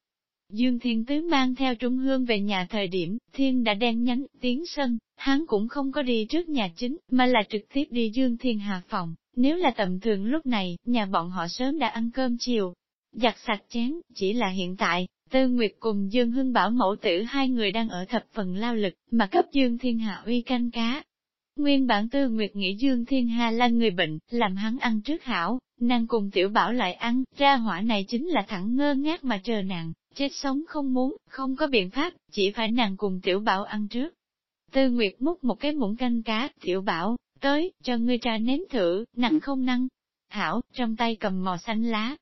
Dương Thiên Tứ mang theo Trung Hương về nhà thời điểm, Thiên đã đen nhánh, tiến sân, hắn cũng không có đi trước nhà chính, mà là trực tiếp đi Dương Thiên Hà phòng. Nếu là tầm thường lúc này, nhà bọn họ sớm đã ăn cơm chiều, giặt sạch chén, chỉ là hiện tại, Tư Nguyệt cùng Dương Hưng Bảo mẫu tử hai người đang ở thập phần lao lực, mà cấp Dương Thiên Hà uy canh cá. Nguyên bản Tư Nguyệt nghĩ Dương Thiên Hà là người bệnh, làm hắn ăn trước hảo, nàng cùng Tiểu Bảo lại ăn, ra hỏa này chính là thẳng ngơ ngác mà chờ nàng, chết sống không muốn, không có biện pháp, chỉ phải nàng cùng Tiểu Bảo ăn trước. Tư Nguyệt múc một cái muỗng canh cá, Tiểu Bảo, tới, cho ngươi trà nếm thử, nặng không năng. Hảo, trong tay cầm mò xanh lá,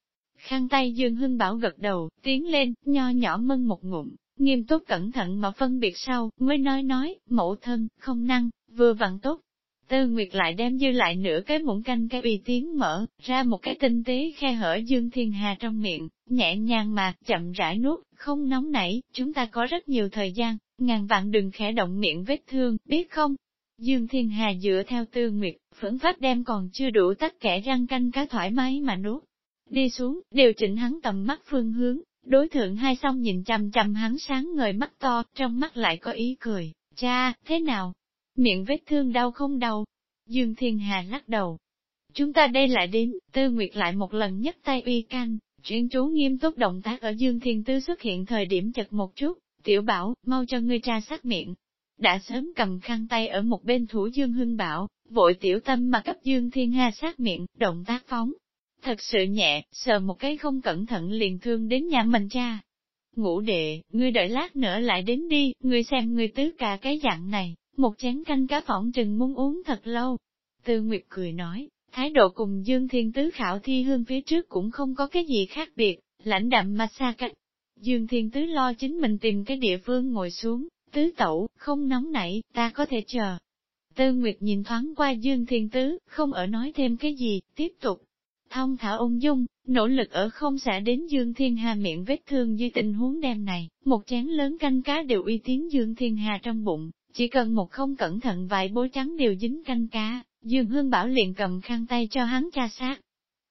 Khăn tay Dương Hưng Bảo gật đầu, tiến lên, nho nhỏ mân một ngụm, nghiêm túc cẩn thận mà phân biệt sau, mới nói nói, mẫu thân, không năng, vừa vặn tốt. Tư Nguyệt lại đem dư lại nửa cái muỗng canh cái uy tiếng mở, ra một cái tinh tế khe hở Dương Thiên Hà trong miệng, nhẹ nhàng mà, chậm rãi nuốt, không nóng nảy, chúng ta có rất nhiều thời gian, ngàn vạn đừng khẽ động miệng vết thương, biết không? Dương Thiên Hà dựa theo Tư Nguyệt, phẫn phát đem còn chưa đủ tất kẻ răng canh cá thoải mái mà nuốt, đi xuống, điều chỉnh hắn tầm mắt phương hướng, đối thượng hai song nhìn chằm chằm hắn sáng ngời mắt to, trong mắt lại có ý cười, cha, thế nào? Miệng vết thương đau không đau? Dương Thiên Hà lắc đầu. Chúng ta đây lại đến, Tư Nguyệt lại một lần nhất tay uy canh, chuyên chú nghiêm túc động tác ở Dương Thiên Tư xuất hiện thời điểm chật một chút, tiểu bảo, mau cho ngươi tra sát miệng. Đã sớm cầm khăn tay ở một bên thủ Dương Hưng Bảo, vội tiểu tâm mà cấp Dương Thiên Hà sát miệng, động tác phóng, thật sự nhẹ, sờ một cái không cẩn thận liền thương đến nhà mình cha. Ngũ đệ, ngươi đợi lát nữa lại đến đi, ngươi xem ngươi tứ cả cái dạng này, một chén canh cá phỏng trừng muốn uống thật lâu. Tư Nguyệt cười nói, thái độ cùng Dương Thiên Tứ khảo thi hương phía trước cũng không có cái gì khác biệt, lãnh đạm mà xa cách. Dương Thiên Tứ lo chính mình tìm cái địa phương ngồi xuống, tứ tẩu, không nóng nảy, ta có thể chờ. Tư Nguyệt nhìn thoáng qua Dương Thiên Tứ, không ở nói thêm cái gì, tiếp tục, thông thả ung dung, nỗ lực ở không xả đến Dương Thiên Hà miệng vết thương dưới tình huống đêm này, một chén lớn canh cá đều uy tín Dương Thiên Hà trong bụng, chỉ cần một không cẩn thận vài bối trắng đều dính canh cá, Dương Hương Bảo liền cầm khăn tay cho hắn tra sát.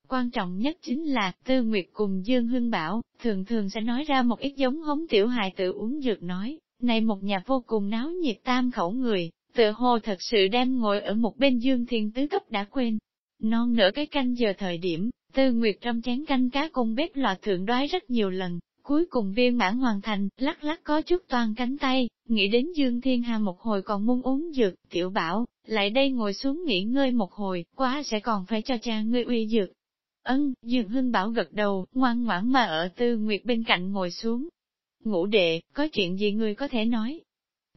Quan trọng nhất chính là, Tư Nguyệt cùng Dương Hương Bảo, thường thường sẽ nói ra một ít giống hống tiểu hài tự uống dược nói, này một nhà vô cùng náo nhiệt tam khẩu người, tựa hồ thật sự đem ngồi ở một bên Dương Thiên Tứ cấp đã quên, Non nửa cái canh giờ thời điểm, Tư Nguyệt trong chén canh cá cung bếp lò thượng đoái rất nhiều lần, Cuối cùng viên mãn hoàn thành, lắc lắc có chút toàn cánh tay, nghĩ đến Dương Thiên Hà một hồi còn muốn uống dược, tiểu bảo, lại đây ngồi xuống nghỉ ngơi một hồi, quá sẽ còn phải cho cha ngươi uy dược. Ân, Dương Hưng Bảo gật đầu, ngoan ngoãn mà ở Tư Nguyệt bên cạnh ngồi xuống. Ngũ đệ, có chuyện gì ngươi có thể nói?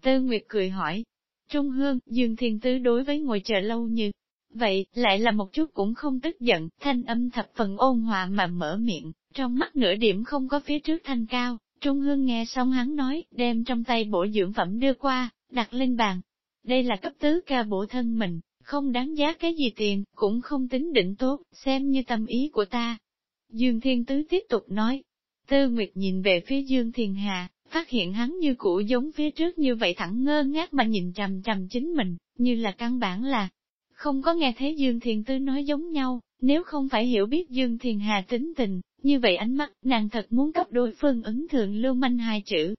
Tư Nguyệt cười hỏi. Trung Hương, Dương Thiên Tứ đối với ngồi chờ lâu như, vậy, lại là một chút cũng không tức giận, thanh âm thập phần ôn hòa mà mở miệng, trong mắt nửa điểm không có phía trước thanh cao. Trung Hương nghe xong hắn nói, đem trong tay bổ dưỡng phẩm đưa qua, đặt lên bàn. Đây là cấp tứ ca bổ thân mình, không đáng giá cái gì tiền, cũng không tính định tốt, xem như tâm ý của ta. Dương Thiên Tứ tiếp tục nói. Tư Nguyệt nhìn về phía Dương Thiền Hà, phát hiện hắn như cũ giống phía trước như vậy thẳng ngơ ngác mà nhìn trầm trầm chính mình, như là căn bản là không có nghe thấy Dương Thiền Tư nói giống nhau, nếu không phải hiểu biết Dương Thiền Hà tính tình, như vậy ánh mắt, nàng thật muốn cấp đối phương ứng thượng lưu manh hai chữ.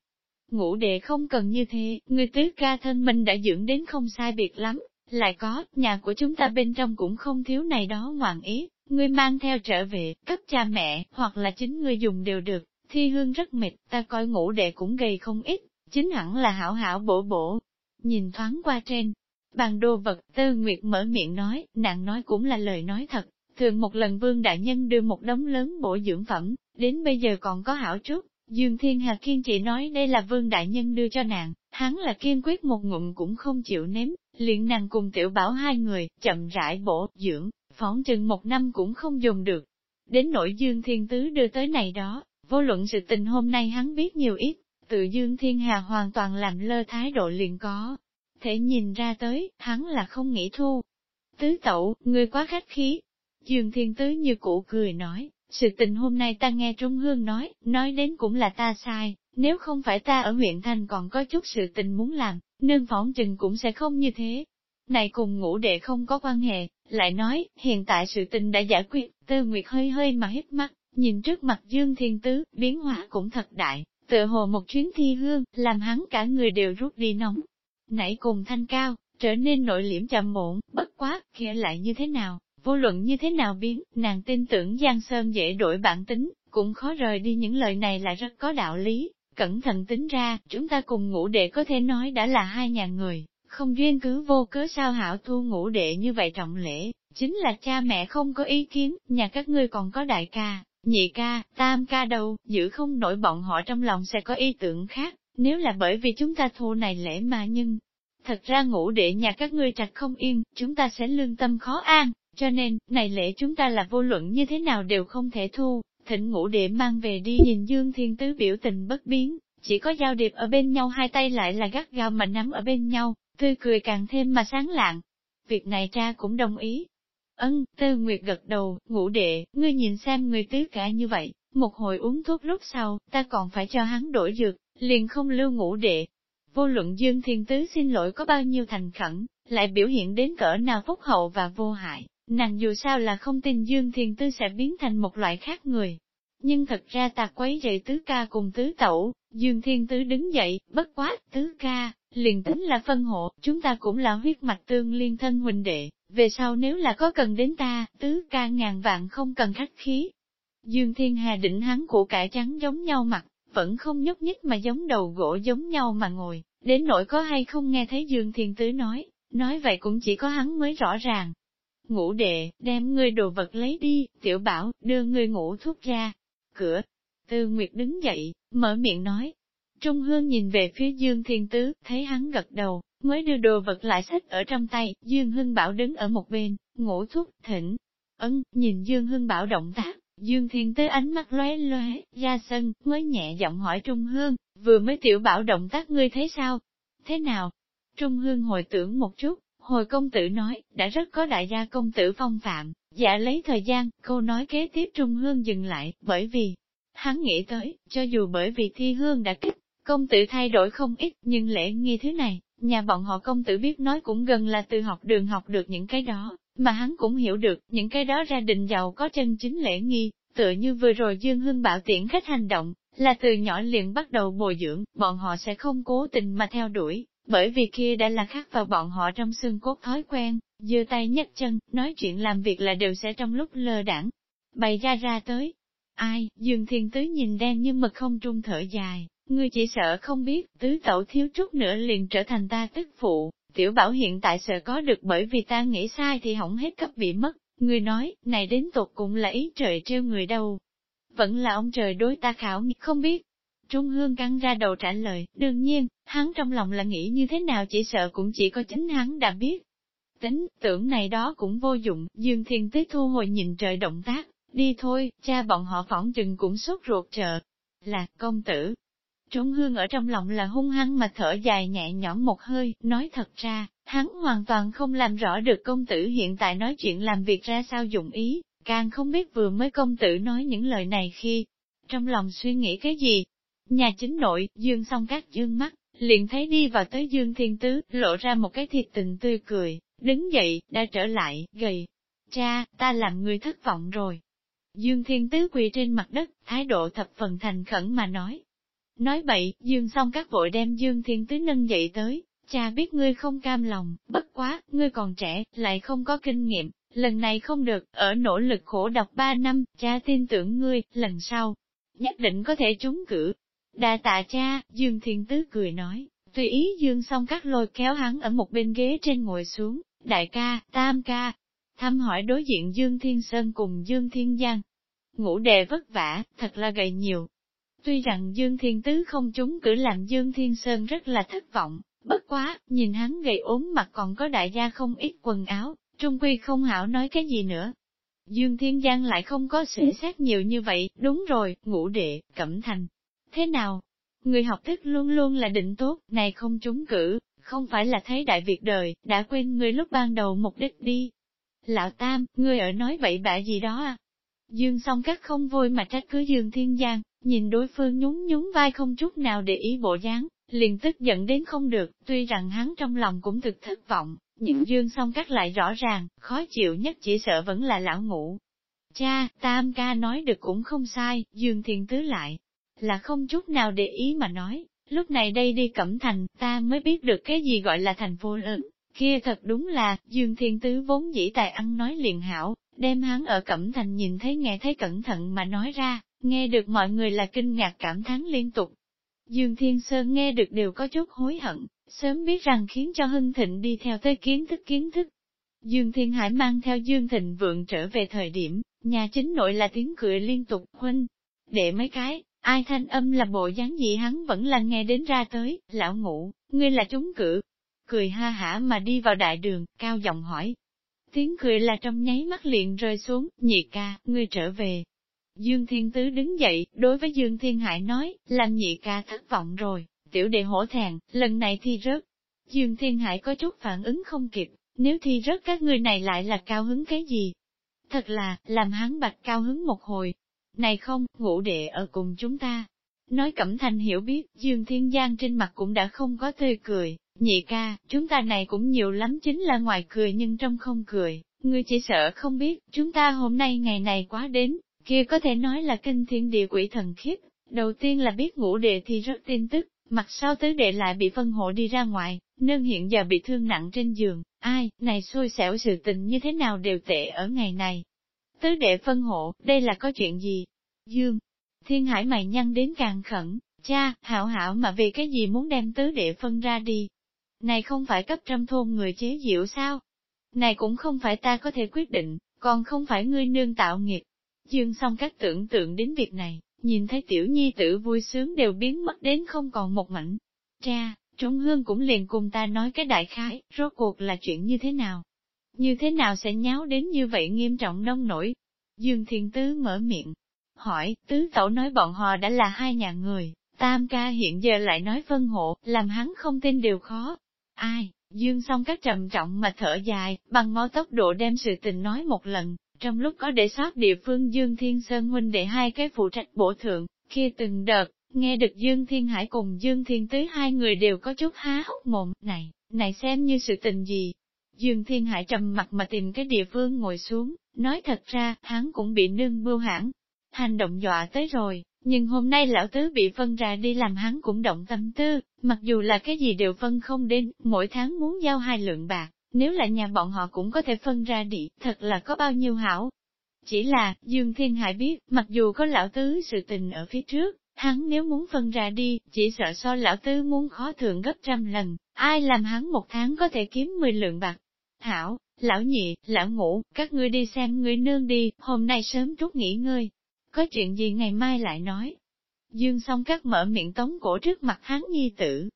Ngũ đệ không cần như thế, người tứ ca thân mình đã dưỡng đến không sai biệt lắm, lại có, nhà của chúng ta bên trong cũng không thiếu này đó ngoạn ý, ngươi mang theo trở về, cấp cha mẹ, hoặc là chính ngươi dùng đều được, thi hương rất mệt, ta coi ngủ đệ cũng gầy không ít, chính hẳn là hảo hảo bổ bổ. Nhìn thoáng qua trên, Bàn đồ vật, Tư Nguyệt mở miệng nói, nàng nói cũng là lời nói thật. Thường một lần Vương Đại Nhân đưa một đống lớn bổ dưỡng phẩm, đến bây giờ còn có hảo chút. Dương Thiên Hà kiên chỉ nói đây là Vương Đại Nhân đưa cho nàng, hắn là kiên quyết một ngụm cũng không chịu nếm, liền nàng cùng tiểu bảo hai người, chậm rãi bổ, dưỡng, phóng chừng một năm cũng không dùng được. Đến nỗi Dương Thiên Tứ đưa tới này đó, vô luận sự tình hôm nay hắn biết nhiều ít, tự Dương Thiên Hà hoàn toàn làm lơ thái độ liền có, thể nhìn ra tới, hắn là không nghĩ thu. Tứ tẩu, ngươi quá khách khí. Dương Thiên Tứ như cũ cười nói, sự tình hôm nay ta nghe Trung Hương nói, nói đến cũng là ta sai, nếu không phải ta ở huyện Thành còn có chút sự tình muốn làm, nương phỏng chừng cũng sẽ không như thế. Này cùng ngũ đệ không có quan hệ, lại nói, hiện tại sự tình đã giải quyết, tư nguyệt hơi hơi mà hít mắt, nhìn trước mặt Dương Thiên Tứ, biến hóa cũng thật đại, tựa hồ một chuyến thi hương, làm hắn cả người đều rút đi nóng, nãy cùng thanh cao, trở nên nội liễm chậm muộn, bất quá, kia lại như thế nào, vô luận như thế nào biến, nàng tin tưởng Giang Sơn dễ đổi bản tính, cũng khó rời đi những lời này là rất có đạo lý, cẩn thận tính ra, chúng ta cùng ngũ đệ có thể nói đã là hai nhà người, không duyên cứ vô cớ sao hảo thu ngũ đệ như vậy trọng lễ, chính là cha mẹ không có ý kiến, nhà các ngươi còn có đại ca, nhị ca, tam ca đâu, giữ không nổi bọn họ trong lòng sẽ có ý tưởng khác, nếu là bởi vì chúng ta thu này lễ mà nhưng, thật ra ngủ để nhà các ngươi trạch không yên, chúng ta sẽ lương tâm khó an, cho nên, này lễ chúng ta là vô luận như thế nào đều không thể thu, thịnh ngủ để mang về đi nhìn Dương Thiên Tứ biểu tình bất biến, chỉ có giao điệp ở bên nhau hai tay lại là gắt gao mà nắm ở bên nhau, tươi cười càng thêm mà sáng lạng. Việc này cha cũng đồng ý. Ân, Tư Nguyệt gật đầu, ngủ đệ, ngươi nhìn xem người tứ cả như vậy, một hồi uống thuốc lúc sau, ta còn phải cho hắn đổi dược, liền không lưu ngũ đệ. Vô luận Dương Thiên Tứ xin lỗi có bao nhiêu thành khẩn, lại biểu hiện đến cỡ nào phúc hậu và vô hại, nàng dù sao là không tin Dương Thiền Tư sẽ biến thành một loại khác người. Nhưng thật ra ta quấy dậy tứ ca cùng tứ tẩu, Dương Thiên Tứ đứng dậy, bất quá, tứ ca, liền tính là phân hộ, chúng ta cũng là huyết mạch tương liên thân huynh đệ, về sau nếu là có cần đến ta, tứ ca ngàn vạn không cần khách khí. Dương Thiên Hà định hắn của cải trắng giống nhau mặt, vẫn không nhúc nhích mà giống đầu gỗ giống nhau mà ngồi, đến nỗi có hay không nghe thấy Dương Thiên Tứ nói, nói vậy cũng chỉ có hắn mới rõ ràng. Ngủ đệ, đem ngươi đồ vật lấy đi, tiểu bảo, đưa ngươi ngủ thuốc ra. Cửa, Tư Nguyệt đứng dậy, mở miệng nói. Trung Hương nhìn về phía Dương Thiên Tứ, thấy hắn gật đầu, mới đưa đồ vật lại sách ở trong tay, Dương Hưng Bảo đứng ở một bên, ngủ thuốc, thỉnh. Ấn, nhìn Dương Hưng Bảo động tác, Dương Thiên tứ ánh mắt lóe lóe, ra sân, mới nhẹ giọng hỏi Trung Hương, vừa mới tiểu bảo động tác ngươi thấy sao? Thế nào? Trung Hương hồi tưởng một chút, hồi công tử nói, đã rất có đại gia công tử phong phạm, dạ lấy thời gian, câu nói kế tiếp Trung Hương dừng lại, bởi vì, hắn nghĩ tới, cho dù bởi vì thi hương đã kích, công tử thay đổi không ít, nhưng lễ nghi thứ này, nhà bọn họ công tử biết nói cũng gần là từ học đường học được những cái đó, mà hắn cũng hiểu được, những cái đó ra đình giàu có chân chính lễ nghi, tựa như vừa rồi Dương Hưng bảo tiễn khách hành động, là từ nhỏ liền bắt đầu bồi dưỡng, bọn họ sẽ không cố tình mà theo đuổi, bởi vì kia đã là khác vào bọn họ trong xương cốt thói quen, giơ tay nhấc chân, nói chuyện làm việc là đều sẽ trong lúc lơ đảng, bày ra ra tới. Ai, Dương Thiên Tứ nhìn đen như mực không trung thở dài, ngươi chỉ sợ không biết, tứ tẩu thiếu chút nữa liền trở thành ta tức phụ, tiểu bảo hiện tại sợ có được bởi vì ta nghĩ sai thì hỏng hết cấp bị mất, ngươi nói, này đến tột cũng là ý trời treo người đâu. Vẫn là ông trời đối ta khảo không biết. Trung Hương căng ra đầu trả lời, đương nhiên, hắn trong lòng là nghĩ như thế nào chỉ sợ cũng chỉ có chính hắn đã biết. Tính, tưởng này đó cũng vô dụng, Dương Thiên Tế thu hồi nhìn trời động tác, đi thôi, cha bọn họ phỏng chừng cũng sốt ruột chờ. Là, công tử. Trung Hương ở trong lòng là hung hăng mà thở dài nhẹ nhõm một hơi, nói thật ra, hắn hoàn toàn không làm rõ được công tử hiện tại nói chuyện làm việc ra sao dụng ý, càng không biết vừa mới công tử nói những lời này khi, trong lòng suy nghĩ cái gì. Nhà chính nội, Dương song các dương mắt, liền thấy đi vào tới Dương Thiên Tứ, lộ ra một cái thiệt tình tươi cười, đứng dậy, đã trở lại, gầy. Cha, ta làm người thất vọng rồi. Dương Thiên Tứ quỳ trên mặt đất, thái độ thập phần thành khẩn mà nói. Nói bậy, Dương xong các vội đem Dương Thiên Tứ nâng dậy tới, cha biết ngươi không cam lòng, bất quá, ngươi còn trẻ, lại không có kinh nghiệm, lần này không được, ở nỗ lực khổ đọc ba năm, cha tin tưởng ngươi, lần sau, nhất định có thể trúng cử. Đà tạ cha, Dương Thiên Tứ cười nói, tùy ý Dương xong các lôi kéo hắn ở một bên ghế trên ngồi xuống, đại ca, tam ca, thăm hỏi đối diện Dương Thiên Sơn cùng Dương Thiên Giang. Ngũ đề vất vả, thật là gầy nhiều. Tuy rằng Dương Thiên Tứ không trúng cử làm Dương Thiên Sơn rất là thất vọng, bất quá, nhìn hắn gầy ốm mặt còn có đại gia không ít quần áo, trung quy không hảo nói cái gì nữa. Dương Thiên Giang lại không có sự xét nhiều như vậy, đúng rồi, ngũ đệ, cẩm thành. Thế nào? Người học thức luôn luôn là định tốt, này không trúng cử, không phải là thấy đại việc đời, đã quên người lúc ban đầu mục đích đi. Lão Tam, ngươi ở nói bậy bạ gì đó à? Dương song các không vui mà trách cứ Dương Thiên Giang, nhìn đối phương nhún nhún vai không chút nào để ý bộ dáng, liền tức giận đến không được, tuy rằng hắn trong lòng cũng thực thất vọng, nhưng Dương song các lại rõ ràng, khó chịu nhất chỉ sợ vẫn là lão ngủ. Cha, Tam ca nói được cũng không sai, Dương Thiên Tứ lại, là không chút nào để ý mà nói, Lúc này đây đi Cẩm Thành, ta mới biết được cái gì gọi là thành phố lớn. Kia thật đúng là, Dương Thiên Tứ vốn dĩ tài ăn nói liền hảo, đem hắn ở Cẩm Thành nhìn thấy nghe thấy cẩn thận mà nói ra, nghe được mọi người là kinh ngạc cảm thán liên tục. Dương Thiên Sơn nghe được đều có chút hối hận, sớm biết rằng khiến cho Hưng Thịnh đi theo tới kiến thức kiến thức. Dương Thiên Hải mang theo Dương Thịnh Vượng trở về thời điểm, nhà chính nội là tiếng cười liên tục, huynh, để mấy cái, Ai thanh âm là bộ dáng gì hắn vẫn là nghe đến ra tới, lão ngủ, ngươi là trúng cử. Cười ha hả mà đi vào đại đường, cao giọng hỏi. Tiếng cười là trong nháy mắt liền rơi xuống, nhị ca, ngươi trở về. Dương Thiên Tứ đứng dậy, đối với Dương Thiên Hải nói, làm nhị ca thất vọng rồi, tiểu đệ hổ thẹn, lần này thi rớt. Dương Thiên Hải có chút phản ứng không kịp, nếu thi rớt các người này lại là cao hứng cái gì? Thật là, làm hắn bạch cao hứng một hồi, này không, ngũ đệ ở cùng chúng ta. Nói Cẩm Thành hiểu biết, Dương Thiên Giang trên mặt cũng đã không có tươi cười, nhị ca, chúng ta này cũng nhiều lắm chính là ngoài cười nhưng trong không cười, ngươi chỉ sợ không biết, chúng ta hôm nay ngày này quá đến, kia có thể nói là kinh thiên địa quỷ thần khiếp, đầu tiên là biết ngũ đệ thì rất tin tức, mặt sau tứ đệ lại bị phân hộ đi ra ngoài, nương hiện giờ bị thương nặng trên giường, ai, này xui xẻo sự tình như thế nào đều tệ ở ngày này, Tứ đệ phân hộ, đây là có chuyện gì? Dương, thiên hải mày nhăn đến càng khẩn, cha, hảo hảo mà vì cái gì muốn đem tứ đệ phân ra đi? Này không phải cấp trăm thôn người chế diệu sao? Này cũng không phải ta có thể quyết định, còn không phải ngươi nương tạo nghiệp. Dương xong các tưởng tượng đến việc này, nhìn thấy tiểu nhi tử vui sướng đều biến mất đến không còn một mảnh. Cha, trống Hương cũng liền cùng ta nói cái đại khái, rốt cuộc là chuyện như thế nào? Như thế nào sẽ nháo đến như vậy nghiêm trọng nông nổi? Dương Thiên Tứ mở miệng, hỏi, Tứ Tẩu nói bọn họ đã là hai nhà người, Tam ca hiện giờ lại nói phân hộ, làm hắn không tin điều khó. Ai, Dương song các trầm trọng mà thở dài, bằng mau tốc độ đem sự tình nói một lần, trong lúc có để sót địa phương Dương Thiên Sơn huynh để hai cái phụ trách bổ thượng, kia từng đợt, nghe được Dương Thiên Hải cùng Dương Thiên Tứ hai người đều có chút há hốc mồm, này, này xem như sự tình gì, Dương Thiên Hải trầm mặt mà tìm cái địa phương ngồi xuống, nói thật ra, hắn cũng bị nương bưu hãn. Hành động dọa tới rồi, nhưng hôm nay lão tứ bị phân ra đi làm hắn cũng động tâm tư, mặc dù là cái gì đều phân không đến, mỗi tháng muốn giao hai lượng bạc, nếu là nhà bọn họ cũng có thể phân ra đi, thật là có bao nhiêu hảo. Chỉ là, Dương Thiên Hải biết, mặc dù có lão tứ sự tình ở phía trước, hắn nếu muốn phân ra đi, chỉ sợ so lão tứ muốn khó thượng gấp trăm lần, ai làm hắn một tháng có thể kiếm 10 lượng bạc. Hảo, lão nhị, lão ngũ, các ngươi đi xem người nương đi, hôm nay sớm chút nghỉ ngơi. Có chuyện gì ngày mai lại nói. Dương song các mở miệng tống cổ trước mặt hắn nhi tử.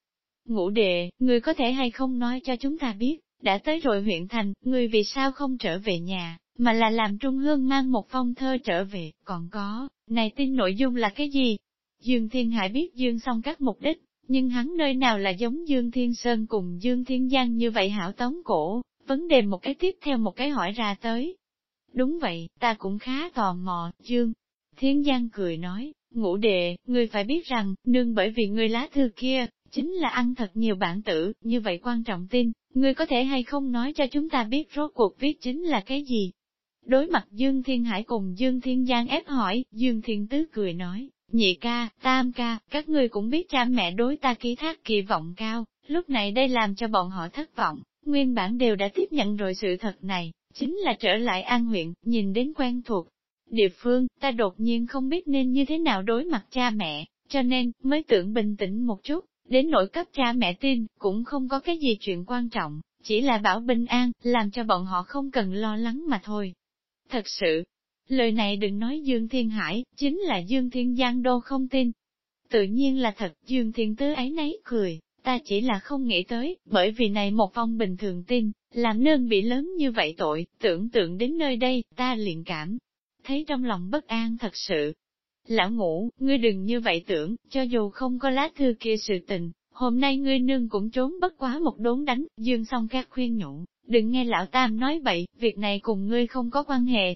Ngũ đệ, người có thể hay không nói cho chúng ta biết, đã tới rồi huyện thành, người vì sao không trở về nhà, mà là làm Trung Hương mang một phong thơ trở về, còn có, này tin nội dung là cái gì? Dương Thiên Hải biết Dương song các mục đích, nhưng hắn nơi nào là giống Dương Thiên Sơn cùng Dương Thiên Giang như vậy hảo tống cổ, vấn đề một cái tiếp theo một cái hỏi ra tới. Đúng vậy, ta cũng khá tò mò, Dương. Thiên Giang cười nói, ngũ đệ, ngươi phải biết rằng, nương bởi vì ngươi lá thư kia, chính là ăn thật nhiều bản tử, như vậy quan trọng tin, ngươi có thể hay không nói cho chúng ta biết rốt cuộc viết chính là cái gì. Đối mặt Dương Thiên Hải cùng Dương Thiên Giang ép hỏi, Dương Thiên Tứ cười nói, nhị ca, tam ca, các ngươi cũng biết cha mẹ đối ta ký thác kỳ vọng cao, lúc này đây làm cho bọn họ thất vọng, nguyên bản đều đã tiếp nhận rồi sự thật này, chính là trở lại an huyện, nhìn đến quen thuộc. Địa phương, ta đột nhiên không biết nên như thế nào đối mặt cha mẹ, cho nên, mới tưởng bình tĩnh một chút, đến nỗi cấp cha mẹ tin, cũng không có cái gì chuyện quan trọng, chỉ là bảo bình an, làm cho bọn họ không cần lo lắng mà thôi. Thật sự, lời này đừng nói Dương Thiên Hải, chính là Dương Thiên Giang đô không tin. Tự nhiên là thật, Dương Thiên Tứ ấy nấy cười, ta chỉ là không nghĩ tới, bởi vì này một phong bình thường tin, làm nương bị lớn như vậy tội, tưởng tượng đến nơi đây, ta liền cảm, thấy trong lòng bất an thật sự. Lão ngủ, ngươi đừng như vậy tưởng, cho dù không có lá thư kia sự tình, hôm nay ngươi nương cũng trốn bất quá một đốn đánh, dương song các khuyên nhủ, đừng nghe lão tam nói bậy, việc này cùng ngươi không có quan hệ.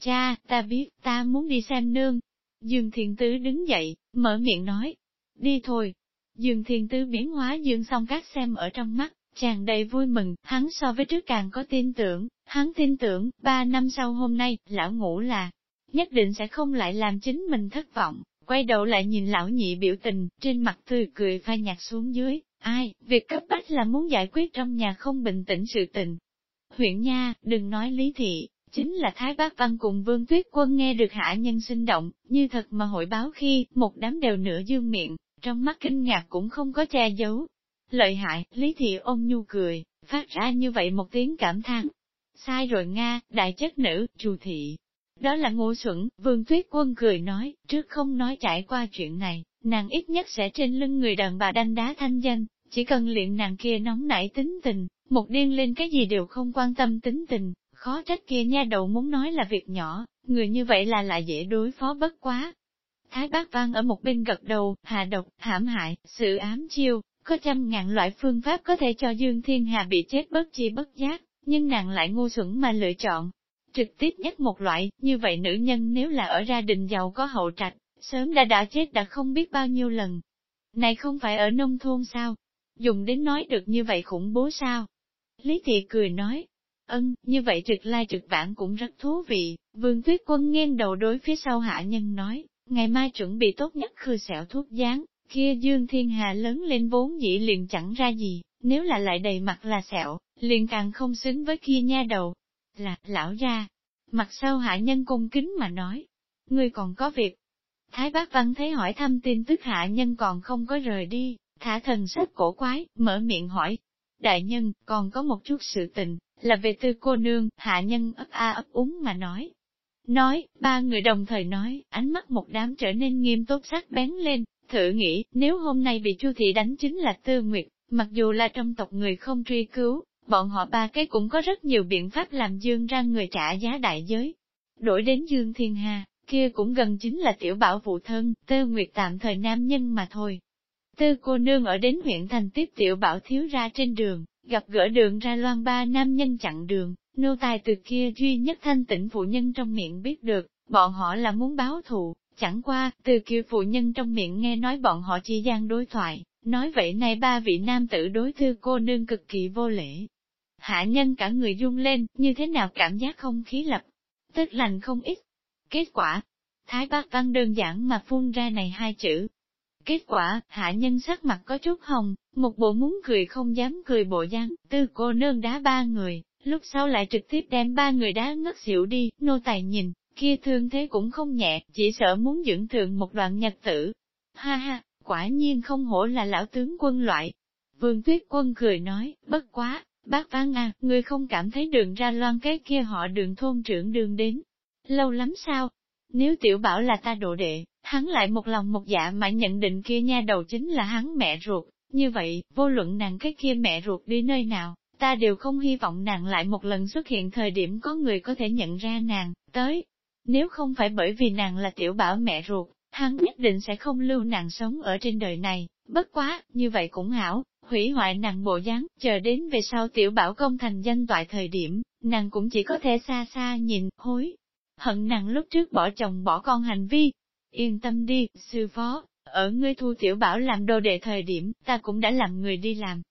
Cha, ta biết, ta muốn đi xem nương. Dương Thiện Tứ đứng dậy, mở miệng nói, đi thôi, Dương Thiên Tứ biến hóa Dương song các xem ở trong mắt, tràn đầy vui mừng, hắn so với trước càng có tin tưởng, hắn tin tưởng, ba năm sau hôm nay, lão ngủ là, nhất định sẽ không lại làm chính mình thất vọng, quay đầu lại nhìn lão nhị biểu tình, trên mặt tươi cười phai nhạt xuống dưới, ai, việc cấp bách là muốn giải quyết trong nhà không bình tĩnh sự tình. Huyện Nha, đừng nói lý thị, chính là Thái Bác Văn cùng Vương Tuyết Quân nghe được hạ nhân sinh động, như thật mà hội báo khi, một đám đều nửa dương miệng, trong mắt kinh ngạc cũng không có che giấu. Lợi hại, Lý Thị ôm nhu cười, phát ra như vậy một tiếng cảm thán. Sai rồi Nga, đại chất nữ, trù thị. Đó là ngô xuẩn, vương tuyết quân cười nói, trước không nói trải qua chuyện này, nàng ít nhất sẽ trên lưng người đàn bà đanh đá thanh danh, chỉ cần luyện nàng kia nóng nảy tính tình, một điên lên cái gì đều không quan tâm tính tình, khó trách kia nha đầu muốn nói là việc nhỏ, người như vậy là lại dễ đối phó bất quá, Thái bác văn ở một bên gật đầu, hạ độc, hãm hại, sự ám chiêu, có trăm ngàn loại phương pháp có thể cho Dương Thiên Hà bị chết bất chi bất giác, nhưng nàng lại ngu xuẩn mà lựa chọn. Trực tiếp nhất một loại, như vậy nữ nhân nếu là ở gia đình giàu có hậu trạch, sớm đã đã chết đã không biết bao nhiêu lần. Này không phải ở nông thôn sao? Dùng đến nói được như vậy khủng bố sao? Lý Thị cười nói, ân, như vậy trực lai trực vãng cũng rất thú vị, vương tuyết quân nghiêng đầu đối phía sau hạ nhân nói, ngày mai chuẩn bị tốt nhất khư sẹo thuốc dán, kia Dương Thiên Hà lớn lên vốn dĩ liền chẳng ra gì, nếu là lại đầy mặt là sẹo, liền càng không xứng với kia nha đầu. Là, lão ra, mặt sau hạ nhân cung kính mà nói, ngươi còn có việc. Thái bác văn thấy hỏi thăm tin tức hạ nhân còn không có rời đi, thả thần sách cổ quái, mở miệng hỏi. Đại nhân, còn có một chút sự tình, là về tư cô nương, hạ nhân ấp a ấp úng mà nói. Nói, ba người đồng thời nói, ánh mắt một đám trở nên nghiêm túc sắc bén lên, thử nghĩ, nếu hôm nay bị Chu thị đánh chính là Tư Nguyệt, mặc dù là trong tộc người không truy cứu, bọn họ ba cái cũng có rất nhiều biện pháp làm Dương ra người trả giá đại giới. Đổi đến Dương Thiên Hà, kia cũng gần chính là tiểu bảo phụ thân, Tư Nguyệt tạm thời nam nhân mà thôi. Tư cô nương ở đến huyện thành tiếp tiểu bảo thiếu ra trên đường, gặp gỡ đường ra loan ba nam nhân chặn đường, Nô tài từ kia duy nhất thanh tịnh phụ nhân trong miệng biết được, bọn họ là muốn báo thù, chẳng qua, từ kia phụ nhân trong miệng nghe nói bọn họ chỉ gian đối thoại, nói vậy này ba vị nam tử đối thư cô nương cực kỳ vô lễ. Hạ nhân cả người run lên, như thế nào cảm giác không khí lập, tức lành không ít. Kết quả, Thái bác văn đơn giản mà phun ra này hai chữ. Kết quả, hạ nhân sắc mặt có chút hồng, một bộ muốn cười không dám cười bộ dáng, tư cô nương đá ba người, lúc sau lại trực tiếp đem ba người đá ngất xỉu đi, nô tài nhìn, kia thương thế cũng không nhẹ, chỉ sợ muốn dưỡng thượng một đoạn nhật tử. Ha ha, quả nhiên không hổ là lão tướng quân loại. Vương Tuyết Quân cười nói, bất quá, bác Văn à, người không cảm thấy đường ra loan cái kia họ đường thôn trưởng đường đến. Lâu lắm sao? Nếu tiểu bảo là ta độ đệ, hắn lại một lòng một dạ mà nhận định kia nha đầu chính là hắn mẹ ruột. Như vậy, vô luận nàng cái kia mẹ ruột đi nơi nào, ta đều không hy vọng nàng lại một lần xuất hiện thời điểm có người có thể nhận ra nàng, tới. Nếu không phải bởi vì nàng là tiểu bảo mẹ ruột, hắn nhất định sẽ không lưu nàng sống ở trên đời này, bất quá, như vậy cũng hảo, hủy hoại nàng bộ dáng, chờ đến về sau tiểu bảo công thành danh toại thời điểm, nàng cũng chỉ có thể xa xa nhìn, hối. Hận nàng lúc trước bỏ chồng bỏ con hành vi. Yên tâm đi, sư phó, ở ngươi thu tiểu bảo làm đồ đệ thời điểm, ta cũng đã làm người đi làm.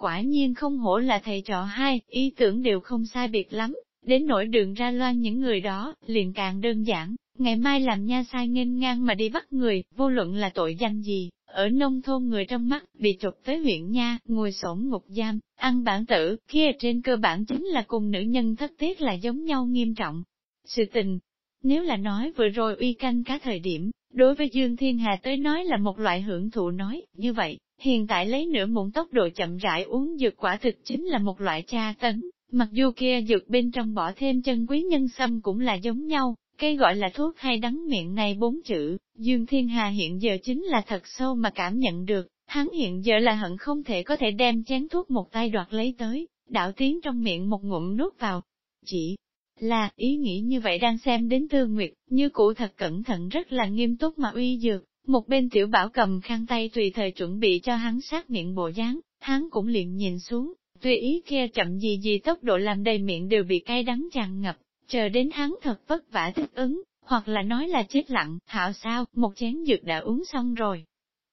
Quả nhiên không hổ là thầy trò hai, ý tưởng đều không sai biệt lắm, đến nỗi đường ra loan những người đó, liền càng đơn giản, ngày mai làm nha sai nghênh ngang mà đi bắt người, vô luận là tội danh gì, ở nông thôn người trong mắt, bị trục tới huyện nha, ngồi sổn ngục giam, ăn bản tử, kia trên cơ bản chính là cùng nữ nhân thất tiết là giống nhau nghiêm trọng. Sự tình, nếu là nói vừa rồi uy canh cả thời điểm, đối với Dương Thiên Hà tới nói là một loại hưởng thụ nói, như vậy, hiện tại lấy nửa muỗng tốc độ chậm rãi uống dược quả thực chính là một loại tra tấn, mặc dù kia dược bên trong bỏ thêm chân quý nhân sâm cũng là giống nhau, cái gọi là thuốc hay đắng miệng này bốn chữ, Dương Thiên Hà hiện giờ chính là thật sâu mà cảm nhận được, hắn hiện giờ là hận không thể có thể đem chén thuốc một tay đoạt lấy tới, đảo tiếng trong miệng một ngụm nuốt vào. Chỉ là ý nghĩ như vậy đang xem đến Tư Nguyệt, như cụ thật cẩn thận rất là nghiêm túc mà uy dược, một bên tiểu bảo cầm khăn tay tùy thời chuẩn bị cho hắn sát miệng bộ dáng, hắn cũng liền nhìn xuống, tùy ý kia chậm gì gì tốc độ làm đầy miệng đều bị cay đắng tràn ngập, chờ đến hắn thật vất vả thích ứng, hoặc là nói là chết lặng, hảo sao, một chén dược đã uống xong rồi.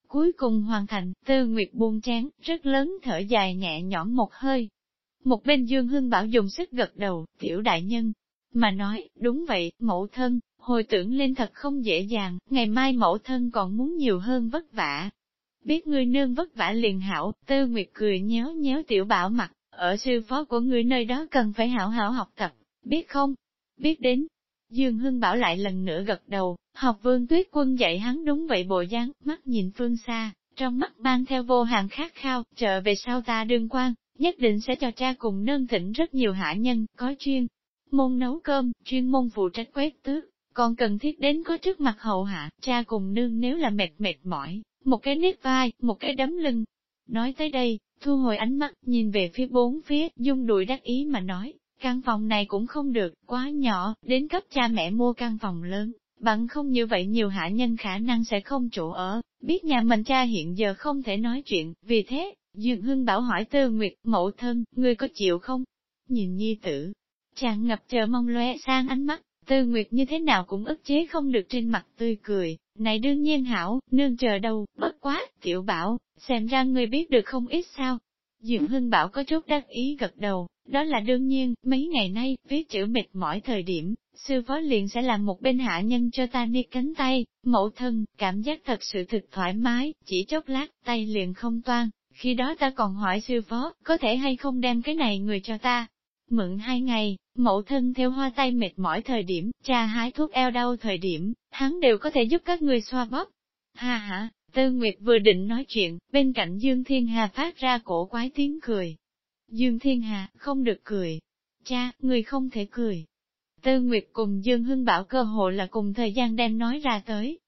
Cuối cùng hoàn thành, tư nguyệt buông chén, rất lớn thở dài nhẹ nhõm một hơi. Một bên Dương Hưng Bảo dùng sức gật đầu, tiểu đại nhân, mà nói, đúng vậy, mẫu thân, hồi tưởng lên thật không dễ dàng, ngày mai mẫu thân còn muốn nhiều hơn vất vả. Biết ngươi nương vất vả liền hảo, tư nguyệt cười nhéo nhéo tiểu bảo mặt, ở sư phó của ngươi nơi đó cần phải hảo hảo học tập, biết không? biết đến. Dương Hưng bảo lại lần nữa gật đầu, học vương tuyết quân dạy hắn đúng vậy bộ dáng, mắt nhìn phương xa, trong mắt mang theo vô hạn khát khao, trở về sau ta đương quan, nhất định sẽ cho cha cùng nâng thỉnh rất nhiều hạ nhân, có chuyên môn nấu cơm, chuyên môn phụ trách quét tước, còn cần thiết đến có trước mặt hậu hạ, cha cùng nương nếu là mệt mệt mỏi, một cái nếp vai, một cái đấm lưng. Nói tới đây, thu hồi ánh mắt, nhìn về phía bốn phía, dung đùi đắc ý mà nói, Căn phòng này cũng không được, quá nhỏ, đến cấp cha mẹ mua căn phòng lớn, bằng không như vậy nhiều hạ nhân khả năng sẽ không chỗ ở, biết nhà mình cha hiện giờ không thể nói chuyện, vì thế, Dương Hưng bảo hỏi Tư Nguyệt, mẫu thân, ngươi có chịu không? Nhìn nhi tử, chàng ngập chờ mong lóe sang ánh mắt, Tư Nguyệt như thế nào cũng ức chế không được trên mặt tươi cười, này đương nhiên hảo, nương chờ đâu, bất quá, tiểu bảo, xem ra người biết được không ít sao. Dương Hưng bảo có chút đắc ý gật đầu, đó là đương nhiên, mấy ngày nay, viết chữ mệt mỏi thời điểm, sư phó liền sẽ làm một bên hạ nhân cho ta niết cánh tay, mẫu thân, cảm giác thật sự thực thoải mái, chỉ chốc lát, tay liền không toan. Khi đó ta còn hỏi sư phó, có thể hay không đem cái này người cho ta. Mượn hai ngày, mẫu thân theo hoa tay mệt mỏi thời điểm, cha hái thuốc eo đau thời điểm, hắn đều có thể giúp các người xoa bóp. Ha ha, Tư Nguyệt vừa định nói chuyện, bên cạnh Dương Thiên Hà phát ra cổ quái tiếng cười, Dương Thiên Hà, không được cười. Cha, người không thể cười. Tư Nguyệt cùng Dương Hưng Bảo cơ hội là cùng thời gian đem nói ra tới.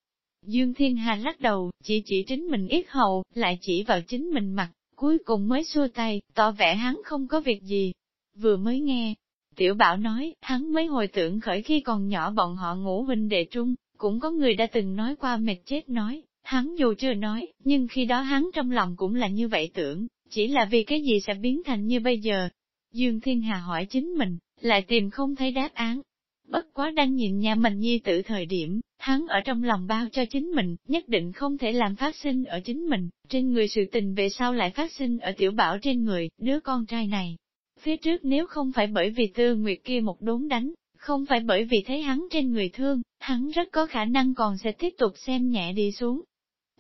Dương Thiên Hà lắc đầu, chỉ chỉ chính mình ít hậu, lại chỉ vào chính mình mặt, cuối cùng mới xua tay, tỏ vẻ hắn không có việc gì. Vừa mới nghe, Tiểu Bảo nói, hắn mới hồi tưởng khởi khi còn nhỏ bọn họ ngủ huynh đệ trung, cũng có người đã từng nói qua mệt chết nói, hắn dù chưa nói, nhưng khi đó hắn trong lòng cũng là như vậy tưởng, chỉ là vì cái gì sẽ biến thành như bây giờ? Dương Thiên Hà hỏi chính mình, lại tìm không thấy đáp án. Bất quá đang nhìn nhà mình nhi tử thời điểm, hắn ở trong lòng bao cho chính mình, nhất định không thể làm phát sinh ở chính mình, trên người sự tình về sau lại phát sinh ở tiểu bảo trên người, đứa con trai này. Phía trước nếu không phải bởi vì tư nguyệt kia một đốn đánh, không phải bởi vì thấy hắn trên người thương, hắn rất có khả năng còn sẽ tiếp tục xem nhẹ đi xuống.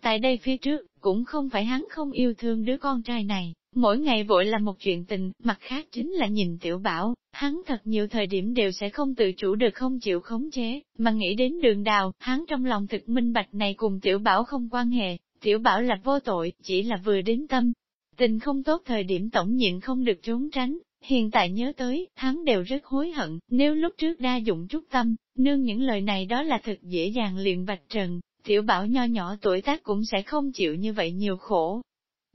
Tại đây phía trước, cũng không phải hắn không yêu thương đứa con trai này, mỗi ngày vội là một chuyện tình, mặt khác chính là nhìn tiểu bảo, hắn thật nhiều thời điểm đều sẽ không tự chủ được không chịu khống chế, mà nghĩ đến đường đào, hắn trong lòng thực minh bạch này cùng tiểu bảo không quan hệ, tiểu bảo là vô tội, chỉ là vừa đến tâm. Tình không tốt thời điểm tổng nhịn không được trốn tránh, hiện tại nhớ tới, hắn đều rất hối hận, nếu lúc trước đa dụng chút tâm, nương những lời này đó là thật dễ dàng liền bạch trần, tiểu bảo nho nhỏ tuổi tác cũng sẽ không chịu như vậy nhiều khổ.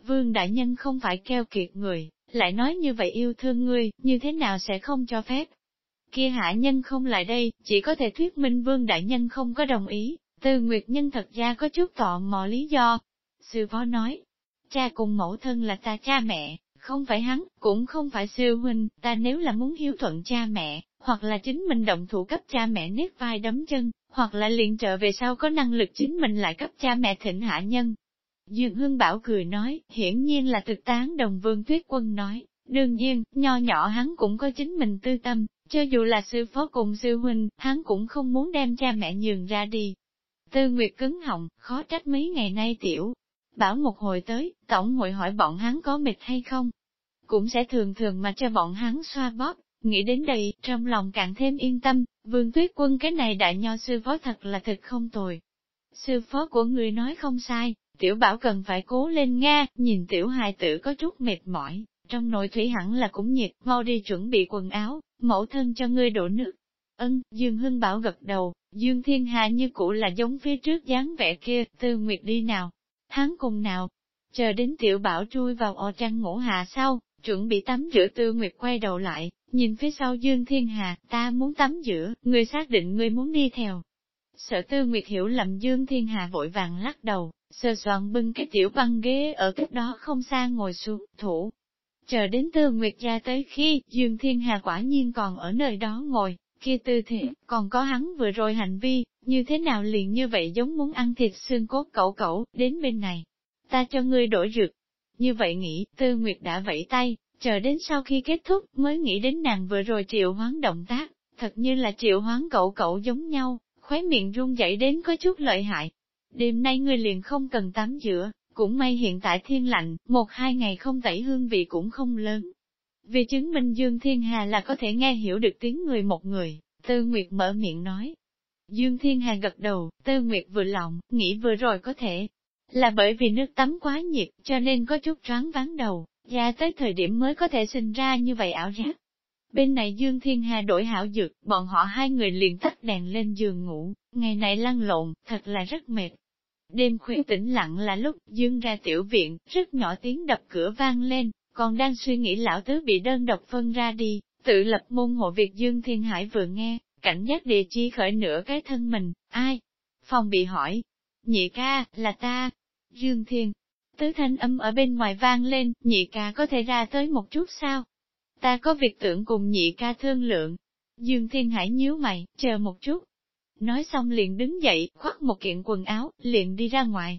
Vương Đại Nhân không phải keo kiệt người, lại nói như vậy yêu thương ngươi, như thế nào sẽ không cho phép. Kia hạ nhân không lại đây, chỉ có thể thuyết minh Vương Đại Nhân không có đồng ý, Tư Nguyệt Nhân thật ra có chút tò mò lý do. Sư phó nói, cha cùng mẫu thân là ta cha mẹ, không phải hắn, cũng không phải sư huynh, ta nếu là muốn hiếu thuận cha mẹ, hoặc là chính mình động thủ cấp cha mẹ nết vai đấm chân, hoặc là liền trở về sau có năng lực chính mình lại cấp cha mẹ thịnh hạ nhân. Dương Hương Bảo cười nói, hiển nhiên là thực tán đồng vương tuyết quân nói, đương nhiên, nho nhỏ hắn cũng có chính mình tư tâm, cho dù là sư phó cùng sư huynh, hắn cũng không muốn đem cha mẹ nhường ra đi. Tư Nguyệt cứng họng, khó trách mấy ngày nay tiểu. Bảo một hồi tới, tổng hội hỏi bọn hắn có mệt hay không. Cũng sẽ thường thường mà cho bọn hắn xoa bóp, nghĩ đến đây, trong lòng càng thêm yên tâm, vương tuyết quân cái này đại nho sư phó thật là thật không tồi. Sư phó của người nói không sai, tiểu bảo cần phải cố lên Nga, nhìn tiểu hài tử có chút mệt mỏi, trong nội thủy hẳn là cũng nhiệt, mau đi chuẩn bị quần áo, mẫu thân cho ngươi đổ nước. Ân, Dương Hưng Bảo gật đầu, Dương Thiên Hà như cũ là giống phía trước dáng vẻ kia, tư nguyệt đi nào, hắn cùng nào. Chờ đến tiểu bảo chui vào o trăng ngủ hạ sau, chuẩn bị tắm giữa tư nguyệt quay đầu lại, nhìn phía sau Dương Thiên Hà, ta muốn tắm giữa, người xác định người muốn đi theo. Sở tư nguyệt hiểu lầm Dương Thiên Hà vội vàng lắc đầu, sơ soạn bưng cái tiểu băng ghế ở cách đó không xa ngồi xuống, thủ. Chờ đến tư nguyệt ra tới khi, Dương Thiên Hà quả nhiên còn ở nơi đó ngồi, kia tư thế, còn có hắn vừa rồi hành vi, như thế nào liền như vậy giống muốn ăn thịt xương cốt cẩu cẩu, đến bên này. Ta cho ngươi đổi rực. Như vậy nghĩ, tư nguyệt đã vẫy tay, chờ đến sau khi kết thúc mới nghĩ đến nàng vừa rồi triệu hoán động tác, thật như là triệu hoán cậu cậu giống nhau, khóe miệng run dậy đến có chút lợi hại. Đêm nay ngươi liền không cần tắm giữa, cũng may hiện tại thiên lạnh, một hai ngày không tẩy hương vị cũng không lớn. Vì chứng minh Dương Thiên Hà là có thể nghe hiểu được tiếng người một người, Tư Nguyệt mở miệng nói. Dương Thiên Hà gật đầu, Tư Nguyệt vừa lòng, nghĩ vừa rồi có thể, là bởi vì nước tắm quá nhiệt, cho nên có chút choáng ván đầu, ra tới thời điểm mới có thể sinh ra như vậy ảo giác. Bên này Dương Thiên Hà đổi hảo dược, bọn họ hai người liền tắt đèn lên giường ngủ, ngày này lăn lộn, thật là rất mệt. Đêm khuya tĩnh lặng là lúc Dương ra tiểu viện, rất nhỏ tiếng đập cửa vang lên, còn đang suy nghĩ lão tứ bị đơn độc phân ra đi, tự lập môn hộ việc Dương Thiên Hải vừa nghe, cảnh giác địa chi khởi nửa cái thân mình, ai? Phòng bị hỏi, nhị ca, là ta. Dương Thiên, Tứ thanh âm ở bên ngoài vang lên, nhị ca có thể ra tới một chút sao? Ta có việc tưởng cùng nhị ca thương lượng. Dương Thiên Hải nhíu mày, chờ một chút. Nói xong liền đứng dậy, khoác một kiện quần áo, liền đi ra ngoài.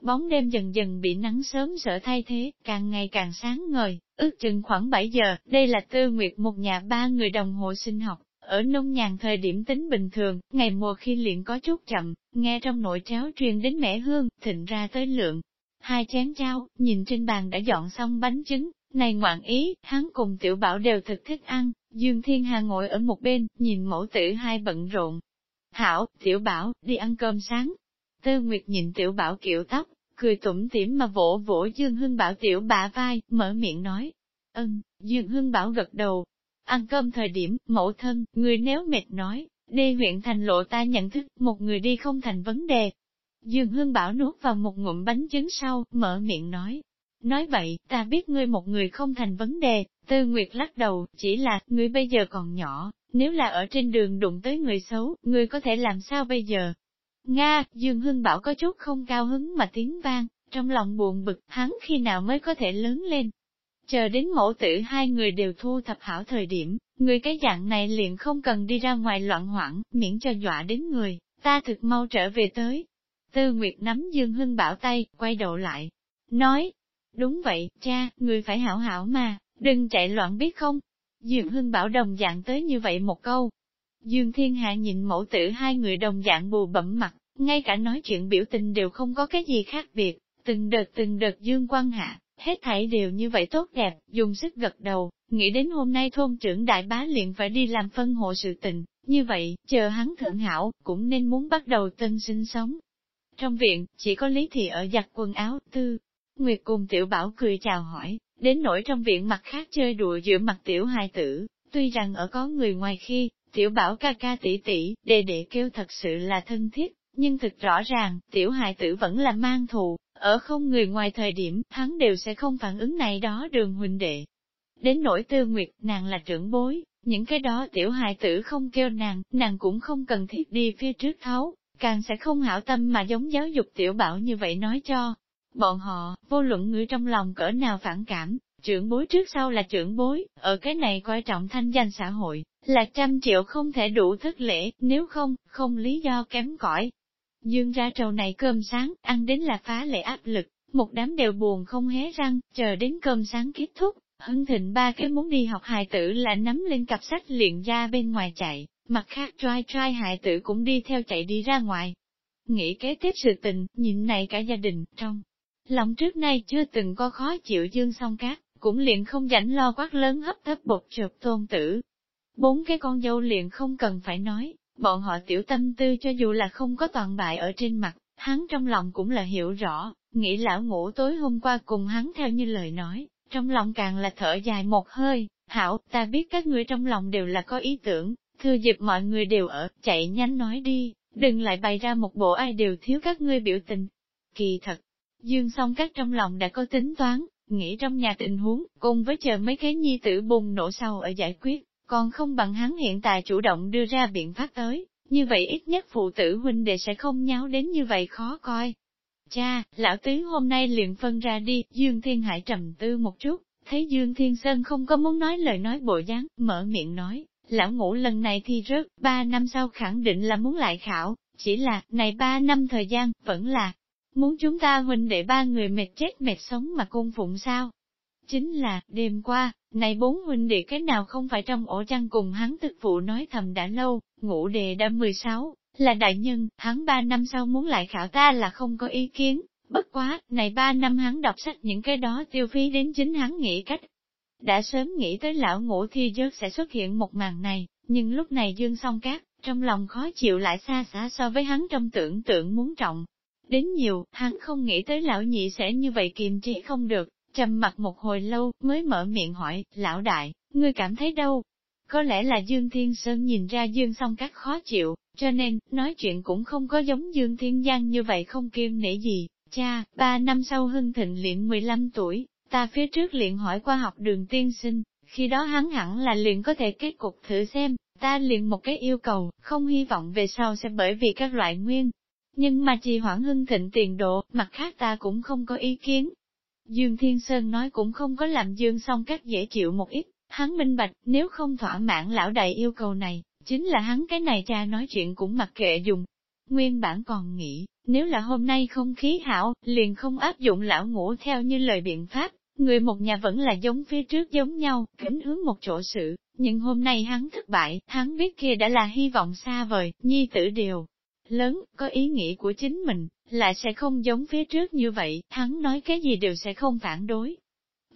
Bóng đêm dần dần bị nắng sớm sợ thay thế, càng ngày càng sáng ngời, ước chừng khoảng 7 giờ, đây là tư nguyệt một nhà ba người đồng hồ sinh học. Ở nông nhàn thời điểm tính bình thường, ngày mùa khi liền có chút chậm, nghe trong nội cháo truyền đến mẻ hương, thịnh ra tới lượng, hai chén cháo, nhìn trên bàn đã dọn xong bánh trứng, này ngoạn ý, hắn cùng tiểu bảo đều thực thích ăn, Dương Thiên Hà ngồi ở một bên, nhìn mẫu tử hai bận rộn. Hảo, tiểu bảo, đi ăn cơm sáng. Tư Nguyệt nhìn tiểu bảo kiểu tóc, cười tủm tỉm mà vỗ vỗ Dương Hưng Bảo tiểu bả vai, mở miệng nói. Ân, Dương Hưng Bảo gật đầu. Ăn cơm thời điểm, mẫu thân, người nếu mệt nói, đi huyện thành lộ ta nhận thức, một người đi không thành vấn đề, Dương Hương Bảo nuốt vào một ngụm bánh trứng sau, mở miệng nói. Nói vậy, ta biết ngươi một người không thành vấn đề, Tư Nguyệt lắc đầu, chỉ là, ngươi bây giờ còn nhỏ, nếu là ở trên đường đụng tới người xấu, ngươi có thể làm sao bây giờ? Nga, Dương Hưng Bảo có chút không cao hứng mà tiếng vang, trong lòng buồn bực, hắn khi nào mới có thể lớn lên. Chờ đến mẫu tử hai người đều thu thập hảo thời điểm, người cái dạng này liền không cần đi ra ngoài loạn hoảng, miễn cho dọa đến người, ta thực mau trở về tới, Tư Nguyệt nắm Dương Hưng Bảo tay, quay đầu lại, nói, đúng vậy, cha, người phải hảo hảo mà, đừng chạy loạn biết không? Dương Hưng Bảo đồng dạng tới như vậy một câu. Dương Thiên Hạ nhìn mẫu tử hai người đồng dạng bù bẩm mặt, ngay cả nói chuyện biểu tình đều không có cái gì khác biệt, từng đợt từng đợt Dương Quang Hạ, hết thảy đều như vậy tốt đẹp, dùng sức gật đầu, nghĩ đến hôm nay thôn trưởng đại bá liền phải đi làm phân hộ sự tình, như vậy, chờ hắn thượng hảo, cũng nên muốn bắt đầu tân sinh sống. Trong viện, chỉ có Lý Thị ở giặt quần áo, tư. Nguyệt cùng Tiểu Bảo cười chào hỏi, đến nỗi trong viện mặt khác chơi đùa giữa mặt Tiểu hài tử, tuy rằng ở có người ngoài khi, Tiểu Bảo ca ca tỷ tỷ, đề đệ kêu thật sự là thân thiết, nhưng thực rõ ràng, Tiểu hài tử vẫn là mang thù, ở không người ngoài thời điểm, hắn đều sẽ không phản ứng này đó đường huynh đệ. Đến nỗi tư nguyệt, nàng là trưởng bối, những cái đó tiểu hài tử không kêu nàng, nàng cũng không cần thiết đi phía trước thấu, càng sẽ không hảo tâm mà giống giáo dục tiểu bảo như vậy nói cho. Bọn họ, vô luận người trong lòng cỡ nào phản cảm, trưởng bối trước sau là trưởng bối, ở cái này coi trọng thanh danh xã hội, là trăm triệu không thể đủ thất lễ, nếu không, không lý do kém cỏi. Dương ra trầu này cơm sáng, ăn đến là phá lệ áp lực, một đám đều buồn không hé răng, chờ đến cơm sáng kết thúc, Hân thịnh ba cái muốn đi học hài tử là nắm lên cặp sách liền ra bên ngoài chạy, mặt khác trai trai hài tử cũng đi theo chạy đi ra ngoài. Nghĩ kế tiếp sự tình, nhìn này cả gia đình, trong lòng trước nay chưa từng có khó chịu dương song cát, cũng liền không rảnh lo quát lớn hấp thấp bột trượt tôn tử. Bốn cái con dâu liền không cần phải nói, bọn họ tiểu tâm tư cho dù là không có toàn bại ở trên mặt, hắn trong lòng cũng là hiểu rõ, nghĩ lão ngủ tối hôm qua cùng hắn theo như lời nói, trong lòng càng là thở dài một hơi, hảo, ta biết các ngươi trong lòng đều là có ý tưởng, thưa dịp mọi người đều ở, chạy nhanh nói đi, đừng lại bày ra một bộ ai đều thiếu các ngươi biểu tình. Kỳ thật, dương song các trong lòng đã có tính toán, nghĩ trong nhà tình huống, cùng với chờ mấy cái nhi tử bùng nổ sau ở giải quyết, còn không bằng hắn hiện tại chủ động đưa ra biện pháp tới, như vậy ít nhất phụ tử huynh đệ sẽ không nháo đến như vậy khó coi. Cha, lão tứ hôm nay liền phân ra đi, Dương Thiên Hải trầm tư một chút, thấy Dương Thiên Sơn không có muốn nói lời nói bộ dáng, mở miệng nói, lão ngũ lần này thi rớt, ba năm sau khẳng định là muốn lại khảo, chỉ là, này ba năm thời gian, vẫn là, muốn chúng ta huynh đệ ba người mệt chết mệt sống mà cung phụng sao? Chính là, đêm qua, này bốn huynh đệ cái nào không phải trong ổ chăn cùng hắn tức phụ nói thầm đã lâu, ngủ đệ đã 16, là đại nhân, hắn ba năm sau muốn lại khảo ta là không có ý kiến, bất quá, này ba năm hắn đọc sách những cái đó tiêu phí đến chính hắn nghĩ cách. Đã sớm nghĩ tới lão ngũ thi dớt sẽ xuất hiện một màn này, nhưng lúc này dương song cát, trong lòng khó chịu lại xa xả so với hắn trong tưởng tượng muốn trọng. Đến nhiều, hắn không nghĩ tới lão nhị sẽ như vậy kiềm chế không được, trầm mặt một hồi lâu, mới mở miệng hỏi, lão đại, ngươi cảm thấy đâu? Có lẽ là Dương Thiên Sơn nhìn ra Dương song cát khó chịu, cho nên, nói chuyện cũng không có giống Dương Thiên Giang như vậy không kiêng nể gì. Cha, ba năm sau hưng thịnh luyện 15 tuổi, ta phía trước luyện hỏi qua học đường tiên sinh, khi đó hắn hẳn là luyện có thể kết cục thử xem, ta luyện một cái yêu cầu, không hy vọng về sau sẽ bởi vì các loại nguyên. Nhưng mà trì hoãn hưng thịnh tiền độ, mặt khác ta cũng không có ý kiến. Dương Thiên Sơn nói cũng không có làm Dương song các dễ chịu một ít, hắn minh bạch, nếu không thỏa mãn lão đại yêu cầu này, Chính là hắn cái này cha nói chuyện cũng mặc kệ dùng. Nguyên bản còn nghĩ, nếu là hôm nay không khí hảo, liền không áp dụng lão ngủ theo như lời biện pháp, người một nhà vẫn là giống phía trước giống nhau, kính hướng một chỗ sự, nhưng hôm nay hắn thất bại, hắn biết kia đã là hy vọng xa vời, nhi tử điều. Lớn, có ý nghĩ của chính mình, lại sẽ không giống phía trước như vậy, hắn nói cái gì đều sẽ không phản đối.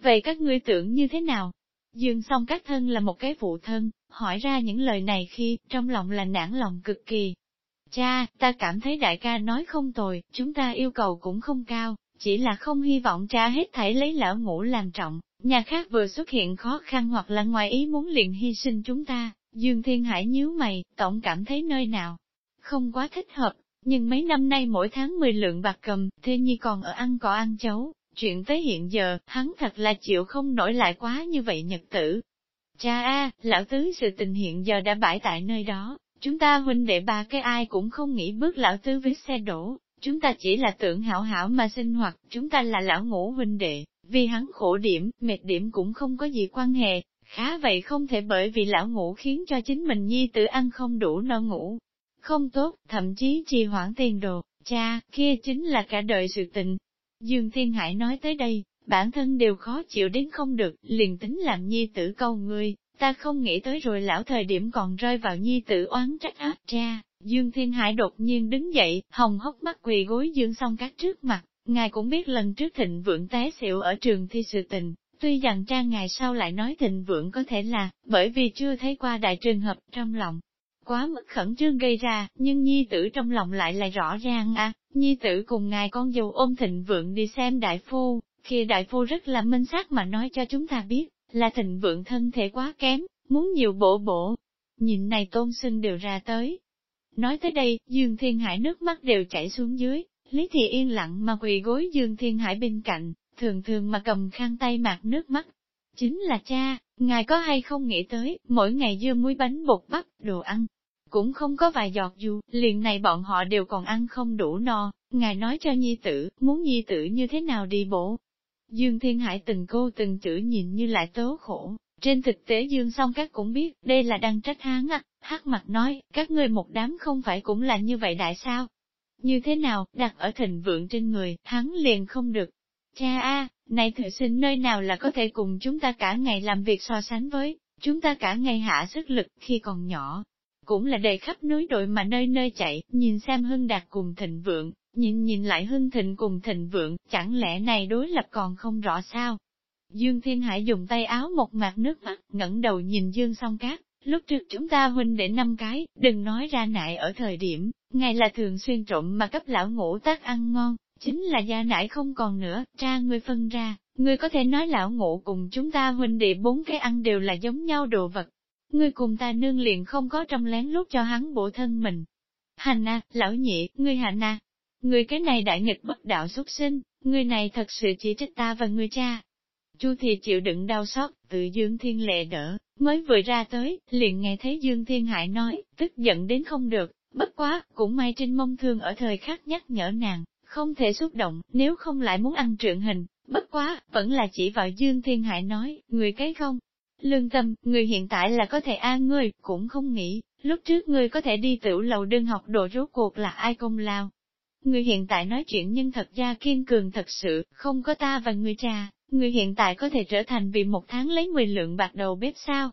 Vậy các ngươi tưởng như thế nào? Dương song các thân là một cái phụ thân, hỏi ra những lời này khi, trong lòng là nản lòng cực kỳ. Cha, ta cảm thấy đại ca nói không tồi, chúng ta yêu cầu cũng không cao, chỉ là không hy vọng cha hết thảy lấy lão ngũ làm trọng, nhà khác vừa xuất hiện khó khăn hoặc là ngoài ý muốn liền hy sinh chúng ta, Dương Thiên Hải nhíu mày, tổng cảm thấy nơi nào không quá thích hợp, nhưng mấy năm nay mỗi tháng 10 lượng bạc cầm, thế nhi còn ở ăn cỏ ăn chấu, chuyện tới hiện giờ, hắn thật là chịu không nổi lại quá như vậy nhật tử, Cha a, lão tứ sự tình hiện giờ đã bãi tại nơi đó, chúng ta huynh đệ ba cái ai cũng không nghĩ bước lão tứ với xe đổ, chúng ta chỉ là tưởng hảo hảo mà sinh hoạt, chúng ta là lão ngũ huynh đệ, vì hắn khổ điểm, mệt điểm cũng không có gì quan hệ, khá vậy không thể bởi vì lão ngũ khiến cho chính mình nhi tử ăn không đủ no ngủ. Không tốt, thậm chí trì hoãn tiền đồ, cha, kia chính là cả đời sự tình. Dương Thiên Hải nói tới đây, bản thân đều khó chịu đến không được, liền tính làm nhi tử câu ngươi, ta không nghĩ tới rồi lão thời điểm còn rơi vào nhi tử oán trách áp cha. Dương Thiên Hải đột nhiên đứng dậy, hồng hốc mắt quỳ gối Dương song các trước mặt, ngài cũng biết lần trước thịnh vượng té xỉu ở trường thi sự tình, tuy rằng cha ngài sau lại nói thịnh vượng có thể là, bởi vì chưa thấy qua đại trường hợp trong lòng. Quá mức khẩn trương gây ra, nhưng nhi tử trong lòng lại là rõ ràng à, nhi tử cùng ngài con dâu ôm thịnh vượng đi xem đại phu, khi đại phu rất là minh xác mà nói cho chúng ta biết, là thịnh vượng thân thể quá kém, muốn nhiều bổ bổ. Nhìn này tôn sinh đều ra tới. Nói tới đây, Dương Thiên Hải nước mắt đều chảy xuống dưới, Lý Thị yên lặng mà quỳ gối Dương Thiên Hải bên cạnh, thường thường mà cầm khăn tay mạt nước mắt. Chính là cha, ngài có hay không nghĩ tới, mỗi ngày dưa muối bánh bột bắp, đồ ăn, cũng không có vài giọt dù, liền này bọn họ đều còn ăn không đủ no, ngài nói cho nhi tử, muốn nhi tử như thế nào đi bổ. Dương Thiên Hải từng cô từng chữ nhìn như lại tố khổ, trên thực tế Dương song các cũng biết, đây là đang trách hán á, hát mặt nói, các ngươi một đám không phải cũng là như vậy đại sao? Như thế nào, đặt ở thịnh vượng trên người, hắn liền không được. Cha a, này thử sinh nơi nào là có thể cùng chúng ta cả ngày làm việc so sánh với, chúng ta cả ngày hạ sức lực khi còn nhỏ. Cũng là đầy khắp núi đội mà nơi nơi chạy, nhìn xem hưng đạt cùng thịnh vượng, nhìn nhìn lại hưng thịnh cùng thịnh vượng, chẳng lẽ này đối lập còn không rõ sao? Dương Thiên Hải dùng tay áo một mặt nước mắt, ngẩng đầu nhìn Dương song cát, lúc trước chúng ta huynh để năm cái, đừng nói ra nại ở thời điểm, ngày là thường xuyên trộm mà cấp lão ngũ tác ăn ngon, chính là gia nại không còn nữa, cha ngươi phân ra, ngươi có thể nói lão ngũ cùng chúng ta huynh đệ bốn cái ăn đều là giống nhau đồ vật. Ngươi cùng ta nương liền không có trong lén lút cho hắn bổ thân mình. Hành à, lão nhị, ngươi hành à, ngươi cái này đại nghịch bất đạo xuất sinh, ngươi này thật sự chỉ trách ta và ngươi cha. Chu thì chịu đựng đau xót, tự dương thiên lệ đỡ, mới vừa ra tới, liền nghe thấy Dương Thiên Hải nói, tức giận đến không được, bất quá, cũng may trên mông thương ở thời khắc nhắc nhở nàng, không thể xúc động, nếu không lại muốn ăn trượng hình, bất quá, vẫn là chỉ vào Dương Thiên Hải nói, người cái không. Lương tâm, người hiện tại là có thể an ngươi, cũng không nghĩ, lúc trước ngươi có thể đi tiểu lầu đơn học đồ rốt cuộc là ai công lao. Người hiện tại nói chuyện nhưng thật ra kiên cường thật sự, không có ta và người cha, người hiện tại có thể trở thành vì một tháng lấy 10 lượng bạc đầu bếp sao?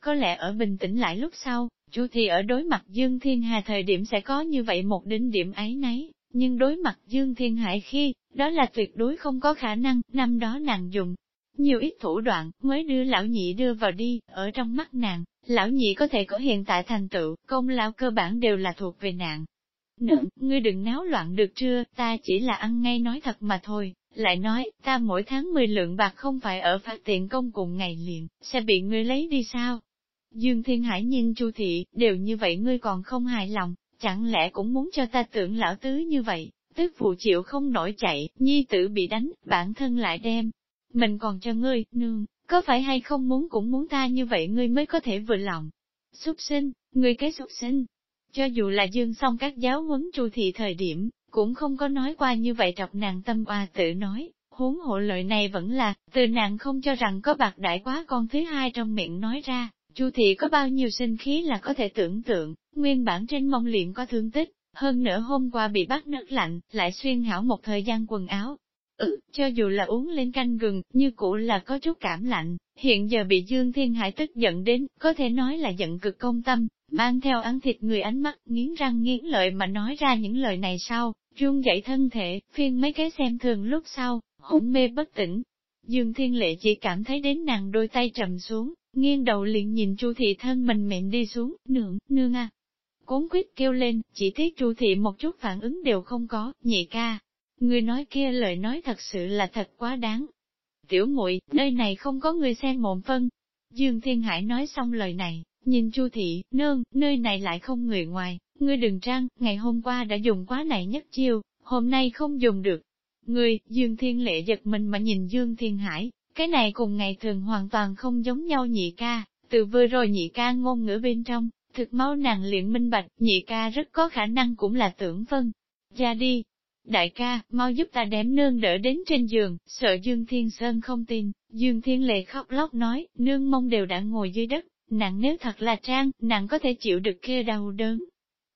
Có lẽ ở bình tĩnh lại lúc sau, chú thì ở đối mặt Dương Thiên Hà thời điểm sẽ có như vậy một đỉnh điểm ấy nấy, nhưng đối mặt Dương Thiên Hải khi, đó là tuyệt đối không có khả năng, năm đó nàng dùng nhiều ít thủ đoạn mới đưa lão nhị đưa vào đi, ở trong mắt nàng, lão nhị có thể có hiện tại thành tựu, công lao cơ bản đều là thuộc về nàng. Nữ, ngươi đừng náo loạn được chưa, ta chỉ là ăn ngay nói thật mà thôi, lại nói, ta mỗi tháng 10 lượng bạc không phải ở phạt tiện công cùng ngày liền, sẽ bị ngươi lấy đi sao? Dương Thiên Hải nhìn Chu Thị, đều như vậy ngươi còn không hài lòng, chẳng lẽ cũng muốn cho ta tưởng lão tứ như vậy, tức phụ chịu không nổi chạy, nhi tử bị đánh, bản thân lại đem. Mình còn cho ngươi, nương, có phải hay không muốn cũng muốn ta như vậy ngươi mới có thể vừa lòng. xuất sinh, ngươi cái xuất sinh. Cho dù là dương xong các giáo huấn Chu Thị thời điểm, cũng không có nói qua như vậy trọc nàng tâm oa tự nói, huống hộ lợi này vẫn là, từ nàng không cho rằng có bạc đại quá con thứ hai trong miệng nói ra, Chu thị có bao nhiêu sinh khí là có thể tưởng tượng, nguyên bản trên mông liền có thương tích, hơn nữa hôm qua bị bắt nước lạnh, lại xuyên hảo một thời gian quần áo. Ừ, cho dù là uống lên canh gừng, như cũ là có chút cảm lạnh, hiện giờ bị Dương Thiên Hải tức giận đến, có thể nói là giận cực công tâm, mang theo ăn thịt người ánh mắt, nghiến răng nghiến lợi mà nói ra những lời này sau, run dậy thân thể, phiên mấy cái xem thường lúc sau, hỗn mê bất tỉnh. Dương Thiên Lệ chỉ cảm thấy đến nàng đôi tay trầm xuống, nghiêng đầu liền nhìn Chu thị thân mình mềm đi xuống, nương, nương à. Cuốn quyết kêu lên, chỉ tiếc Chu thị một chút phản ứng đều không có, nhị ca. Người nói kia lời nói thật sự là thật quá đáng. Tiểu muội nơi này không có người xen mộn phân. Dương Thiên Hải nói xong lời này, nhìn Chu thị, nương, nơi này lại không người ngoài, ngươi đừng trang, ngày hôm qua đã dùng quá này nhất chiêu, hôm nay không dùng được. Ngươi, Dương Thiên Lệ giật mình mà nhìn Dương Thiên Hải, cái này cùng ngày thường hoàn toàn không giống nhau nhị ca, từ vừa rồi nhị ca ngôn ngữ bên trong, thực máu nàng liền minh bạch, nhị ca rất có khả năng cũng là tưởng vân. Ra đi, đại ca, mau giúp ta đem nương đỡ đến trên giường, sợ Dương Thiên Sơn không tin, Dương Thiên Lệ khóc lóc nói, nương mong đều đã ngồi dưới đất, nàng nếu thật là trang, nàng có thể chịu được kia đau đớn.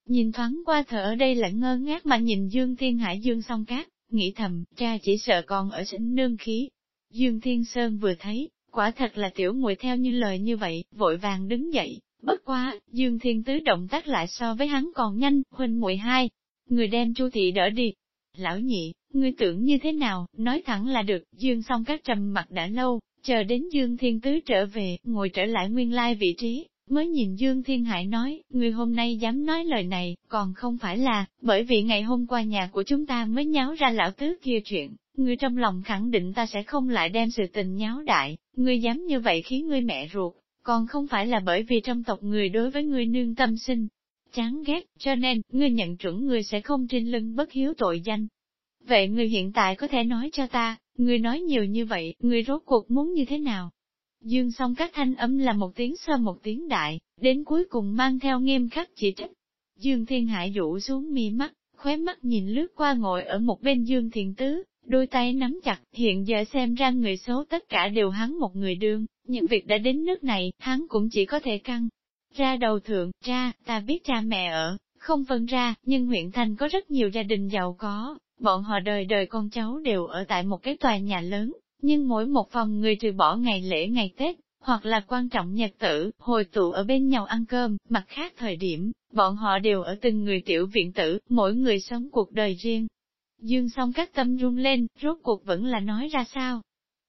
Nhìn thoáng qua thở ở đây là ngơ ngác mà nhìn Dương Thiên Hải Dương song cát, nghĩ thầm, cha chỉ sợ còn ở sinh nương khí, Dương Thiên Sơn vừa thấy, quả thật là tiểu muội theo như lời như vậy, vội vàng đứng dậy, bất quá, Dương Thiên Tứ động tác lại so với hắn còn nhanh, huynh muội hai, người đem Chu thị đỡ đi. Lão nhị, ngươi tưởng như thế nào, nói thẳng là được, Dương song các trầm mặt đã lâu, chờ đến Dương Thiên Tứ trở về, ngồi trở lại nguyên lai vị trí, mới nhìn Dương Thiên Hải nói, người hôm nay dám nói lời này, còn không phải là, bởi vì ngày hôm qua nhà của chúng ta mới nháo ra lão tứ kia chuyện, người trong lòng khẳng định ta sẽ không lại đem sự tình nháo đại, ngươi dám như vậy khiến ngươi mẹ ruột, còn không phải là bởi vì trong tộc người đối với ngươi nương tâm sinh. Chán ghét, cho nên, ngươi nhận chuẩn ngươi sẽ không trên lưng bất hiếu tội danh. Vậy ngươi hiện tại có thể nói cho ta, ngươi nói nhiều như vậy, ngươi rốt cuộc muốn như thế nào? Dương song các thanh âm là một tiếng sơ một tiếng đại, đến cuối cùng mang theo nghiêm khắc chỉ trích. Dương Thiên Hải dụ xuống mi mắt, khóe mắt nhìn lướt qua ngồi ở một bên Dương Thiền Tứ, đôi tay nắm chặt, hiện giờ xem ra người xấu tất cả đều hắn một người đương, những việc đã đến nước này, hắn cũng chỉ có thể căng. Ra đầu thượng, cha, ta biết cha mẹ ở, không phân ra, nhưng huyện thành có rất nhiều gia đình giàu có, bọn họ đời đời con cháu đều ở tại một cái tòa nhà lớn, nhưng mỗi một phòng người trừ bỏ ngày lễ ngày Tết, hoặc là quan trọng nhật tử, hồi tụ ở bên nhau ăn cơm, mặt khác thời điểm, bọn họ đều ở từng người tiểu viện tử, mỗi người sống cuộc đời riêng. Dương song các tâm rung lên, rốt cuộc vẫn là nói ra sao.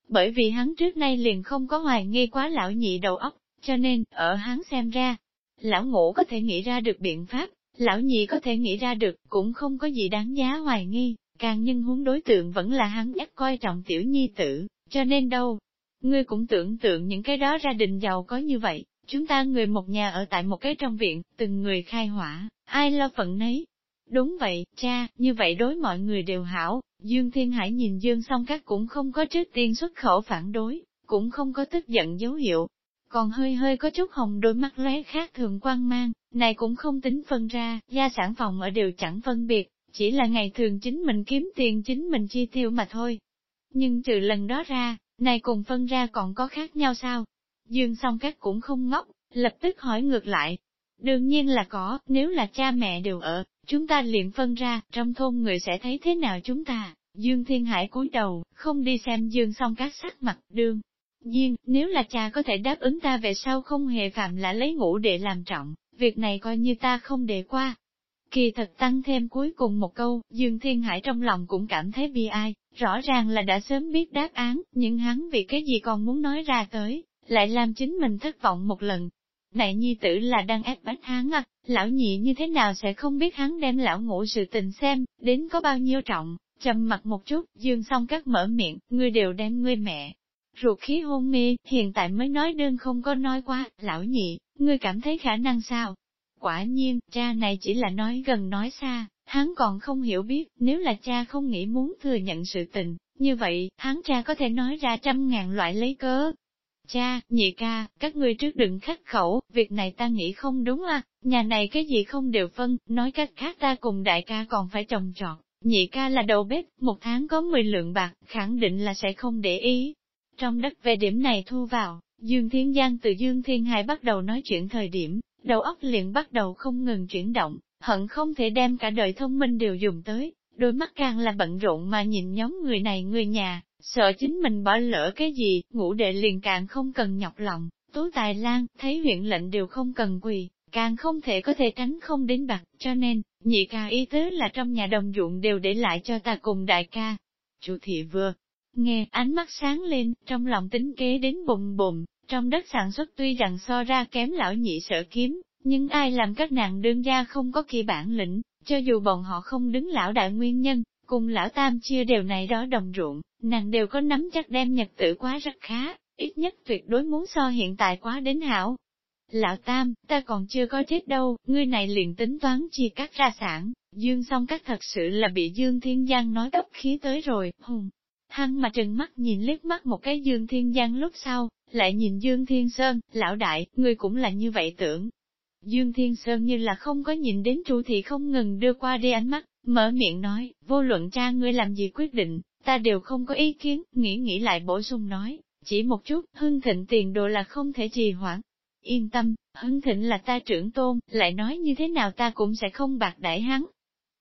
Bởi vì hắn trước nay liền không có hoài nghi quá lão nhị đầu óc, cho nên, ở hắn xem ra, lão ngũ có thể nghĩ ra được biện pháp, lão nhị có thể nghĩ ra được, cũng không có gì đáng giá hoài nghi, càng nhân huống đối tượng vẫn là hắn ép coi trọng tiểu nhi tử, cho nên đâu. Ngươi cũng tưởng tượng những cái đó gia đình giàu có như vậy, chúng ta người một nhà ở tại một cái trong viện, từng người khai hỏa, ai lo phận nấy. Đúng vậy, cha, như vậy đối mọi người đều hảo, Dương Thiên Hải nhìn Dương song các cũng không có trước tiên xuất khẩu phản đối, cũng không có tức giận dấu hiệu, còn hơi hơi có chút hồng đôi mắt lóe khác thường quan mang, này cũng không tính phân ra, gia sản phòng ở đều chẳng phân biệt, chỉ là ngày thường chính mình kiếm tiền chính mình chi tiêu mà thôi. Nhưng trừ lần đó ra, này cùng phân ra còn có khác nhau sao? Dương song các cũng không ngốc, lập tức hỏi ngược lại. Đương nhiên là có, nếu là cha mẹ đều ở, chúng ta liền phân ra, trong thôn người sẽ thấy thế nào chúng ta? Dương Thiên Hải cúi đầu, không đi xem Dương song các sắc mặt, đương. Nhiên, nếu là cha có thể đáp ứng ta về sau không hề phạm là lấy ngủ để làm trọng, việc này coi như ta không để qua, Kỳ thật tăng thêm cuối cùng một câu, Dương Thiên Hải trong lòng cũng cảm thấy bi ai, rõ ràng là đã sớm biết đáp án, nhưng hắn vì cái gì còn muốn nói ra tới, lại làm chính mình thất vọng một lần. Này nhi tử là đang ép bách hắn à, lão nhị như thế nào sẽ không biết hắn đem lão ngủ sự tình xem, đến có bao nhiêu trọng, trầm mặt một chút, dương xong các mở miệng, ngươi đều đem ngươi mẹ. Ruột khí hôn mê, hiện tại mới nói đơn không có nói qua, lão nhị, ngươi cảm thấy khả năng sao? Quả nhiên, cha này chỉ là nói gần nói xa, hắn còn không hiểu biết, nếu là cha không nghĩ muốn thừa nhận sự tình, như vậy, hắn cha có thể nói ra trăm ngàn loại lấy cớ. Cha, nhị ca, các ngươi trước đừng khắc khẩu, việc này ta nghĩ không đúng à, nhà này cái gì không đều phân, nói cách khác ta cùng đại ca còn phải trồng trọt, nhị ca là đầu bếp, một tháng có 10 lượng bạc, khẳng định là sẽ không để ý. Trong đất về điểm này thu vào, Dương Thiên Giang từ Dương Thiên Hải bắt đầu nói chuyện thời điểm, đầu óc liền bắt đầu không ngừng chuyển động, hận không thể đem cả đời thông minh đều dùng tới, đôi mắt càng là bận rộn mà nhìn nhóm người này người nhà, sợ chính mình bỏ lỡ cái gì, ngủ đệ liền càng không cần nhọc lòng, tú tài lan, thấy huyện lệnh đều không cần quỳ, càng không thể có thể tránh không đến bạc, cho nên, nhị ca ý tứ là trong nhà đồng ruộng đều để lại cho ta cùng đại ca. Chủ thị vừa, nghe ánh mắt sáng lên, trong lòng tính kế đến bùng bùng, trong đất sản xuất tuy rằng so ra kém lão nhị sở kiếm, nhưng ai làm các nàng đương gia không có kỳ bản lĩnh, cho dù bọn họ không đứng lão đại nguyên nhân, cùng lão tam chia đều này đó đồng ruộng, nàng đều có nắm chắc đem nhật tử quá rất khá, ít nhất tuyệt đối muốn so hiện tại quá đến hảo. Lão tam, ta còn chưa có chết đâu, ngươi này liền tính toán chia cắt ra sản, dương song cắt thật sự là bị dương thiên giang nói tốc khí tới rồi, hùng. Hắn mà trừng mắt nhìn liếc mắt một cái dương thiên giang lúc sau, lại nhìn Dương Thiên Sơn, lão đại, người cũng là như vậy tưởng. Dương Thiên Sơn như là không có nhìn đến chủ thị không ngừng đưa qua đi ánh mắt, mở miệng nói, vô luận cha ngươi làm gì quyết định, ta đều không có ý kiến, nghĩ nghĩ lại bổ sung nói, chỉ một chút, hưng thịnh tiền đồ là không thể trì hoãn. Yên tâm, hưng thịnh là ta trưởng tôn, lại nói như thế nào ta cũng sẽ không bạc đãi hắn.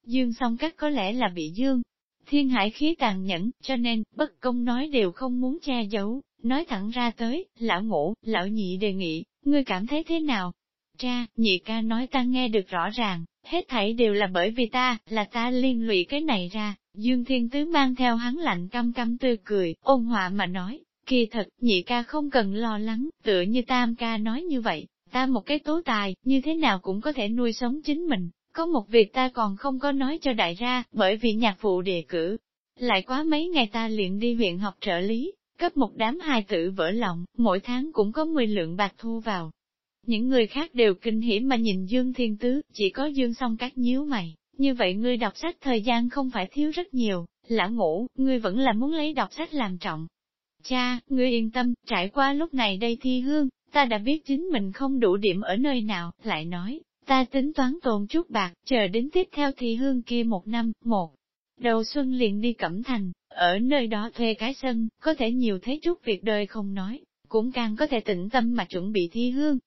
Dương song các có lẽ là bị dương. Thiên hải khí tàn nhẫn, cho nên, bất công nói đều không muốn che giấu, Nói thẳng ra tới, lão ngũ, lão nhị đề nghị, ngươi cảm thấy thế nào? Cha, nhị ca nói ta nghe được rõ ràng, hết thảy đều là bởi vì ta, là ta liên lụy cái này ra, Dương Thiên Tứ mang theo hắn lạnh căm căm tươi cười, ôn hòa mà nói, kỳ thật, nhị ca không cần lo lắng, tựa như tam ca nói như vậy, ta một cái tố tài, như thế nào cũng có thể nuôi sống chính mình, có một việc ta còn không có nói cho đại ra, bởi vì nhạc phụ đề cử. Lại quá mấy ngày ta liền đi huyện học trợ lý, cấp một đám hài tử vỡ lòng, mỗi tháng cũng có 10 lượng bạc thu vào. Những người khác đều kinh hiểm mà nhìn Dương Thiên Tứ, chỉ có Dương song các nhíu mày. Như vậy ngươi đọc sách thời gian không phải thiếu rất nhiều, lã ngủ, ngươi vẫn là muốn lấy đọc sách làm trọng. Cha, ngươi yên tâm, trải qua lúc này đây thi hương, ta đã biết chính mình không đủ điểm ở nơi nào, lại nói, ta tính toán tồn chút bạc, chờ đến tiếp theo thi hương kia một năm, một. Đầu xuân liền đi Cẩm Thành, ở nơi đó thuê cái sân, có thể nhiều thấy chút việc đời không nói, cũng càng có thể tĩnh tâm mà chuẩn bị thi hương.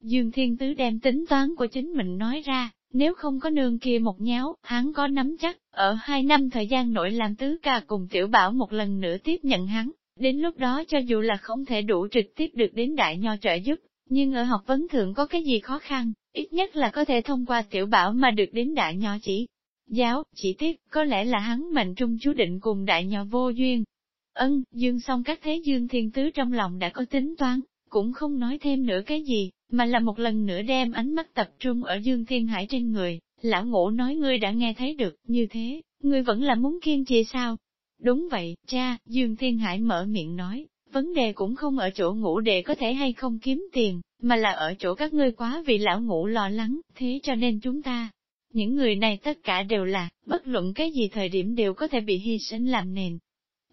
Dương Thiên Tứ đem tính toán của chính mình nói ra, nếu không có nương kia một nháo, hắn có nắm chắc, ở hai năm thời gian nội làm tứ ca cùng tiểu bảo một lần nữa tiếp nhận hắn. Đến lúc đó cho dù là không thể đủ trực tiếp được đến đại nho trợ giúp, nhưng ở học vấn thượng có cái gì khó khăn, ít nhất là có thể thông qua tiểu bảo mà được đến đại nho chỉ. Giáo, chỉ tiếc, có lẽ là hắn mệnh trung chú định cùng đại nho vô duyên. Ân, dương xong các thế dương thiên tứ trong lòng đã có tính toán, cũng không nói thêm nữa cái gì, mà là một lần nữa đem ánh mắt tập trung ở Dương Thiên Hải trên người, lão ngộ nói ngươi đã nghe thấy được, như thế, ngươi vẫn là muốn kiên trì sao? Đúng vậy, cha, Dương Thiên Hải mở miệng nói, vấn đề cũng không ở chỗ ngủ để có thể hay không kiếm tiền, mà là ở chỗ các ngươi quá vì lão ngủ lo lắng, thế cho nên chúng ta, những người này tất cả đều là, bất luận cái gì thời điểm đều có thể bị hy sinh làm nền.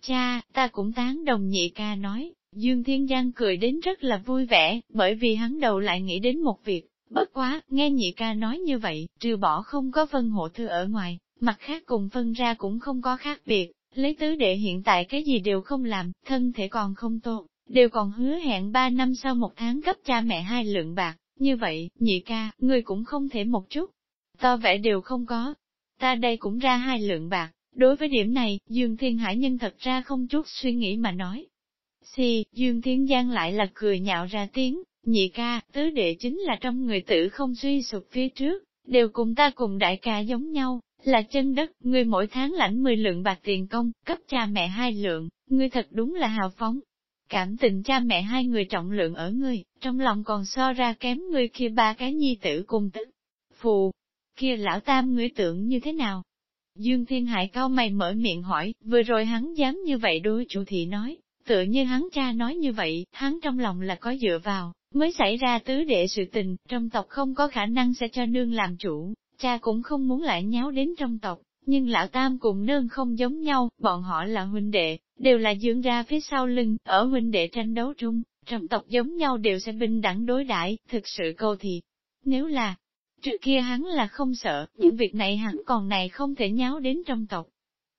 Cha, ta cũng tán đồng nhị ca nói, Dương Thiên Giang cười đến rất là vui vẻ, bởi vì hắn đầu lại nghĩ đến một việc, bất quá, nghe nhị ca nói như vậy, trừ bỏ không có phân hộ thư ở ngoài, mặt khác cùng phân ra cũng không có khác biệt, lấy tứ đệ hiện tại cái gì đều không làm, thân thể còn không tốt, đều còn hứa hẹn ba năm sau một tháng cấp cha mẹ hai lượng bạc, như vậy, nhị ca, người cũng không thể một chút, to vẻ đều không có, ta đây cũng ra hai lượng bạc, đối với điểm này, Dương Thiên Hải nhân thật ra không chút suy nghĩ mà nói, xì Dương Thiên Giang lại là cười nhạo ra tiếng, nhị ca, tứ đệ chính là trong người tử không suy sụp phía trước, đều cùng ta cùng đại ca giống nhau, là chân đất, ngươi mỗi tháng lãnh 10 lượng bạc tiền công, cấp cha mẹ hai lượng, ngươi thật đúng là hào phóng. Cảm tình cha mẹ hai người trọng lượng ở ngươi, trong lòng còn so ra kém ngươi kia ba cái nhi tử cùng tức Phù, kia lão tam ngươi tưởng như thế nào? Dương Thiên Hải cao mày mở miệng hỏi, vừa rồi hắn dám như vậy đối chủ thị nói, Tựa như hắn cha nói như vậy, hắn trong lòng là có dựa vào, mới xảy ra tứ đệ sự tình, trong tộc không có khả năng sẽ cho nương làm chủ, cha cũng không muốn lại nháo đến trong tộc, nhưng lão tam cùng nương không giống nhau, bọn họ là huynh đệ, đều là dưỡng ra phía sau lưng, ở huynh đệ tranh đấu chung, trong tộc giống nhau đều sẽ bình đẳng đối đãi thực sự câu thì. Nếu là, trước kia hắn là không sợ, những việc này hắn còn này không thể nháo đến trong tộc.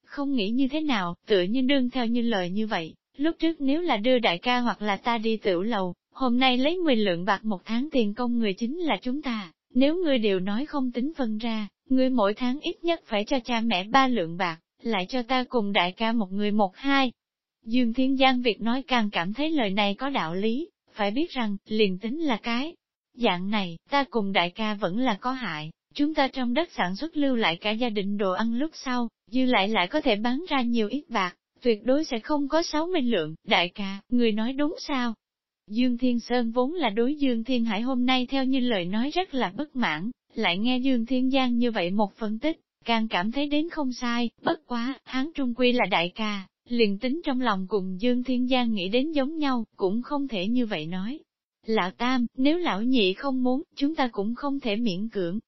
Không nghĩ như thế nào, tựa như đương theo như lời như vậy, Lúc trước nếu là đưa đại ca hoặc là ta đi tiểu lầu, hôm nay lấy 10 lượng bạc một tháng tiền công người chính là chúng ta, nếu ngươi đều nói không tính phân ra, ngươi mỗi tháng ít nhất phải cho cha mẹ ba lượng bạc, lại cho ta cùng đại ca một người một hai. Dương Thiên Giang việc nói càng cảm thấy lời này có đạo lý, phải biết rằng, liền tính là cái. Dạng này, ta cùng đại ca vẫn là có hại, chúng ta trong đất sản xuất lưu lại cả gia đình đồ ăn lúc sau, dư lại lại có thể bán ra nhiều ít bạc, tuyệt đối sẽ không có 60 lượng, đại ca, người nói đúng sao? Dương Thiên Sơn vốn là đối Dương Thiên Hải hôm nay theo như lời nói rất là bất mãn, lại nghe Dương Thiên Giang như vậy một phân tích, càng cảm thấy đến không sai, bất quá, hắn trung quy là đại ca, liền tính trong lòng cùng Dương Thiên Giang nghĩ đến giống nhau, cũng không thể như vậy nói. Lão Tam, nếu lão nhị không muốn, chúng ta cũng không thể miễn cưỡng.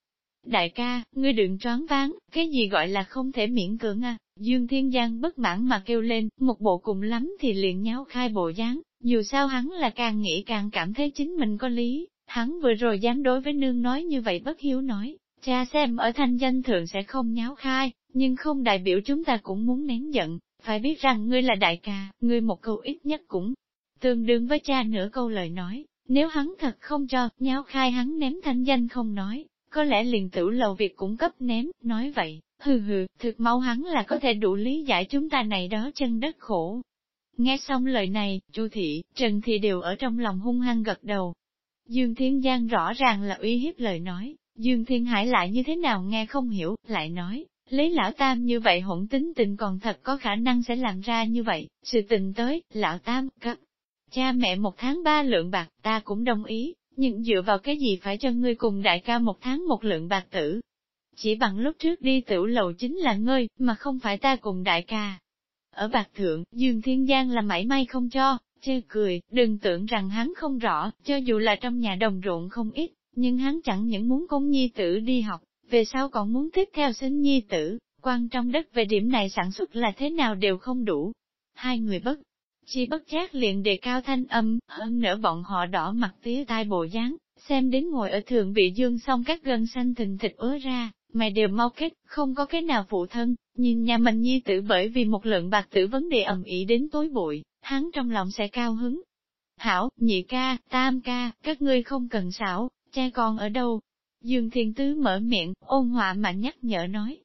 Đại ca, ngươi đừng choáng váng, cái gì gọi là không thể miễn cưỡng à? Dương Thiên Giang bất mãn mà kêu lên, một bộ cùng lắm thì liền nháo khai bộ dáng, dù sao hắn là càng nghĩ càng cảm thấy chính mình có lý, hắn vừa rồi dám đối với nương nói như vậy bất hiếu nói, cha xem ở thanh danh thượng sẽ không nháo khai, nhưng không đại biểu chúng ta cũng muốn nén giận, phải biết rằng ngươi là đại ca, ngươi một câu ít nhất cũng tương đương với cha nửa câu lời nói, nếu hắn thật không cho, nháo khai hắn ném thanh danh không nói, có lẽ liền tử lầu việc cũng cấp ném, nói vậy, Hừ hừ, thực mau hắn là có thể đủ lý giải chúng ta này đó chân đất khổ. Nghe xong lời này, Chu thị, Trần thị đều ở trong lòng hung hăng gật đầu. Dương Thiên Giang rõ ràng là uy hiếp lời nói, Dương Thiên Hải lại như thế nào nghe không hiểu, lại nói, Lấy lão tam như vậy hỗn tính tình còn thật có khả năng sẽ làm ra như vậy, sự tình tới, lão tam, cấp. Cha mẹ một tháng ba lượng bạc, ta cũng đồng ý, nhưng dựa vào cái gì phải cho ngươi cùng đại ca một tháng một lượng bạc tử. Chỉ bằng lúc trước đi tiểu lầu chính là ngươi, mà không phải ta cùng đại ca. Ở bạc thượng, Dương Thiên Giang là mảy may không cho, chê cười, đừng tưởng rằng hắn không rõ, cho dù là trong nhà đồng ruộng không ít, nhưng hắn chẳng những muốn công nhi tử đi học, về sau còn muốn tiếp theo sinh nhi tử, quan trong đất về điểm này sản xuất là thế nào đều không đủ. Hai người bất, chi bất giác liền đề cao thanh âm, hơn nữa bọn họ đỏ mặt tía tai bộ dáng, xem đến ngồi ở thượng vị dương xong các gân xanh thình thịt ứa ra, mày đều mau kết, không có cái nào phụ thân, nhìn nhà mình nhi tử bởi vì một lượng bạc tử vấn đề ầm ĩ đến tối bụi, hắn trong lòng sẽ cao hứng. Hảo, nhị ca, tam ca, các ngươi không cần xảo, cha con ở đâu? Dương Thiên Tứ mở miệng, ôn hòa mà nhắc nhở nói.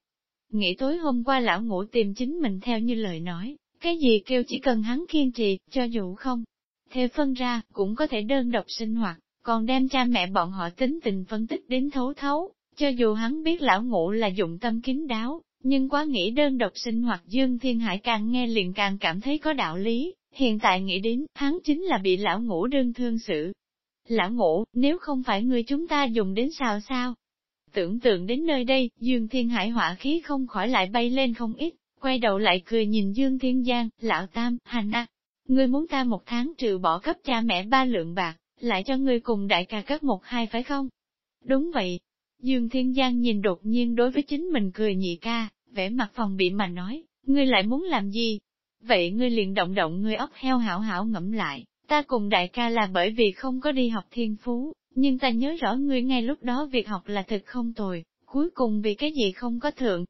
Nghĩ tối hôm qua lão ngủ tìm chính mình theo như lời nói, cái gì kêu chỉ cần hắn kiên trì, cho dù không. thế phân ra, cũng có thể đơn độc sinh hoạt, còn đem cha mẹ bọn họ tính tình phân tích đến thấu thấu, cho dù hắn biết lão ngũ là dụng tâm kín đáo, nhưng quá nghĩ đơn độc sinh hoạt Dương Thiên Hải càng nghe liền càng cảm thấy có đạo lý, hiện tại nghĩ đến, hắn chính là bị lão ngũ đơn thương sự. Lão ngũ nếu không phải người chúng ta dùng đến sao sao? Tưởng tượng đến nơi đây, Dương Thiên Hải hỏa khí không khỏi lại bay lên không ít, quay đầu lại cười nhìn Dương Thiên Giang, lão tam, hành à, ngươi muốn ta một tháng trừ bỏ cấp cha mẹ ba lượng bạc, lại cho ngươi cùng đại ca cấp một hai phải không? Đúng vậy. Dương Thiên Giang nhìn đột nhiên đối với chính mình cười nhị ca, vẻ mặt phòng bị mà nói, ngươi lại muốn làm gì? Vậy ngươi liền động động ngươi óc heo hảo hảo ngẫm lại, ta cùng đại ca là bởi vì không có đi học thiên phú, nhưng ta nhớ rõ ngươi ngay lúc đó việc học là thật không tồi, cuối cùng vì cái gì không có thượng.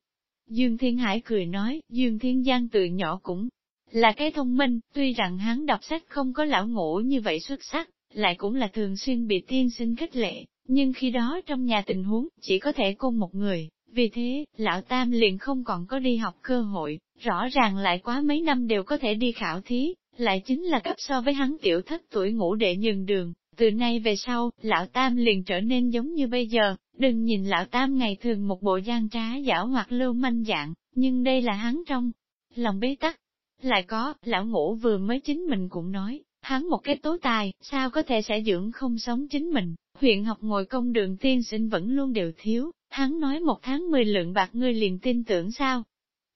Dương Thiên Hải cười nói, Dương Thiên Giang từ nhỏ cũng là cái thông minh, tuy rằng hắn đọc sách không có lão ngủ như vậy xuất sắc, lại cũng là thường xuyên bị tiên sinh khích lệ, nhưng khi đó trong nhà tình huống chỉ có thể cô một người, vì thế, lão tam liền không còn có đi học cơ hội, rõ ràng lại quá mấy năm đều có thể đi khảo thí, lại chính là cấp so với hắn tiểu thất tuổi ngủ đệ nhường đường. Từ nay về sau, lão tam liền trở nên giống như bây giờ, đừng nhìn lão tam ngày thường một bộ gian trá giả hoặc lưu manh dạng, nhưng đây là hắn trong lòng bế tắc. Lại có, lão ngũ vừa mới chính mình cũng nói, hắn một cái tố tài, sao có thể sẽ dưỡng không sống chính mình, huyện học ngồi công đường tiên sinh vẫn luôn đều thiếu, hắn nói một tháng mười lượng bạc ngươi liền tin tưởng sao?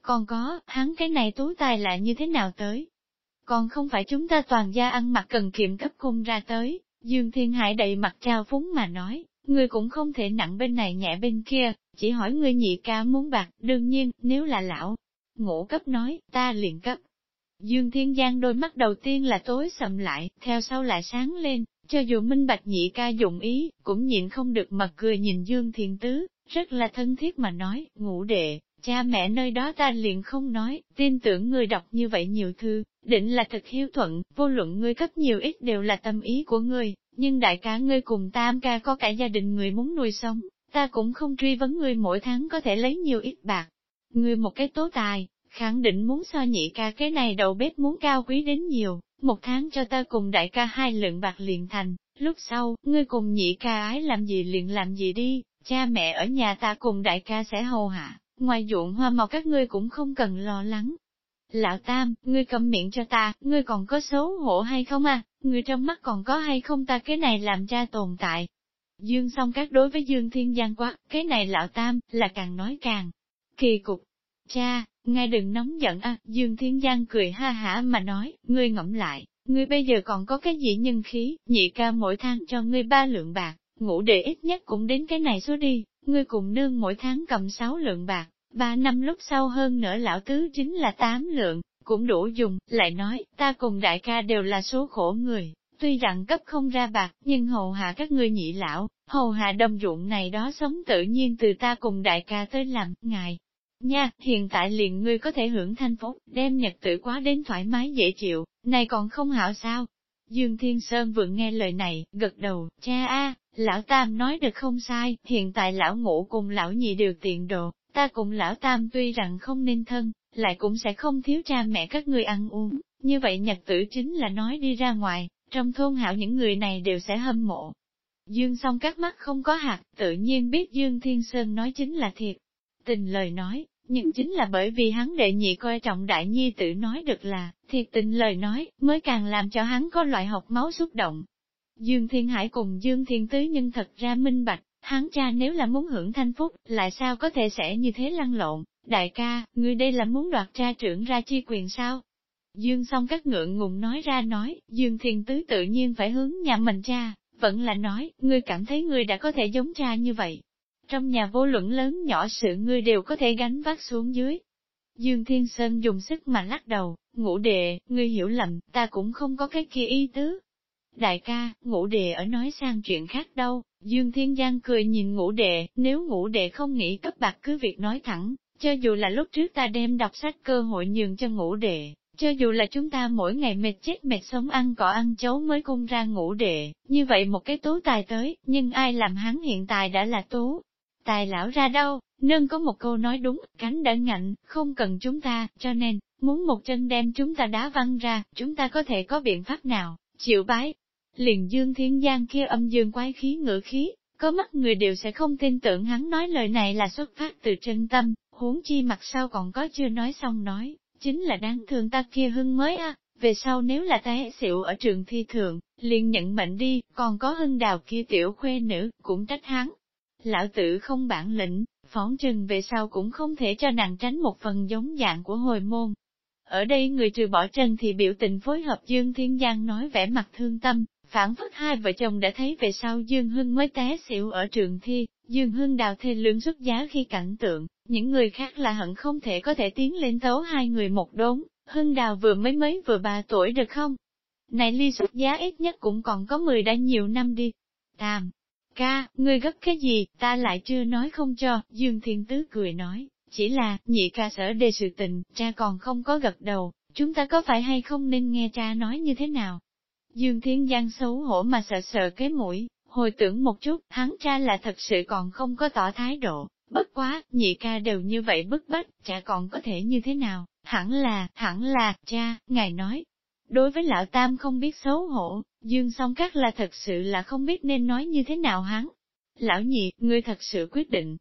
Còn có, hắn cái này tố tài là như thế nào tới? Còn không phải chúng ta toàn gia ăn mặc cần kiệm cấp cung ra tới, Dương Thiên Hải đầy mặt trao phúng mà nói, ngươi cũng không thể nặng bên này nhẹ bên kia, chỉ hỏi ngươi nhị ca muốn bạc, đương nhiên, nếu là lão, ngũ cấp nói, ta liền cấp. Dương Thiên Giang đôi mắt đầu tiên là tối sầm lại, theo sau lại sáng lên, cho dù minh bạch nhị ca dụng ý, cũng nhịn không được mà cười nhìn Dương Thiên Tứ, rất là thân thiết mà nói, ngũ đệ, cha mẹ nơi đó ta liền không nói, tin tưởng người đọc như vậy nhiều thư, định là thật hiếu thuận, vô luận ngươi cấp nhiều ít đều là tâm ý của ngươi, nhưng đại ca ngươi cùng tam ca có cả gia đình người muốn nuôi sống, ta cũng không truy vấn ngươi mỗi tháng có thể lấy nhiều ít bạc. Ngươi một cái tố tài, khẳng định muốn so nhị ca cái này đầu bếp muốn cao quý đến nhiều, một tháng cho ta cùng đại ca hai lượng bạc liền thành, lúc sau, ngươi cùng nhị ca ái làm gì liền làm gì đi, cha mẹ ở nhà ta cùng đại ca sẽ hầu hạ, ngoài ruộng hoa màu các ngươi cũng không cần lo lắng. Lão Tam, ngươi cầm miệng cho ta, ngươi còn có xấu hổ hay không à, ngươi trong mắt còn có hay không ta cái này làm cha tồn tại. Dương song các đối với Dương Thiên Giang quá, cái này lão Tam, là càng nói càng kỳ cục. Cha, ngài đừng nóng giận à, Dương Thiên Giang cười ha hả mà nói, ngươi ngẫm lại, ngươi bây giờ còn có cái gì nhân khí, nhị ca mỗi tháng cho ngươi ba lượng bạc, ngủ để ít nhất cũng đến cái này số đi, ngươi cùng nương mỗi tháng cầm sáu lượng bạc, 3 năm lúc sau hơn nữa lão tứ chính là tám lượng, cũng đủ dùng, lại nói, ta cùng đại ca đều là số khổ người, tuy rằng cấp không ra bạc, nhưng hầu hạ các ngươi nhị lão, hầu hạ đồng ruộng này đó sống tự nhiên từ ta cùng đại ca tới làm, ngài. Nha, hiện tại liền ngươi có thể hưởng thanh phúc, đem nhật tử quá đến thoải mái dễ chịu, này còn không hảo sao? Dương Thiên Sơn vừa nghe lời này, gật đầu, cha a, lão Tam nói được không sai, hiện tại lão ngũ cùng lão nhị đều tiện đồ, ta cùng lão Tam tuy rằng không nên thân, lại cũng sẽ không thiếu cha mẹ các người ăn uống, như vậy nhật tử chính là nói đi ra ngoài, trong thôn hảo những người này đều sẽ hâm mộ. Dương song các mắt không có hạt, tự nhiên biết Dương Thiên Sơn nói chính là thiệt. Tình lời nói, nhưng chính là bởi vì hắn đệ nhị coi trọng đại nhi tử nói được là, thiệt tình lời nói, mới càng làm cho hắn có loại học máu xúc động. Dương Thiên Hải cùng Dương Thiên Tứ nhưng thật ra minh bạch, hắn cha nếu là muốn hưởng thanh phúc, lại sao có thể sẽ như thế lăn lộn, đại ca, ngươi đây là muốn đoạt cha trưởng ra chi quyền sao? Dương song các ngượng ngùng nói ra nói, Dương Thiên Tứ tự nhiên phải hướng nhà mình cha, vẫn là nói, ngươi cảm thấy ngươi đã có thể giống cha như vậy. Trong nhà vô luận lớn nhỏ sự ngươi đều có thể gánh vác xuống dưới. Dương Thiên Sơn dùng sức mà lắc đầu, ngũ đệ, ngươi hiểu lầm, ta cũng không có cái kia ý tứ. Đại ca, ngũ đệ ở nói sang chuyện khác đâu, Dương Thiên Giang cười nhìn ngũ đệ, nếu ngũ đệ không nghĩ cấp bạc cứ việc nói thẳng, cho dù là lúc trước ta đem đọc sách cơ hội nhường cho ngũ đệ, cho dù là chúng ta mỗi ngày mệt chết mệt sống ăn cỏ ăn chấu mới cung ra ngũ đệ, như vậy một cái tú tài tới, nhưng ai làm hắn hiện tại đã là tú. Tài lão ra đâu, nương có một câu nói đúng, cánh đã ngạnh, không cần chúng ta, cho nên, muốn một chân đem chúng ta đá văng ra, chúng ta có thể có biện pháp nào, chịu bái. Liền dương thiên giang kia âm dương quái khí ngữ khí, có mắt người đều sẽ không tin tưởng hắn nói lời này là xuất phát từ chân tâm, huống chi mặt sau còn có chưa nói xong nói, chính là đáng thương ta kia hưng mới a về sau nếu là té xỉu ở trường thi thượng liền nhận mệnh đi, còn có hưng đào kia tiểu khuê nữ, cũng trách hắn. Lão tử không bản lĩnh, phóng trừng về sau cũng không thể cho nàng tránh một phần giống dạng của hồi môn. Ở đây người trừ bỏ trần thì biểu tình phối hợp Dương Thiên Giang nói vẻ mặt thương tâm, phản phất hai vợ chồng đã thấy về sau Dương Hưng mới té xỉu ở trường thi, Dương Hưng đào thê lương xuất giá khi cảnh tượng, những người khác là hận không thể có thể tiến lên tấu hai người một đốn, Hưng đào vừa mới mấy vừa ba tuổi được không? Này ly xuất giá ít nhất cũng còn có 10 đã nhiều năm đi. Tam, ca, ngươi gấp cái gì, ta lại chưa nói không cho, Dương Thiên Tứ cười nói, chỉ là, nhị ca sở đề sự tình, cha còn không có gật đầu, chúng ta có phải hay không nên nghe cha nói như thế nào? Dương Thiên Giang xấu hổ mà sợ sợ cái mũi, hồi tưởng một chút, hắn cha là thật sự còn không có tỏ thái độ, bất quá, nhị ca đều như vậy bức bách, cha còn có thể như thế nào, hẳn là, hẳn là, cha, ngài nói. Đối với lão tam không biết xấu hổ, Dương song các là thật sự là không biết nên nói như thế nào hắn. Lão nhị, ngươi thật sự quyết định.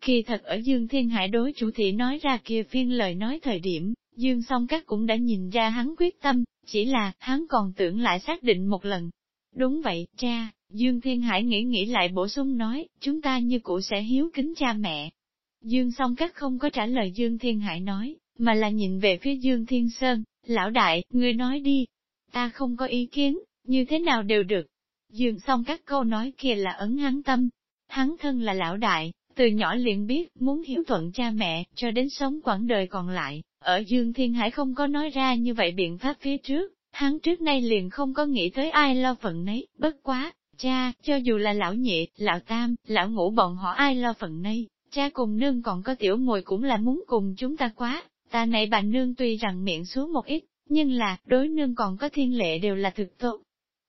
Khi thật ở Dương Thiên Hải đối chủ thị nói ra kia phiên lời nói thời điểm, Dương song các cũng đã nhìn ra hắn quyết tâm, chỉ là, hắn còn tưởng lại xác định một lần. Đúng vậy, cha, Dương Thiên Hải nghĩ nghĩ lại bổ sung nói, chúng ta như cũ sẽ hiếu kính cha mẹ. Dương song các không có trả lời Dương Thiên Hải nói, mà là nhìn về phía Dương Thiên Sơn, lão đại, ngươi nói đi. Ta không có ý kiến, như thế nào đều được. Dương song các câu nói kia là ấn hắn tâm. Hắn thân là lão đại, từ nhỏ liền biết, muốn hiếu thuận cha mẹ, cho đến sống quãng đời còn lại, ở Dương Thiên Hải không có nói ra như vậy biện pháp phía trước, hắn trước nay liền không có nghĩ tới ai lo phận nấy, bất quá, cha, cho dù là lão nhị, lão tam, lão ngũ bọn họ ai lo phận nấy, cha cùng nương còn có tiểu mùi cũng là muốn cùng chúng ta quá, ta này bà nương tuy rằng miệng xuống một ít, nhưng là, đối nương còn có thiên lệ đều là thực tốt.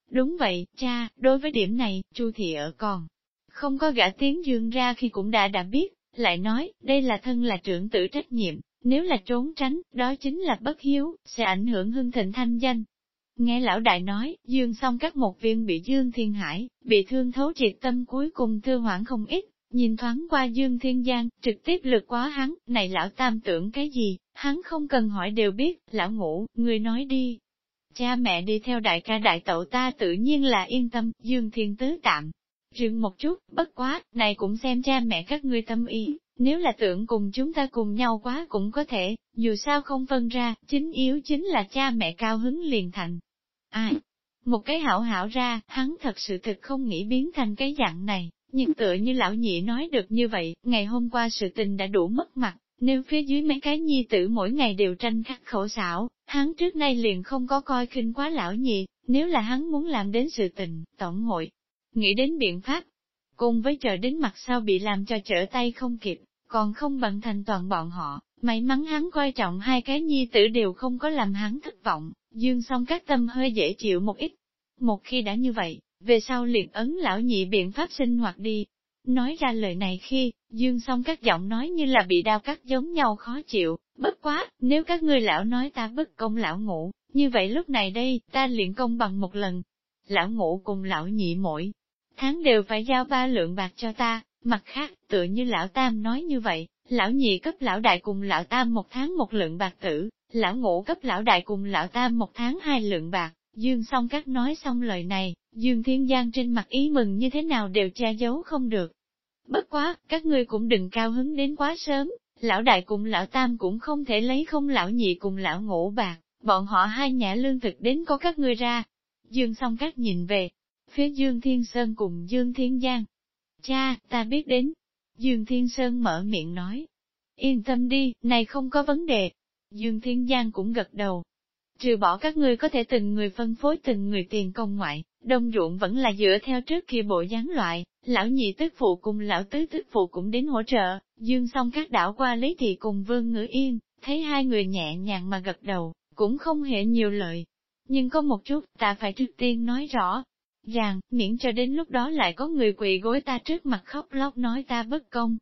Đúng vậy, cha, đối với điểm này, chu thị ở còn, không có gã tiếng dương ra khi cũng đã đã biết, lại nói, đây là thân là trưởng tử trách nhiệm, nếu là trốn tránh, đó chính là bất hiếu, sẽ ảnh hưởng hưng thịnh thanh danh. Nghe lão đại nói, dương xong các một viên bị dương thiên hải, bị thương thấu triệt tâm cuối cùng thư hoảng không ít, nhìn thoáng qua dương thiên giang, trực tiếp lượt quá hắn, này lão tam tưởng cái gì, hắn không cần hỏi đều biết, lão ngủ, người nói đi. Cha mẹ đi theo đại ca đại tậu ta tự nhiên là yên tâm, dương thiên tứ tạm. Rừng một chút, bất quá, này cũng xem cha mẹ các ngươi tâm ý, nếu là tưởng cùng chúng ta cùng nhau quá cũng có thể, dù sao không phân ra, chính yếu chính là cha mẹ cao hứng liền thành. Ai? Một cái hảo hảo ra, hắn thật sự thực không nghĩ biến thành cái dạng này, nhưng tựa như lão nhị nói được như vậy, ngày hôm qua sự tình đã đủ mất mặt, nếu phía dưới mấy cái nhi tử mỗi ngày đều tranh khắc khổ xảo, hắn trước nay liền không có coi khinh quá lão nhị, nếu là hắn muốn làm đến sự tình, tổng hội, nghĩ đến biện pháp, cùng với chờ đến mặt sau bị làm cho trở tay không kịp, còn không bằng thành toàn bọn họ, may mắn hắn coi trọng hai cái nhi tử đều không có làm hắn thất vọng, dương xong các tâm hơi dễ chịu một ít. Một khi đã như vậy, về sau liền ấn lão nhị biện pháp sinh hoạt đi. Nói ra lời này khi, dương xong các giọng nói như là bị đau cắt giống nhau khó chịu, bất quá, nếu các ngươi lão nói ta bất công lão ngủ, như vậy lúc này đây, ta liền công bằng một lần. Lão ngủ cùng lão nhị mỗi tháng đều phải giao ba lượng bạc cho ta, mặt khác, tựa như lão tam nói như vậy, lão nhị cấp lão đại cùng lão tam một tháng một lượng bạc tử, lão ngũ cấp lão đại cùng lão tam một tháng hai lượng bạc. Dương song các nói xong lời này, Dương Thiên Giang trên mặt ý mừng như thế nào đều che giấu không được. Bất quá, các ngươi cũng đừng cao hứng đến quá sớm, lão đại cùng lão tam cũng không thể lấy không lão nhị cùng lão ngũ bạc, bọn họ hai nhà lương thực đến có các ngươi ra. Dương song các nhìn về, phía Dương Thiên Sơn cùng Dương Thiên Giang. Cha, ta biết đến. Dương Thiên Sơn mở miệng nói. Yên tâm đi, này không có vấn đề. Dương Thiên Giang cũng gật đầu. Trừ bỏ các ngươi có thể từng người phân phối từng người tiền công ngoại, đông ruộng vẫn là dựa theo trước kia bộ dáng loại, lão nhị tức phụ cùng lão tứ tức phụ cũng đến hỗ trợ, dương xong các đảo qua lý thị cùng vương ngữ yên, thấy hai người nhẹ nhàng mà gật đầu, cũng không hề nhiều lợi. Nhưng có một chút, ta phải trước tiên nói rõ, ràng, miễn cho đến lúc đó lại có người quỳ gối ta trước mặt khóc lóc nói ta bất công,